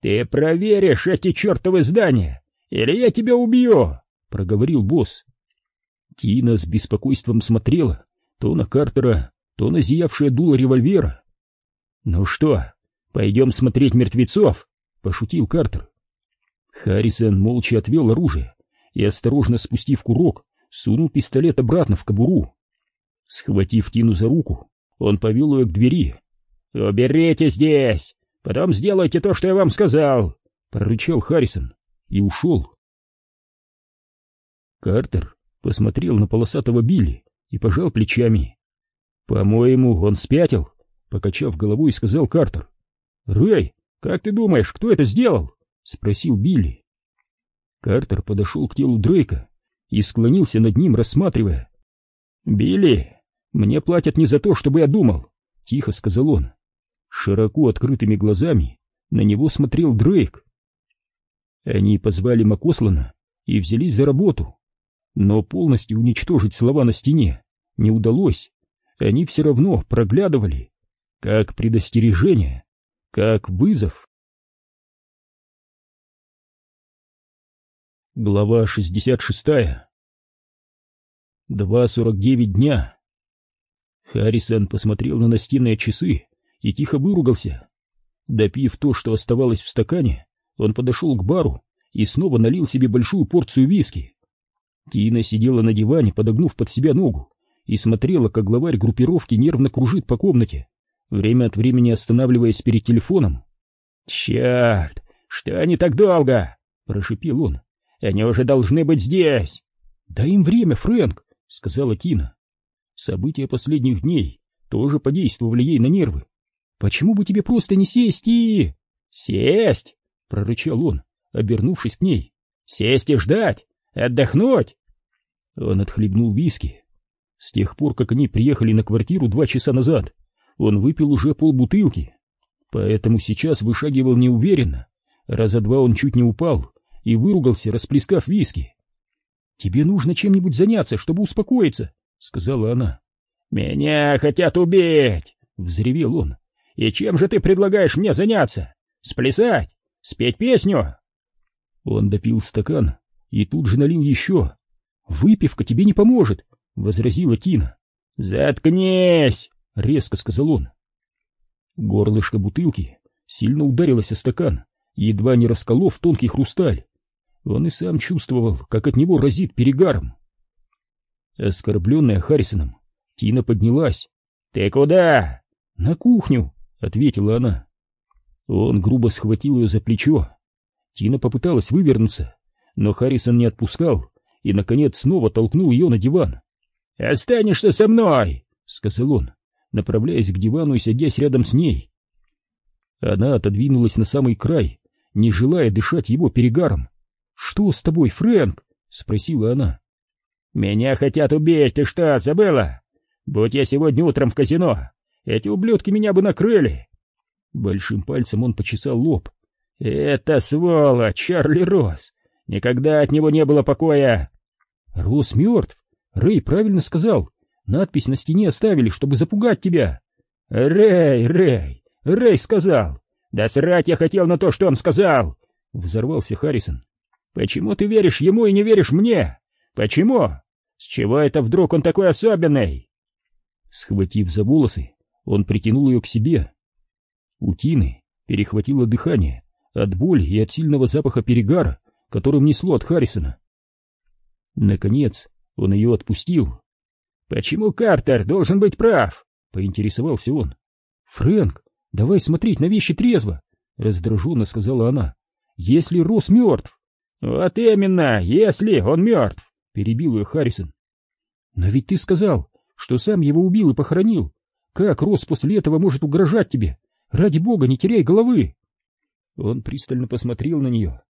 Speaker 2: «Ты проверишь эти чертовы здания, или я тебя убью!» — проговорил босс.
Speaker 1: Тина с беспокойством смотрела то на Картера, то на зиявшее дуло револьвера. «Ну что, пойдем смотреть мертвецов?» — пошутил Картер. Харрисон молча отвел оружие и, осторожно спустив курок, сунул пистолет обратно в кобуру. Схватив Тину за руку, он повел ее к двери.
Speaker 2: «Уберите здесь! Потом сделайте то, что я вам сказал!»
Speaker 1: — прорычал Харрисон и ушел. Картер посмотрел на полосатого Билли и пожал плечами. «По-моему, он спятил», — покачав головой, сказал Картер.
Speaker 2: «Рэй, как ты думаешь, кто это сделал?» — спросил Билли.
Speaker 1: Картер подошел к телу Дрейка и склонился над ним, рассматривая.
Speaker 2: «Билли, мне платят не за то, чтобы я думал», — тихо сказал он.
Speaker 1: Широко открытыми глазами на него смотрел Дрейк. Они позвали Макослана и взялись за работу, но полностью уничтожить слова на стене не удалось они все равно проглядывали, как предостережение, как вызов. Глава 66 2.49 дня Харрисон посмотрел на настенные часы и тихо выругался. Допив то, что оставалось в стакане, он подошел к бару и снова налил себе большую порцию виски. Тина сидела на диване, подогнув под себя ногу, и смотрела, как главарь группировки нервно кружит по комнате, время от времени останавливаясь перед телефоном.
Speaker 2: «Черт! Что они так долго?» — прошипел он. «Они уже должны быть здесь!»
Speaker 1: «Дай им время, Фрэнк!» — сказала Тина. События последних дней тоже подействовали ей на нервы. «Почему бы тебе просто не сесть и...»
Speaker 2: «Сесть!» — прорычал он, обернувшись к ней. «Сесть и ждать! Отдохнуть!»
Speaker 1: Он отхлебнул виски с тех пор, как они приехали на квартиру два часа назад, он выпил уже полбутылки, поэтому сейчас вышагивал неуверенно. Раза два он чуть не упал и выругался, расплескав виски. «Тебе нужно чем-нибудь заняться, чтобы успокоиться», — сказала она.
Speaker 2: «Меня хотят убить!» — взревел он. «И чем же ты предлагаешь мне заняться? Сплясать? Спеть песню?»
Speaker 1: Он допил стакан и тут же налил еще. «Выпивка тебе не поможет возразила Тина.
Speaker 2: «Заткнись!» — резко сказал он.
Speaker 1: Горлышко бутылки сильно ударилось о стакан, едва не расколов тонкий хрусталь. Он и сам чувствовал, как от него разит перегаром. Оскорбленная Харрисоном, Тина поднялась.
Speaker 2: «Ты куда?»
Speaker 1: «На кухню», — ответила она. Он грубо схватил ее за плечо. Тина попыталась вывернуться, но Харрисон не отпускал и, наконец, снова толкнул ее на диван.
Speaker 2: «Останешься со мной!» — сказал он,
Speaker 1: направляясь к дивану и садясь рядом с ней. Она отодвинулась на самый край, не желая дышать его перегаром. «Что с тобой, Фрэнк?» — спросила она.
Speaker 2: «Меня хотят убить, ты что, забыла? Будь я сегодня утром в казино, эти ублюдки меня бы накрыли!»
Speaker 1: Большим пальцем он почесал лоб.
Speaker 2: «Это сволочь, Чарли Росс! Никогда от него не было покоя!»
Speaker 1: «Росс мертв!» Рэй правильно сказал. Надпись на стене оставили, чтобы запугать тебя.
Speaker 2: Рэй, Рэй, Рэй сказал. Да срать я хотел на то, что он сказал. Взорвался Харрисон. Почему ты веришь ему и не веришь мне? Почему? С чего это вдруг он такой особенный?
Speaker 1: Схватив за волосы, он притянул ее к себе. У Тины перехватило дыхание от боли и от сильного запаха перегара, которым несло от Харрисона. Наконец, он ее отпустил.
Speaker 2: «Почему Картер должен быть прав?» — поинтересовался он. Фрэнк, давай смотреть на вещи трезво, раздраженно сказала она. Если Росс мертв. Вот именно, если он мертв, перебил ее Харрисон. Но ведь ты сказал, что сам его убил и похоронил. Как Росс после этого может угрожать тебе? Ради бога, не теряй головы. Он пристально посмотрел на нее.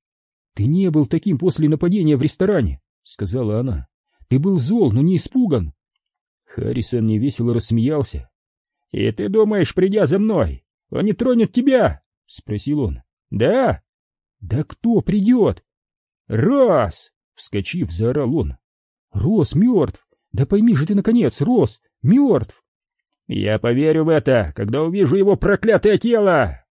Speaker 2: Ты не был таким после нападения в ресторане, сказала она. Ты был зол, но не испуган. Харрисон невесело рассмеялся. «И ты думаешь, придя за мной, он не тронет тебя?» — спросил он. «Да?» «Да кто придет?» «Рос!» — вскочив, заорал он. «Рос мертв! Да пойми же ты, наконец, Рос мертв!» «Я поверю в это, когда увижу его проклятое тело!»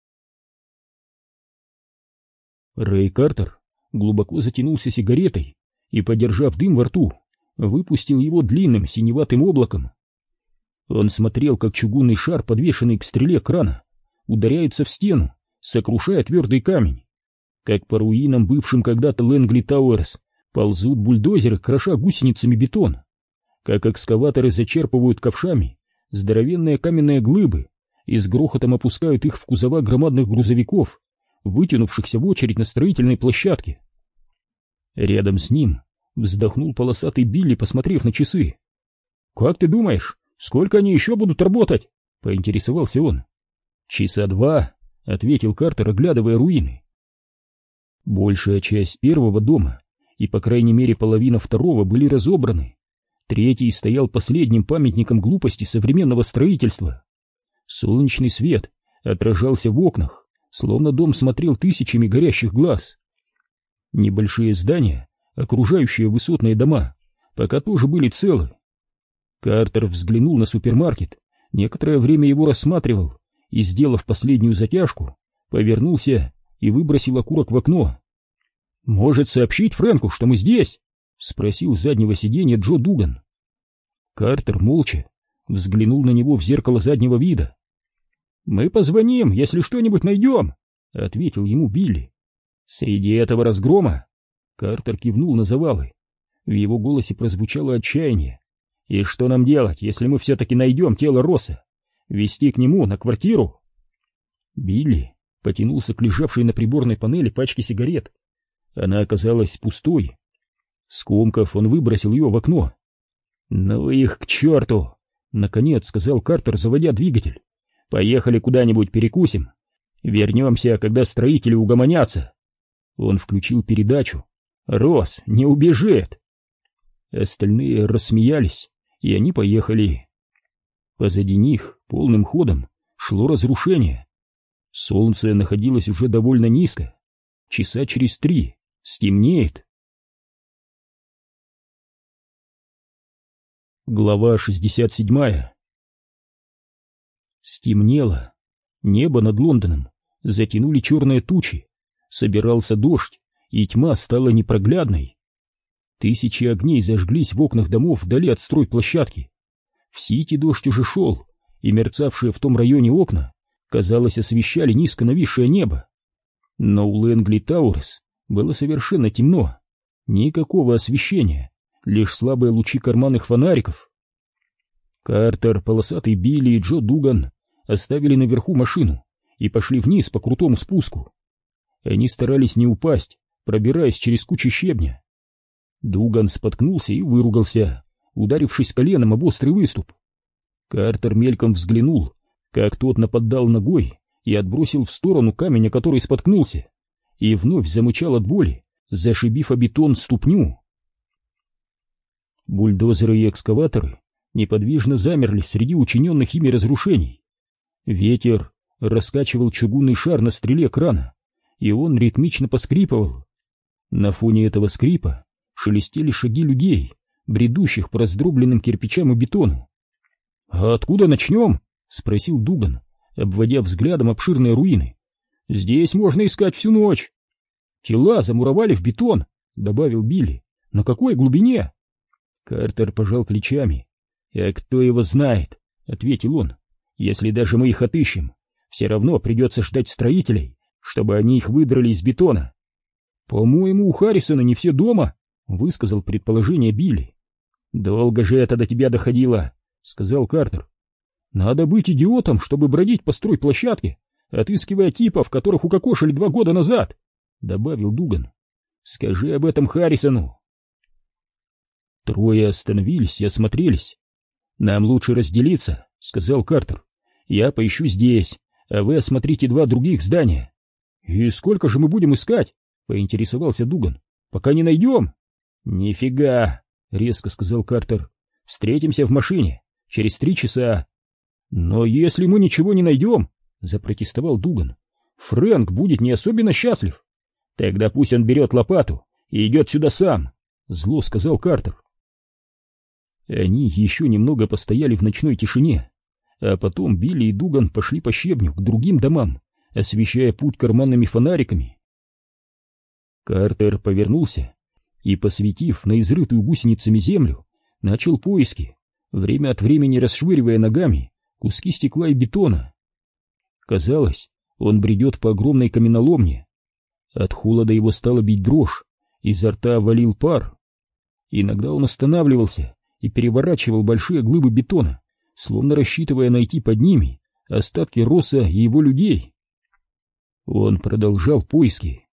Speaker 2: Рэй Картер глубоко затянулся сигаретой и, подержав дым во рту, выпустил его длинным синеватым облаком. Он смотрел, как чугунный шар, подвешенный к стреле крана, ударяется в стену, сокрушая твердый камень. Как по руинам, бывшим когда-то Лэнгли Тауэрс, ползут бульдозеры, кроша гусеницами бетон. Как экскаваторы зачерпывают ковшами здоровенные каменные глыбы и с грохотом опускают их в кузова громадных грузовиков, вытянувшихся в очередь на строительной площадке. Рядом с ним Вздохнул полосатый Билли, посмотрев на часы. «Как ты думаешь, сколько они еще будут работать?» — поинтересовался он. «Часа два», — ответил Картер, оглядывая руины. Большая часть первого дома и, по крайней мере, половина второго были разобраны. Третий стоял последним памятником глупости современного строительства. Солнечный свет отражался в окнах, словно дом смотрел тысячами горящих глаз. Небольшие здания окружающие высотные дома, пока тоже были целы. Картер взглянул на супермаркет, некоторое время его рассматривал и, сделав последнюю затяжку, повернулся и выбросил окурок в окно. «Может сообщить Фрэнку, что мы здесь?» — спросил с заднего сиденья Джо Дуган. Картер молча взглянул на него в зеркало заднего вида. «Мы позвоним, если что-нибудь найдем», — ответил ему Билли. «Среди этого разгрома Картер кивнул на завалы. В его голосе прозвучало отчаяние. «И что нам делать, если мы все-таки найдем тело Росса? Вести к нему на квартиру?» Билли потянулся к лежавшей на приборной панели пачке сигарет. Она оказалась пустой. Скомков он выбросил ее в окно. «Ну их к черту!» — наконец сказал Картер, заводя двигатель. «Поехали куда-нибудь перекусим. Вернемся, когда строители угомонятся». Он включил передачу Рос не убежит. Остальные рассмеялись, и они поехали. Позади них полным ходом шло разрушение. Солнце находилось уже довольно низко. Часа через три стемнеет. Глава 67 Стемнело. Небо над Лондоном затянули черные тучи. Собирался дождь и тьма стала непроглядной. Тысячи огней зажглись в окнах домов вдали от стройплощадки. В Сити дождь уже шел, и мерцавшие в том районе окна, казалось, освещали низко нависшее небо. Но у Лэнгли Таурес было совершенно темно. Никакого освещения, лишь слабые лучи карманных фонариков. Картер, полосатый Билли и Джо Дуган оставили наверху машину и пошли вниз по крутому спуску. Они старались не упасть, пробираясь через кучу щебня. Дуган споткнулся и выругался, ударившись коленом об острый выступ. Картер мельком взглянул, как тот нападал ногой и отбросил в сторону камень, который споткнулся, и вновь замычал от боли, зашибив о бетон ступню. Бульдозеры и экскаваторы неподвижно замерли среди учиненных ими разрушений. Ветер раскачивал чугунный шар на стреле крана, и он ритмично поскрипывал. На фоне этого скрипа шелестели шаги людей, бредущих по раздробленным кирпичам и бетону. «А откуда начнем?» — спросил Дуган, обводя взглядом обширные руины. «Здесь можно искать всю ночь». «Тела замуровали в бетон», — добавил Билли. «На какой глубине?» Картер пожал плечами. «А кто его знает?» — ответил он. «Если даже мы их отыщем, все равно придется ждать строителей, чтобы они их выдрали из бетона. «По-моему, у Харрисона не все дома», — высказал предположение Билли. «Долго же это до тебя доходило», — сказал Картер. Надо быть идиотом, чтобы бродить по стройплощадке, отыскивая типов, которых укокошили два года назад, — добавил Дуган. — Скажи об этом Харрисону. Трое остановились и осмотрелись. — Нам лучше разделиться, — сказал Картер. — Я поищу здесь, а вы осмотрите два других здания. — И сколько же мы будем искать? — поинтересовался Дуган. — Пока не найдем. — Нифига, — резко сказал Картер. — Встретимся в машине через три часа. — Но если мы ничего не найдем, — запротестовал Дуган, — Фрэнк будет не особенно счастлив. — Тогда пусть он берет лопату и идет сюда сам, — зло сказал Картер. Они еще немного постояли в ночной тишине, а потом Билли и Дуган пошли по щебню к другим домам, освещая путь карманными фонариками. Картер повернулся и, посветив на изрытую гусеницами землю, начал поиски, время от времени расшвыривая ногами куски стекла и бетона. Казалось, он бредет по огромной каменоломне. От холода его стало бить дрожь, изо рта валил пар. Иногда он останавливался и переворачивал большие глыбы бетона, словно рассчитывая найти под ними остатки Росса и его людей. Он продолжал поиски.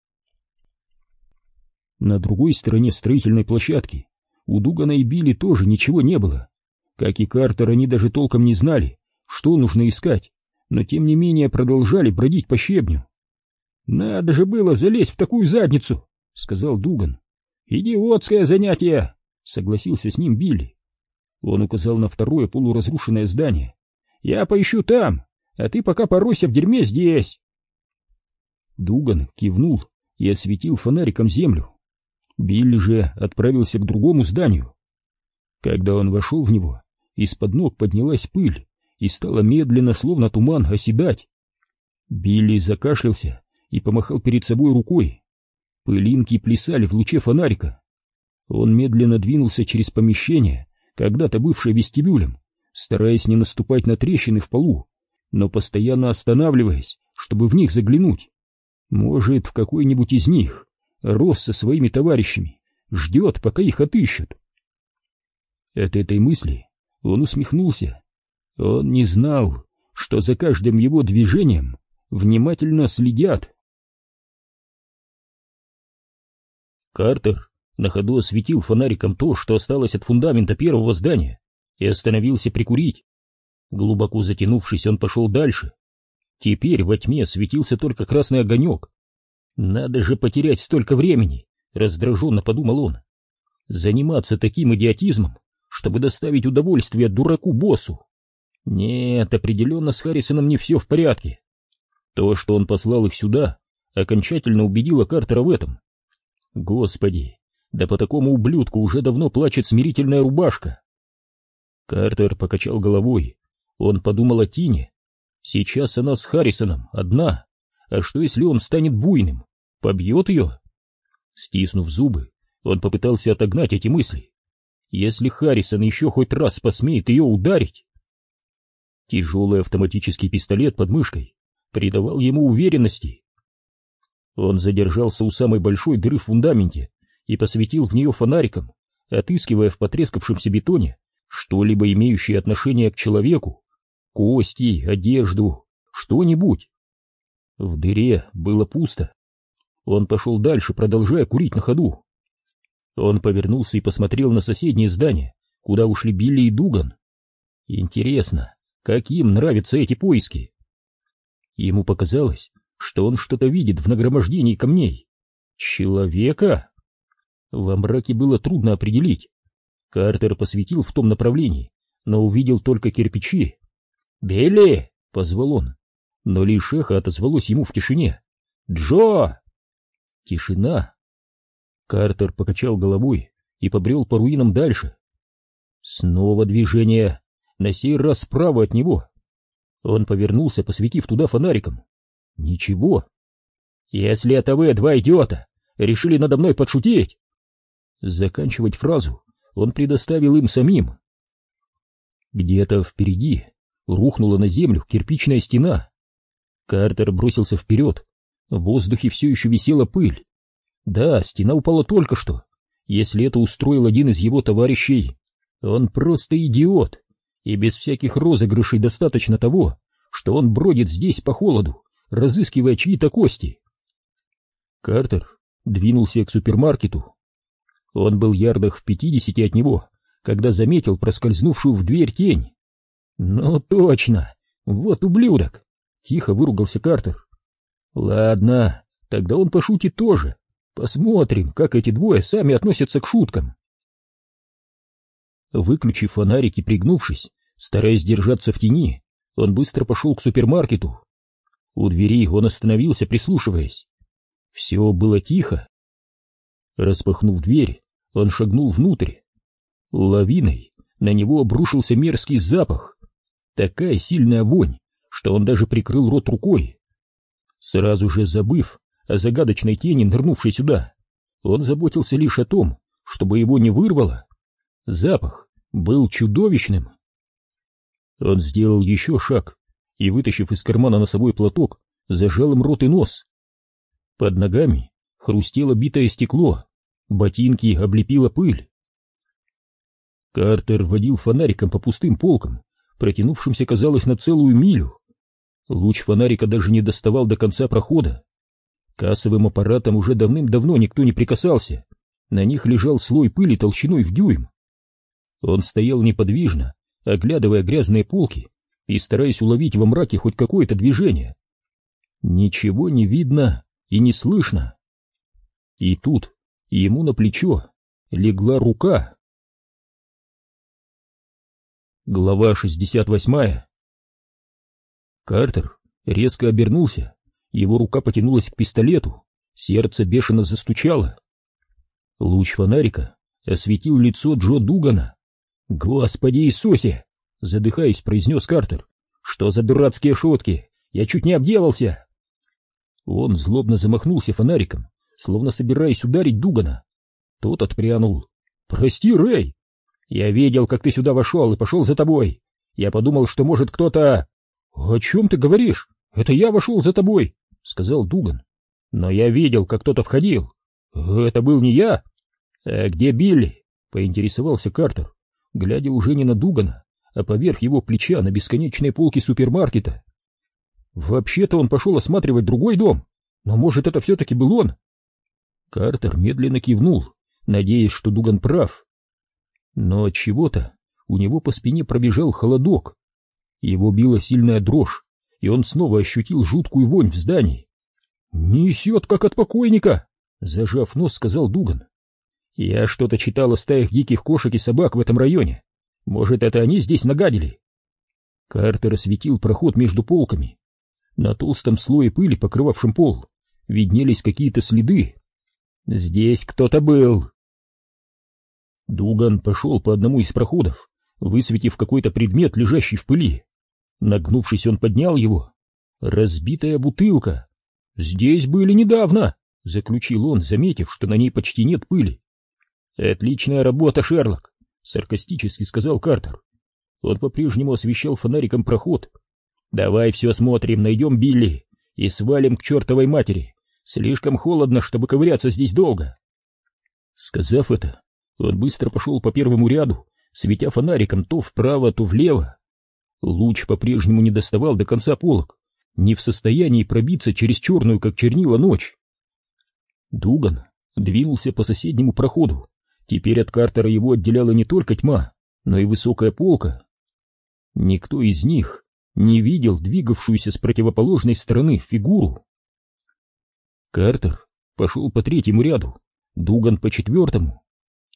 Speaker 2: На другой стороне строительной площадки у Дугана и Билли тоже ничего не было. Как и Картер, они даже толком не знали, что нужно искать, но тем не менее продолжали бродить по щебню. «Надо же было залезть в такую задницу!» — сказал Дуган. «Идиотское занятие!» — согласился с ним Билли. Он указал на второе полуразрушенное здание. «Я поищу там, а ты пока поройся в дерьме здесь!» Дуган кивнул и осветил фонариком землю. Билли же отправился к другому зданию. Когда он вошел в него, из-под ног поднялась пыль и стала медленно, словно туман, оседать. Билли закашлялся и помахал перед собой рукой. Пылинки плясали в луче фонарика. Он медленно двинулся через помещение, когда-то бывшее вестибюлем, стараясь не наступать на трещины в полу, но постоянно останавливаясь, чтобы в них заглянуть. Может, в какой-нибудь из них Рос со своими товарищами ждет, пока их отыщут. От этой мысли он усмехнулся. Он не знал, что за каждым его движением внимательно следят. Картер на ходу осветил фонариком то, что осталось от фундамента первого здания, и остановился прикурить. Глубоко затянувшись, он пошел дальше. Теперь во тьме светился только красный огонек. «Надо же потерять столько времени!» — раздраженно подумал он. «Заниматься таким идиотизмом, чтобы доставить удовольствие дураку-боссу. Нет, определенно с Харрисоном не все в порядке. То, что он послал их сюда, окончательно убедило Картера в этом. Господи, да по такому ублюдку уже давно плачет смирительная рубашка. Картер покачал головой. Он подумал о Тине. Сейчас она с Харрисоном, одна. А что, если он станет буйным? Побьет ее? Стиснув зубы, он попытался отогнать эти мысли. Если Харрисон еще хоть раз посмеет ее ударить... Тяжелый автоматический пистолет под мышкой придавал ему уверенности. Он задержался у самой большой дыры в фундаменте и посветил в нее фонариком, отыскивая в потрескавшемся бетоне что-либо имеющее отношение к человеку, кости, одежду, что-нибудь. В дыре было пусто. Он пошел дальше, продолжая курить на ходу. Он повернулся и посмотрел на соседнее здание, куда ушли Билли и Дуган. Интересно, как им нравятся эти поиски? Ему показалось, что он что-то видит в нагромождении камней. Человека? Во мраке было трудно определить. Картер посветил в том направлении, но увидел только кирпичи. «Билли!» — позвал он, но лишь эхо отозвалось ему в тишине. «Джо!» Тишина. Картер покачал головой и побрел по руинам дальше. Снова движение, на сей раз справа от него. Он повернулся, посветив туда фонариком. Ничего. «Если это вы, два идиота, решили надо мной подшутить!» Заканчивать фразу он предоставил им самим. Где-то впереди рухнула на землю кирпичная стена. Картер бросился вперед. В воздухе все еще висела пыль. Да, стена упала только что. Если это устроил один из его товарищей, он просто идиот.
Speaker 1: и без всяких розыгрышей достаточно того, что он бродит здесь по холоду, разыскивая чьи-то кости. Картер двинулся к супермаркету. Он был ярдах в пятидесяти от него, когда заметил проскользнувшую в дверь тень. «Ну точно! Вот ублюдок!» — тихо выругался Картер. «Ладно, тогда он пошутит тоже. Посмотрим, как эти двое сами относятся к шуткам». Выключив фонарик и пригнувшись, стараясь держаться в тени, он быстро пошел к супермаркету. У двери он остановился, прислушиваясь. Все было тихо. Распахнув дверь, он шагнул внутрь. Лавиной на него обрушился мерзкий запах. Такая сильная вонь, что он даже прикрыл рот рукой. Сразу же забыв о загадочной тени, нырнувшей сюда, он заботился лишь о том, чтобы его не вырвало. Запах был чудовищным. Он сделал еще шаг и, вытащив из кармана носовой платок, зажал им рот и нос. Под ногами хрустело битое стекло, ботинки облепила пыль. Картер водил фонариком по пустым полкам, протянувшимся, казалось, на целую милю. Луч фонарика даже не доставал до конца прохода. Кассовым аппаратом уже давным-давно никто не прикасался. На них лежал слой пыли толщиной в дюйм. Он стоял неподвижно, оглядывая грязные полки и стараясь уловить во мраке хоть какое-то движение. Ничего не видно и не слышно. И тут ему на плечо легла рука. Глава 68 Картер резко обернулся, его рука потянулась к пистолету, сердце бешено застучало. Луч фонарика осветил лицо Джо Дугана. «Господи Иисусе!» — задыхаясь, произнес Картер. «Что за дурацкие шутки? Я чуть не обделался!» Он злобно замахнулся фонариком, словно собираясь ударить Дугана. Тот отпрянул. «Прости, Рэй! Я видел, как ты сюда вошел и пошел за тобой. Я подумал, что, может, кто-то...» «О чем ты говоришь? Это я вошел за тобой!» — сказал Дуган. «Но я видел, как кто-то входил. Это был не я!» «А где Билли?» — поинтересовался Картер глядя уже не на Дугана, а поверх его плеча на бесконечные полки супермаркета. Вообще-то он пошел осматривать другой дом, но может это все-таки был он? Картер медленно кивнул, надеясь, что Дуган прав. Но от чего-то у него по спине пробежал холодок. Его била сильная дрожь, и он снова ощутил жуткую вонь в здании. «Несет, как от покойника!» — зажав нос, сказал Дуган. Я что-то читал о стаях диких кошек и собак в этом районе. Может, это они здесь нагадили? Картер осветил проход между полками. На толстом слое пыли, покрывавшем пол, виднелись какие-то следы. Здесь кто-то был. Дуган пошел по одному из проходов, высветив какой-то предмет, лежащий в пыли. Нагнувшись, он поднял его. Разбитая бутылка. Здесь были недавно, заключил он, заметив, что на ней почти нет пыли. «Отличная работа, Шерлок!» — саркастически сказал Картер. Он по-прежнему освещал фонариком проход. «Давай все осмотрим, найдем Билли и свалим к чертовой матери. Слишком холодно, чтобы ковыряться здесь долго». Сказав это, он быстро пошел по первому ряду, светя фонариком то вправо, то влево. Луч по-прежнему не доставал до конца полок, не в состоянии пробиться через черную, как чернила, ночь. Дуган двинулся по соседнему проходу, Теперь от Картера его отделяла не только тьма, но и высокая полка. Никто из них не видел двигавшуюся с противоположной стороны фигуру. Картер пошел по третьему ряду, Дуган по четвертому.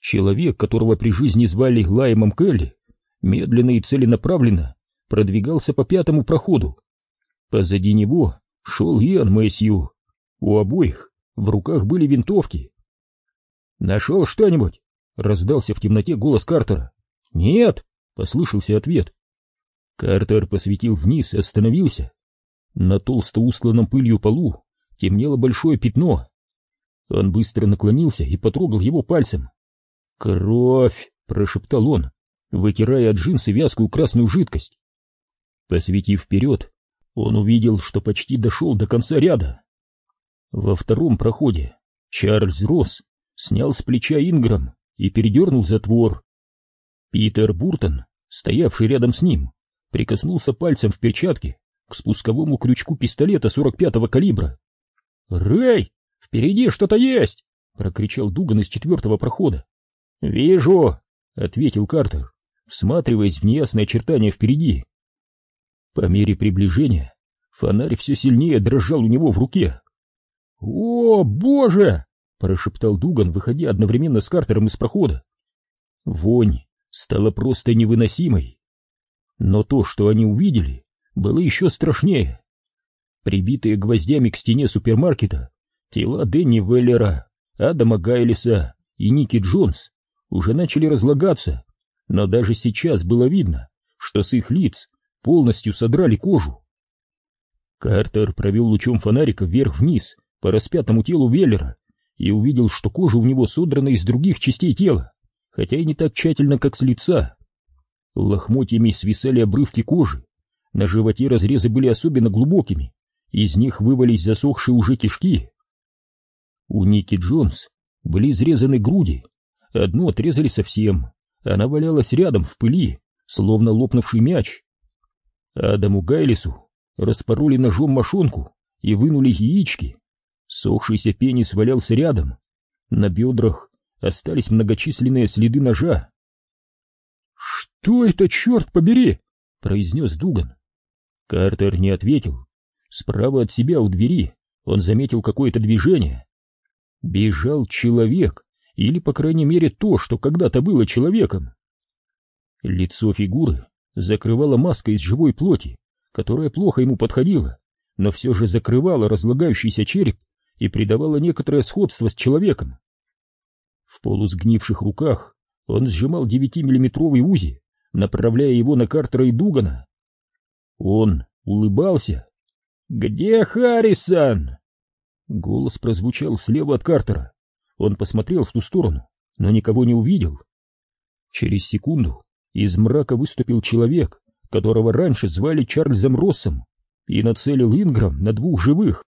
Speaker 1: Человек, которого при жизни звали Лаймом Келли, медленно и целенаправленно продвигался по пятому проходу. Позади него шел Иоанн Мэсью. У обоих в руках были винтовки. «Нашел что-нибудь?» — раздался в темноте голос Картера. «Нет!» — послышался ответ. Картер посветил вниз и остановился. На толсто устланном пылью полу темнело большое пятно. Он быстро наклонился и потрогал его пальцем. «Кровь!» — прошептал он, вытирая от джинсы вязкую красную жидкость. Посветив вперед, он увидел, что почти дошел до конца ряда. Во втором проходе Чарльз Росс снял с плеча Инграм и передернул затвор. Питер Буртон стоявший рядом с ним, прикоснулся пальцем в перчатке к спусковому крючку пистолета 45-го калибра. «Рэй, впереди что-то есть!» — прокричал Дуган из четвертого прохода. «Вижу!» — ответил Картер, всматриваясь в неясные очертания впереди. По мере приближения фонарь все сильнее дрожал у него в руке. «О, боже!» — прошептал Дуган, выходя одновременно с Картером из прохода. Вонь стала просто невыносимой. Но то, что они увидели, было еще страшнее. Прибитые гвоздями к стене супермаркета тела Дэнни Веллера, Адама Гайлиса и Ники Джонс уже начали разлагаться, но даже сейчас было видно, что с их лиц полностью содрали кожу. Картер провел лучом фонарика вверх-вниз по распятому телу Веллера и увидел, что кожа у него содрана из других частей тела, хотя и не так тщательно, как с лица. Лохмотьями свисали обрывки кожи, на животе разрезы были особенно глубокими, из них вывались засохшие уже кишки. У Ники Джонс были изрезаны груди, одну отрезали совсем, она валялась рядом в пыли, словно лопнувший мяч. Адаму Гайлису распороли ножом мошонку и вынули яички. Сохшийся пенис валялся рядом. На бедрах остались многочисленные следы ножа. «Что это, черт побери?» — произнес Дуган. Картер не ответил. Справа от себя у двери он заметил какое-то движение. Бежал человек, или, по крайней мере, то, что когда-то было человеком. Лицо фигуры закрывала маска из живой плоти, которая плохо ему подходила, но все же закрывала разлагающийся череп и придавала некоторое сходство с человеком. В полусгнивших руках он сжимал девятимиллиметровый УЗИ, направляя его на Картера и Дугана. Он улыбался. «Где Харрисон?» Голос прозвучал слева от Картера. Он посмотрел в ту сторону, но никого не увидел. Через секунду из мрака выступил человек, которого раньше звали Чарльзом Россом, и нацелил Инграм на двух живых.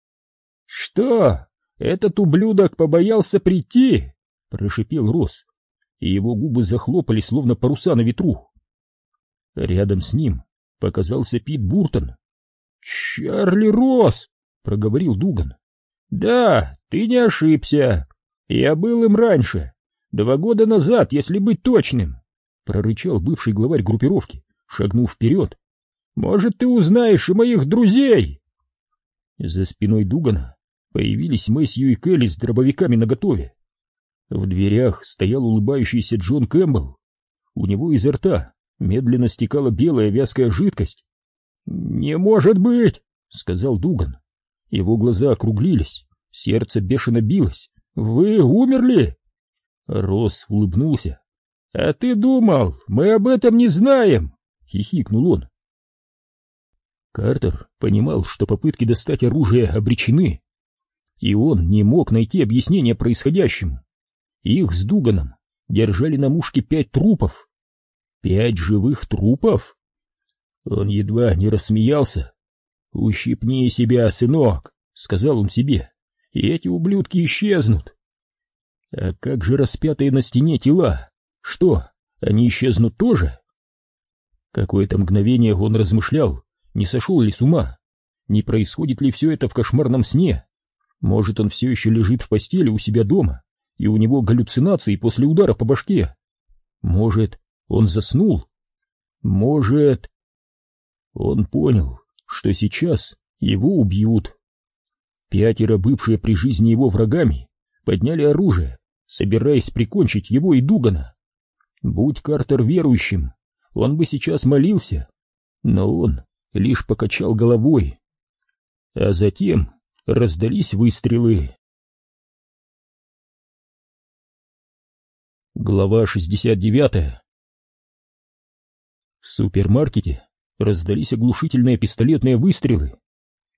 Speaker 1: «Что? Этот ублюдок побоялся прийти?» — прошипел Росс, и его губы захлопали, словно паруса на ветру. Рядом с ним показался Пит Буртон. «Чарли Росс!» — проговорил Дуган. «Да, ты не ошибся. Я был им раньше, два года назад, если быть точным», — прорычал бывший главарь группировки, шагнув вперед. «Может, ты узнаешь и моих друзей?» За спиной Дугана появились Мэсью и Келли с дробовиками наготове. В дверях стоял улыбающийся Джон Кэмпбелл. У него изо рта медленно стекала белая вязкая жидкость. «Не может быть!» — сказал Дуган. Его глаза округлились, сердце бешено билось. «Вы умерли?» Рос улыбнулся. «А ты думал, мы об этом не знаем?» — хихикнул он. Картер понимал, что попытки достать оружие обречены, и он не мог найти объяснение происходящему. Их с Дуганом держали на мушке пять трупов. Пять живых трупов? Он едва не рассмеялся. «Ущипни себя, сынок», — сказал он себе, — «и эти ублюдки исчезнут». А как же распятые на стене тела? Что, они исчезнут тоже? Какое-то мгновение он размышлял, не сошел ли с ума, не происходит ли все это в кошмарном сне. Может, он все еще лежит в постели у себя дома, и у него галлюцинации после удара по башке. Может, он заснул? Может... Он понял, что сейчас его убьют. Пятеро, бывшие при жизни его врагами, подняли оружие, собираясь прикончить его и Дугана. Будь Картер верующим, он бы сейчас молился, но он лишь покачал головой. А затем раздались выстрелы. Глава 69 В супермаркете раздались оглушительные пистолетные выстрелы.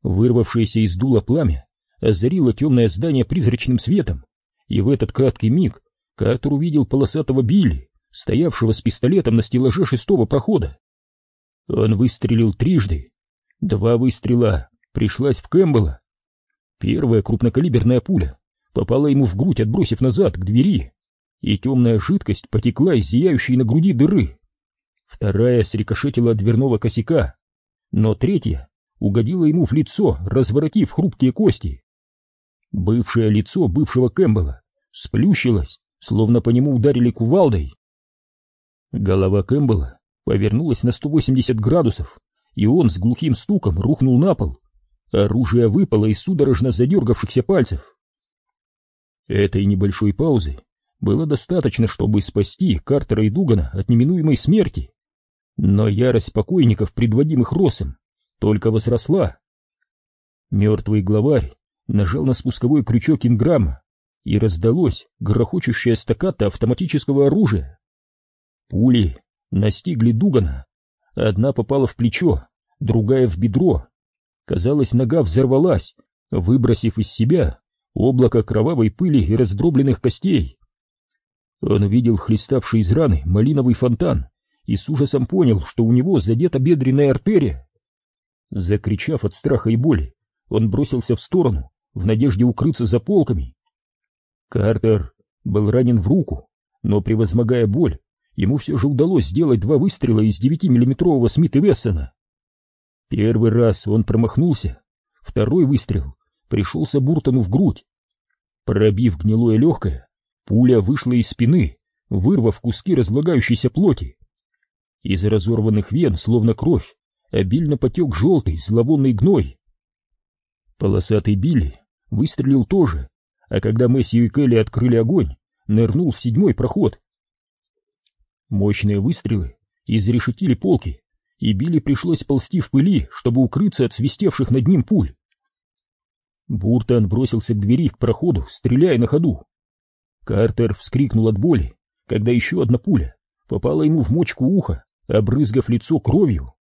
Speaker 1: Вырвавшееся из дула пламя озарило темное здание призрачным светом, и в этот краткий миг Картер увидел полосатого Билли, стоявшего с пистолетом на стеллаже шестого прохода. Он выстрелил трижды. Два выстрела пришлась в Кэмпбелла. Первая крупнокалиберная пуля попала ему в грудь, отбросив назад к двери, и темная жидкость потекла из зияющей на груди дыры.
Speaker 2: Вторая срикошетила дверного косяка, но третья угодила ему в лицо, разворотив хрупкие кости. Бывшее лицо бывшего Кэмпбелла сплющилось, словно по нему ударили кувалдой. Голова Кэмпбелла повернулась на 180 градусов, и он с глухим стуком рухнул на пол. Оружие выпало из судорожно задергавшихся пальцев. Этой небольшой паузы было достаточно, чтобы спасти Картера и Дугана от неминуемой смерти. Но ярость покойников, предводимых Росом, только возросла. Мертвый главарь нажал на спусковой крючок Инграмма, и раздалось грохочущее стаката автоматического оружия. Пули настигли Дугана. Одна попала в плечо, другая в бедро. Казалось, нога взорвалась, выбросив из себя облако кровавой пыли и раздробленных костей. Он увидел хлеставший из раны малиновый фонтан и с ужасом понял, что у него задета бедренная артерия. Закричав от страха и боли, он бросился в сторону, в надежде укрыться за полками. Картер был ранен в руку, но, превозмогая боль, ему все же удалось сделать два выстрела из 9-миллиметрового Смита Вессона. Первый раз он промахнулся, второй выстрел пришелся Буртону в грудь. Пробив гнилое легкое, пуля вышла из спины, вырвав куски разлагающейся плоти. Из разорванных вен, словно кровь, обильно потек желтый зловонный гной. Полосатый Билли выстрелил тоже, а когда Месси и Келли открыли огонь, нырнул в седьмой проход. Мощные выстрелы изрешетили полки, и Билли пришлось ползти в пыли, чтобы укрыться от свистевших над ним пуль. Буртон бросился к двери, к проходу, стреляя на ходу. Картер вскрикнул от боли, когда еще одна пуля попала ему в мочку уха, обрызгав лицо кровью.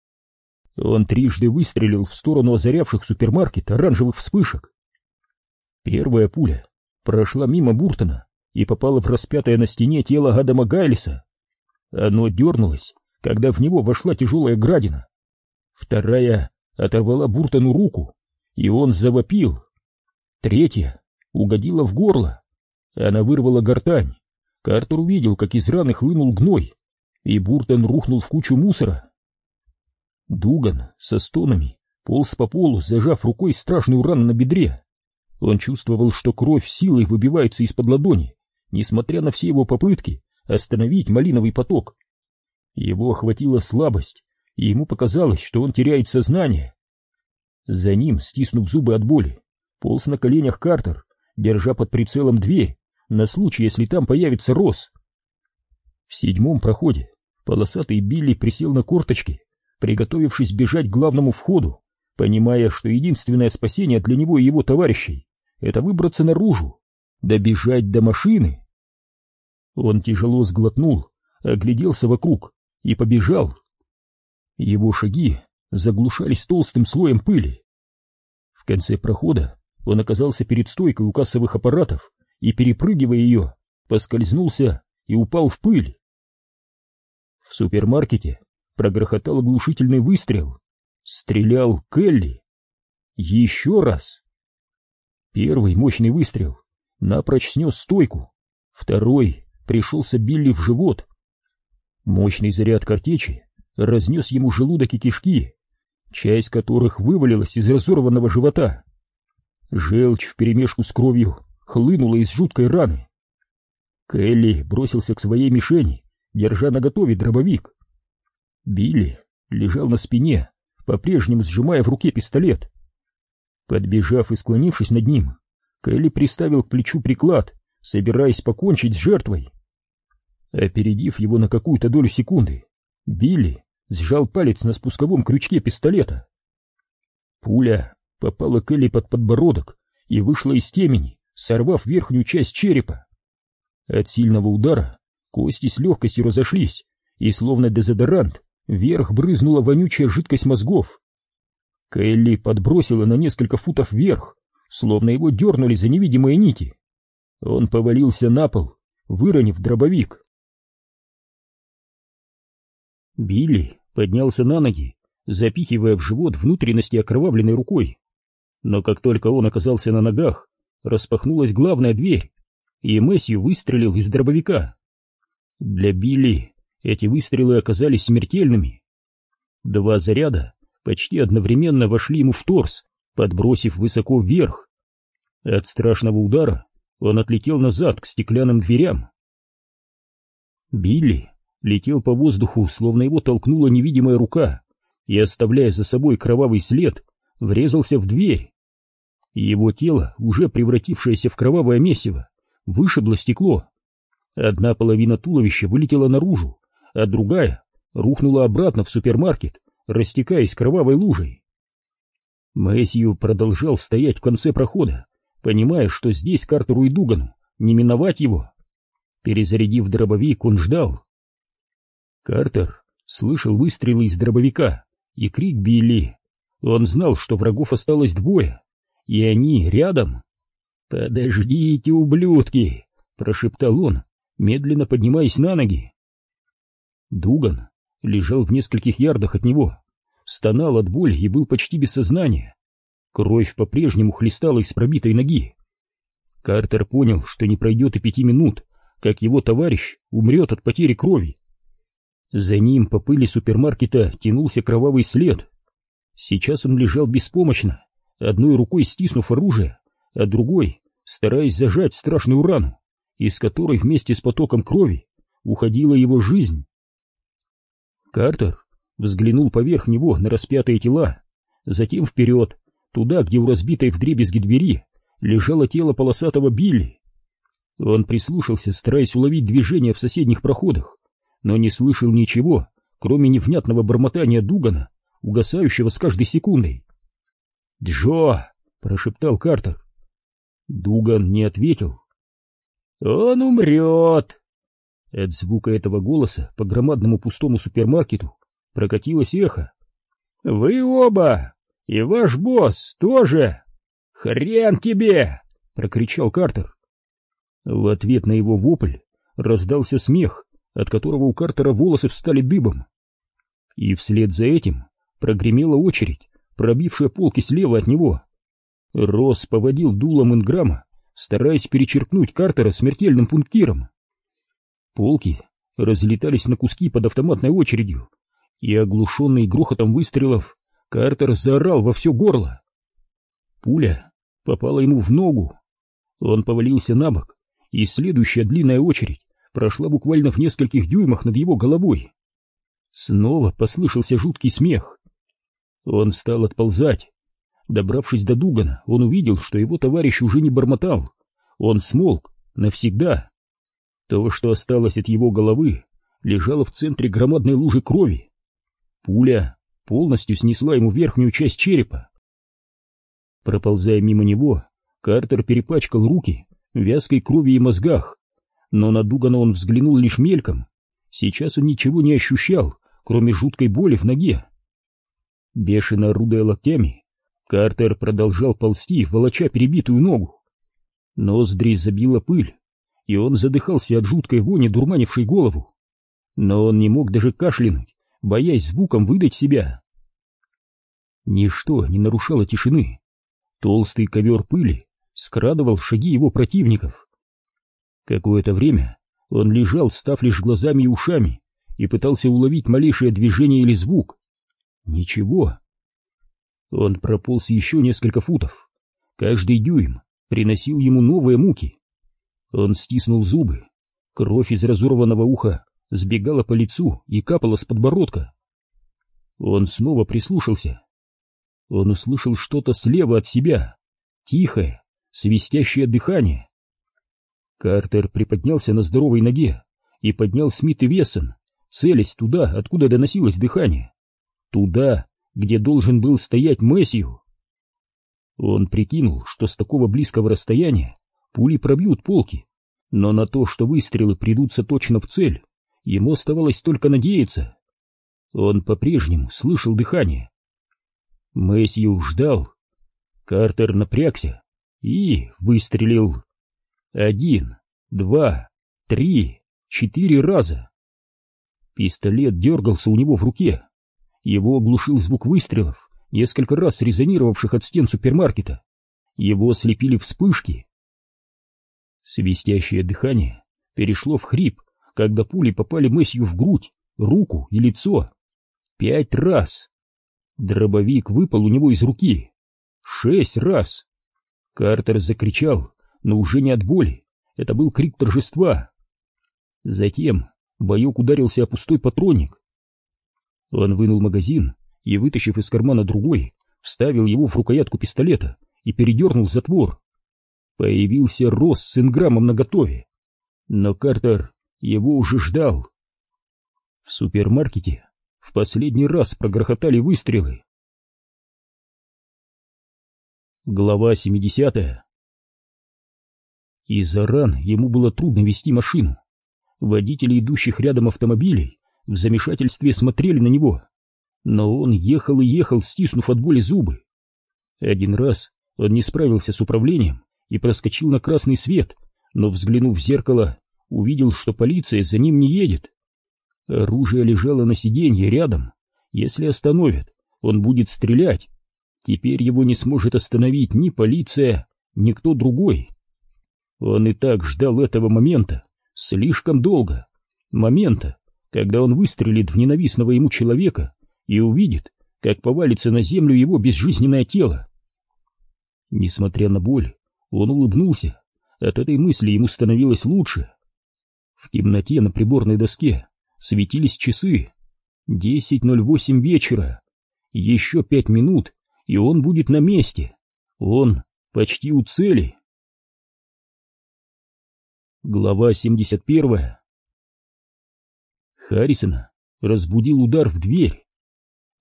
Speaker 2: Он трижды выстрелил в сторону озарявших супермаркет оранжевых вспышек. Первая пуля прошла мимо Буртона и попала в распятое на стене тело Адама Гайлиса. Оно дернулось, когда в него вошла тяжелая градина. Вторая оторвала Буртону руку, и он завопил. Третья угодила в горло. Она вырвала гортань. Картер увидел, как из раны хлынул гной, и Буртон рухнул в кучу мусора. Дуган со стонами полз по полу, зажав рукой страшную рану на бедре. Он чувствовал, что кровь силой выбивается из-под ладони, несмотря на все его попытки остановить малиновый поток. Его охватила слабость, и ему показалось, что он теряет сознание. За ним, стиснув зубы от боли, полз на коленях Картер, держа под прицелом дверь, на случай, если там появится Рос. В седьмом проходе полосатый Билли присел на корточки приготовившись бежать к главному входу, понимая, что единственное спасение для него и его товарищей — это выбраться наружу, добежать до машины. Он тяжело сглотнул, огляделся вокруг и побежал. Его шаги заглушались толстым слоем пыли. В конце прохода он оказался перед стойкой у кассовых аппаратов и, перепрыгивая ее, поскользнулся и упал в пыль. В супермаркете прогрохотал оглушительный выстрел. Стрелял Келли. Еще раз. Первый мощный выстрел напрочь снес стойку. Второй пришелся Билли в живот. Мощный заряд картечи разнес ему желудок и кишки, часть которых вывалилась из разорванного живота. Желчь вперемешку с кровью хлынула из жуткой раны. Келли бросился к своей мишени, держа наготове дробовик. Билли лежал на спине, по-прежнему сжимая в руке пистолет. Подбежав и склонившись над ним, Кэлли приставил к плечу приклад, собираясь покончить с жертвой. Опередив его на какую-то долю секунды, Билли сжал палец на спусковом крючке пистолета. Пуля попала Кэлли под подбородок и вышла из темени, сорвав верхнюю часть черепа. От сильного удара кости с легкостью разошлись, и словно дезодорант Вверх брызнула вонючая жидкость мозгов. Кэлли подбросила на несколько футов вверх, словно его дернули за невидимые нити. Он повалился на пол, выронив дробовик. Билли поднялся на ноги, запихивая в живот внутренности окровавленной рукой. Но как только он оказался на ногах, распахнулась главная дверь, и Мессию выстрелил из дробовика. Для Билли
Speaker 1: эти выстрелы оказались смертельными. Два заряда почти одновременно вошли ему в торс, подбросив высоко вверх. От страшного удара он отлетел назад к стеклянным дверям. Билли летел по воздуху, словно его толкнула невидимая рука, и, оставляя за собой кровавый след, врезался в дверь. Его тело, уже превратившееся в кровавое месиво, вышибло стекло. Одна половина туловища вылетела наружу, а другая рухнула обратно в супермаркет, растекаясь кровавой лужей. Мэсью продолжал стоять в конце прохода, понимая, что здесь Картеру и Дугану не миновать его. Перезарядив дробовик, он ждал. Картер слышал выстрелы из дробовика и крик Билли. Он знал, что врагов осталось двое, и они рядом. «Подождите, ублюдки!» — прошептал он, медленно поднимаясь на ноги. Дуган лежал в нескольких ярдах от него, стонал от боли и был почти без сознания. Кровь по-прежнему хлестала из пробитой ноги. Картер понял, что не пройдет и пяти минут, как его товарищ умрет от потери крови. За ним по пыли супермаркета тянулся кровавый след. Сейчас он лежал беспомощно, одной рукой стиснув оружие, а другой стараясь зажать страшную рану, из которой вместе с потоком крови уходила его жизнь. Картер взглянул поверх него на распятые тела, затем вперед, туда, где у разбитой вдребезги двери лежало тело полосатого Билли. Он прислушался, стараясь уловить движение в соседних проходах, но не слышал ничего, кроме невнятного бормотания Дугана, угасающего с каждой секундой. «Джо!» — прошептал Картер. Дуган не ответил. «Он умрет!» От звука этого голоса по громадному пустому супермаркету прокатилось эхо. «Вы оба! И ваш босс тоже! Хрен тебе!» — прокричал Картер. В ответ на его вопль раздался смех, от которого у Картера волосы встали дыбом. И вслед за этим прогремела очередь, пробившая полки слева от него. Росс поводил дулом Инграма, стараясь перечеркнуть Картера смертельным пунктиром. Полки разлетались на куски под автоматной очередью, и, оглушенный грохотом выстрелов, Картер заорал во все горло. Пуля попала ему в ногу. Он повалился на бок, и следующая длинная очередь прошла буквально в нескольких дюймах над его головой. Снова послышался жуткий смех. Он стал отползать. Добравшись до Дугана, он увидел, что его товарищ уже не бормотал. Он смолк навсегда. То, что осталось от его головы, лежало в центре громадной лужи крови. Пуля полностью снесла ему верхнюю часть черепа. Проползая мимо него, Картер перепачкал руки вязкой крови и мозгах, но на Дугана он взглянул лишь мельком. Сейчас он ничего не ощущал, кроме жуткой боли в ноге. Бешено орудуя локтями, Картер продолжал ползти, волоча перебитую ногу. Ноздри забила пыль, и он задыхался от жуткой вони, дурманившей голову. Но он не мог даже кашлянуть, боясь звуком выдать себя. Ничто не нарушало тишины. Толстый ковер пыли скрадывал шаги его противников. Какое-то время он лежал, став лишь глазами и ушами, и пытался уловить малейшее движение или звук. Ничего. Он прополз еще несколько футов. Каждый дюйм приносил ему новые муки. Он стиснул зубы. Кровь из разорванного уха сбегала по лицу и капала с подбородка. Он снова прислушался. Он услышал что-то слева от себя, тихое, свистящее дыхание. Картер приподнялся на здоровой ноге и поднял Смит и Вессон, целясь туда, откуда доносилось дыхание. Туда, где должен был стоять Мэсью. Он прикинул, что с такого близкого расстояния пули пробьют полки, но на то, что выстрелы придутся точно в цель, ему оставалось только надеяться. Он по-прежнему слышал дыхание. Мэсью ждал. Картер напрягся и выстрелил. Один, два, три, четыре раза. Пистолет дергался у него в руке. Его оглушил звук выстрелов, несколько раз резонировавших от стен супермаркета. Его ослепили вспышки. Свистящее дыхание перешло в хрип, когда пули попали Мэсью в грудь, руку и лицо. Пять раз. Дробовик выпал у него из руки. Шесть раз. Картер закричал, но уже не от боли. Это был крик торжества. Затем боек ударился о пустой патронник. Он вынул магазин и, вытащив из кармана другой, вставил его в рукоятку пистолета и передернул затвор. Появился Росс с инграммом наготове. Но Картер его уже ждал. В супермаркете в последний раз прогрохотали выстрелы. Глава 70 Из-за ран ему было трудно вести машину. Водители идущих рядом автомобилей в замешательстве смотрели на него. Но он ехал и ехал, стиснув от боли зубы. Один раз он не справился с управлением и проскочил на красный свет, но, взглянув в зеркало, увидел, что полиция за ним не едет. Оружие лежало на сиденье рядом. Если остановят, он будет стрелять. Теперь его не сможет остановить ни полиция, ни кто другой. Он и так ждал этого момента слишком долго. Момента, когда он выстрелит в ненавистного ему человека и увидит, как повалится на землю его безжизненное тело. Несмотря на боль, он улыбнулся. От этой мысли ему становилось лучше. В темноте на приборной доске светились часы. 10.08 вечера. Еще пять минут, и он будет на месте. Он почти у цели. Глава 71 Харрисона разбудил удар в дверь.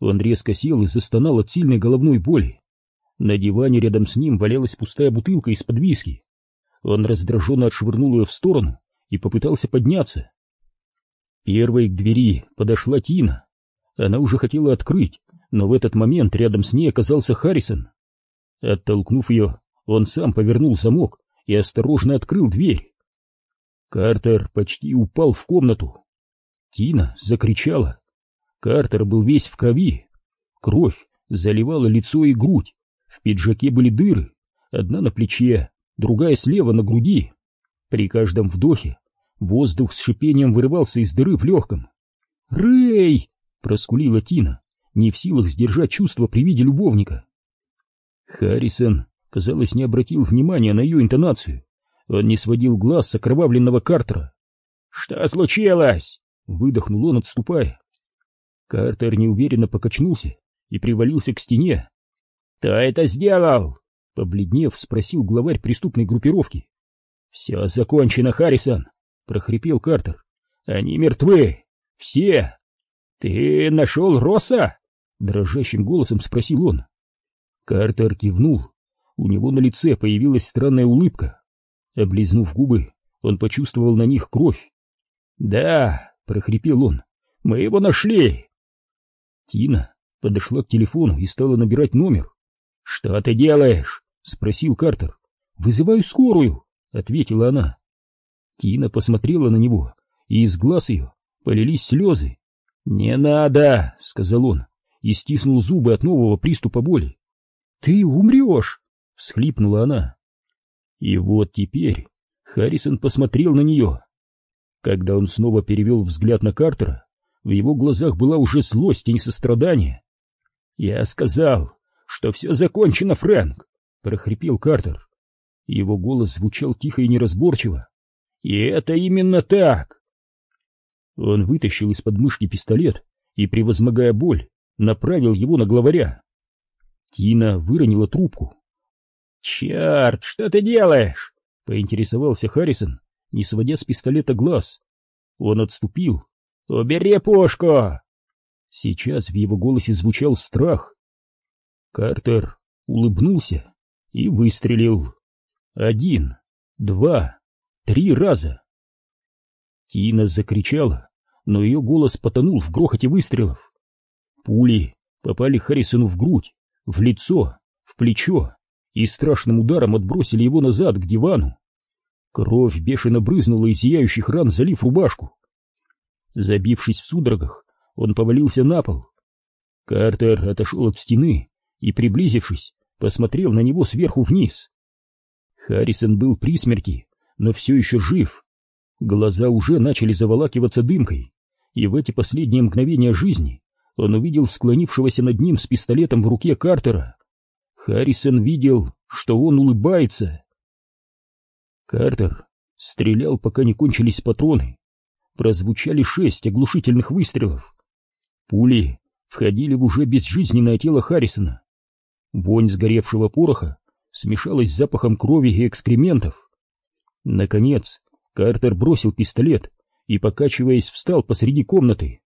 Speaker 1: Он резко сел и застонал от сильной головной боли. На диване рядом с ним валялась пустая бутылка из-под виски. Он раздраженно отшвырнул ее в сторону и попытался подняться. Первой к двери подошла Тина. Она уже хотела открыть, но в этот момент рядом с ней оказался Харрисон. Оттолкнув ее, он сам повернул замок и осторожно открыл дверь. Картер почти упал в комнату. Тина закричала. Картер был весь в крови. Кровь заливала лицо и грудь. В пиджаке были дыры, одна на плече, другая слева на груди. При каждом вдохе воздух с шипением вырывался из дыры в легком. «Рэй!» — проскулила Тина, не в силах сдержать чувство при виде любовника. Харрисон, казалось, не обратил внимания на ее интонацию. Он не сводил глаз с окровавленного Картера. «Что случилось?» — выдохнул он, отступая. Картер неуверенно покачнулся и привалился к стене. «Кто это сделал?» — побледнев, спросил главарь преступной группировки. «Все закончено, Харрисон!» — прохрипел Картер. «Они мертвы! Все! Ты нашел Росса?» — дрожащим голосом спросил он. Картер кивнул. У него на лице появилась странная улыбка. Облизнув губы, он почувствовал на них кровь. «Да!» — прохрипел он. «Мы его нашли!» Тина подошла к телефону и стала набирать номер. «Что ты делаешь?» — спросил Картер. «Вызываю скорую», — ответила она. Тина посмотрела на него, и из глаз ее полились слезы. «Не надо!» — сказал он и стиснул зубы от нового приступа боли. «Ты умрешь!» — всхлипнула она. И вот теперь Харрисон посмотрел на нее. Когда он снова перевел взгляд на Картера, в его глазах была уже злость и несострадание. «Я сказал, что все закончено, Фрэнк!» — прохрипел Картер. Его голос звучал тихо и неразборчиво. «И это именно так!» Он вытащил из подмышки пистолет и, превозмогая боль, направил его на главаря. Тина выронила трубку. «Черт, что ты делаешь?» — поинтересовался Харрисон, не сводя с пистолета глаз. Он отступил. «Убери пушку!» Сейчас в его голосе звучал страх. Картер улыбнулся и выстрелил. Один, два, три раза. Тина закричала, но ее голос потонул в грохоте выстрелов. Пули попали Харрисону в грудь, в лицо, в плечо и страшным ударом отбросили его назад к дивану. Кровь бешено брызнула из зияющих ран, залив рубашку. Забившись в судорогах, он повалился на пол. Картер отошел от стены и, приблизившись, посмотрел на него сверху вниз. Харрисон был при смерти, но все еще жив. Глаза уже начали заволакиваться дымкой, и в эти последние мгновения жизни он увидел склонившегося над ним с пистолетом в руке Картера. Харрисон видел, что он улыбается. Картер стрелял, пока не кончились патроны. Прозвучали шесть оглушительных выстрелов. Пули входили в уже безжизненное тело Харрисона. Вонь сгоревшего пороха смешалась с запахом крови и экскрементов. Наконец, Картер бросил пистолет и, покачиваясь, встал посреди комнаты.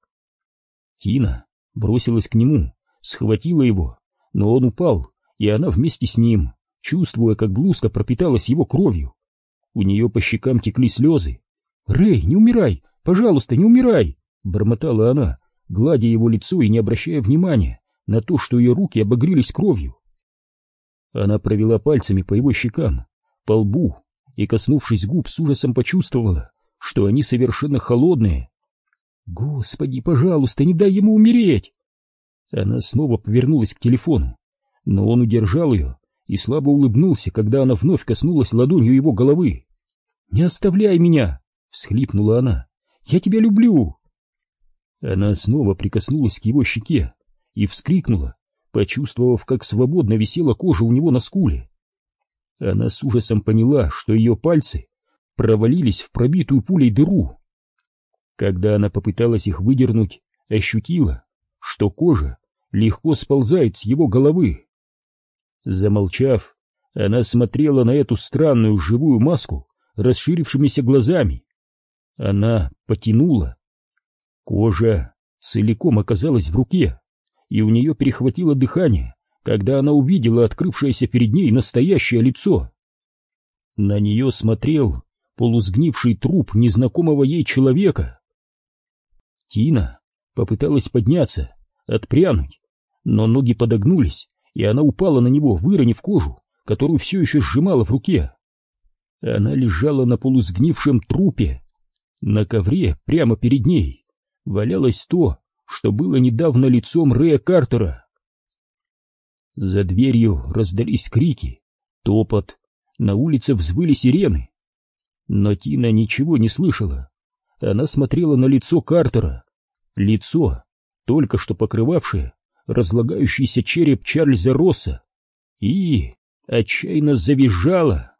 Speaker 1: Тина бросилась к нему, схватила его, но он упал, и она вместе с ним, чувствуя, как блузка пропиталась его кровью. У нее по щекам текли слезы. «Рэй, не умирай! Пожалуйста, не умирай!» — бормотала она, гладя его лицо и не обращая внимания на то, что ее руки обогрелись кровью. Она провела пальцами по его щекам, по лбу, и, коснувшись губ, с ужасом почувствовала, что они совершенно холодные. «Господи, пожалуйста, не дай ему умереть!» Она снова повернулась к телефону, но он удержал ее и слабо улыбнулся, когда она вновь коснулась ладонью его головы. «Не оставляй меня!» — всхлипнула она. «Я тебя люблю!» Она снова прикоснулась к его щеке и вскрикнула, почувствовав, как свободно висела кожа у него на скуле. Она с ужасом поняла, что ее пальцы провалились в пробитую пулей дыру. Когда она попыталась их выдернуть, ощутила, что кожа легко сползает с его головы. Замолчав, она смотрела на эту странную живую маску расширившимися глазами. Она потянула. Кожа целиком оказалась в руке, и у нее перехватило дыхание, когда она увидела открывшееся перед ней настоящее лицо. На нее смотрел полусгнивший труп незнакомого ей человека. Тина попыталась подняться, отпрянуть, но ноги подогнулись, и она упала на него, выронив кожу, которую все еще сжимала в руке. Она лежала на полусгнившем трупе. На ковре прямо перед ней валялось то, что было недавно лицом Рэя Картера. За дверью раздались крики, топот, на улице взвыли сирены. Но Тина ничего не слышала. Она смотрела на лицо Картера, лицо, только что покрывавшее разлагающийся череп Чарльза Росса, и отчаянно завизжала.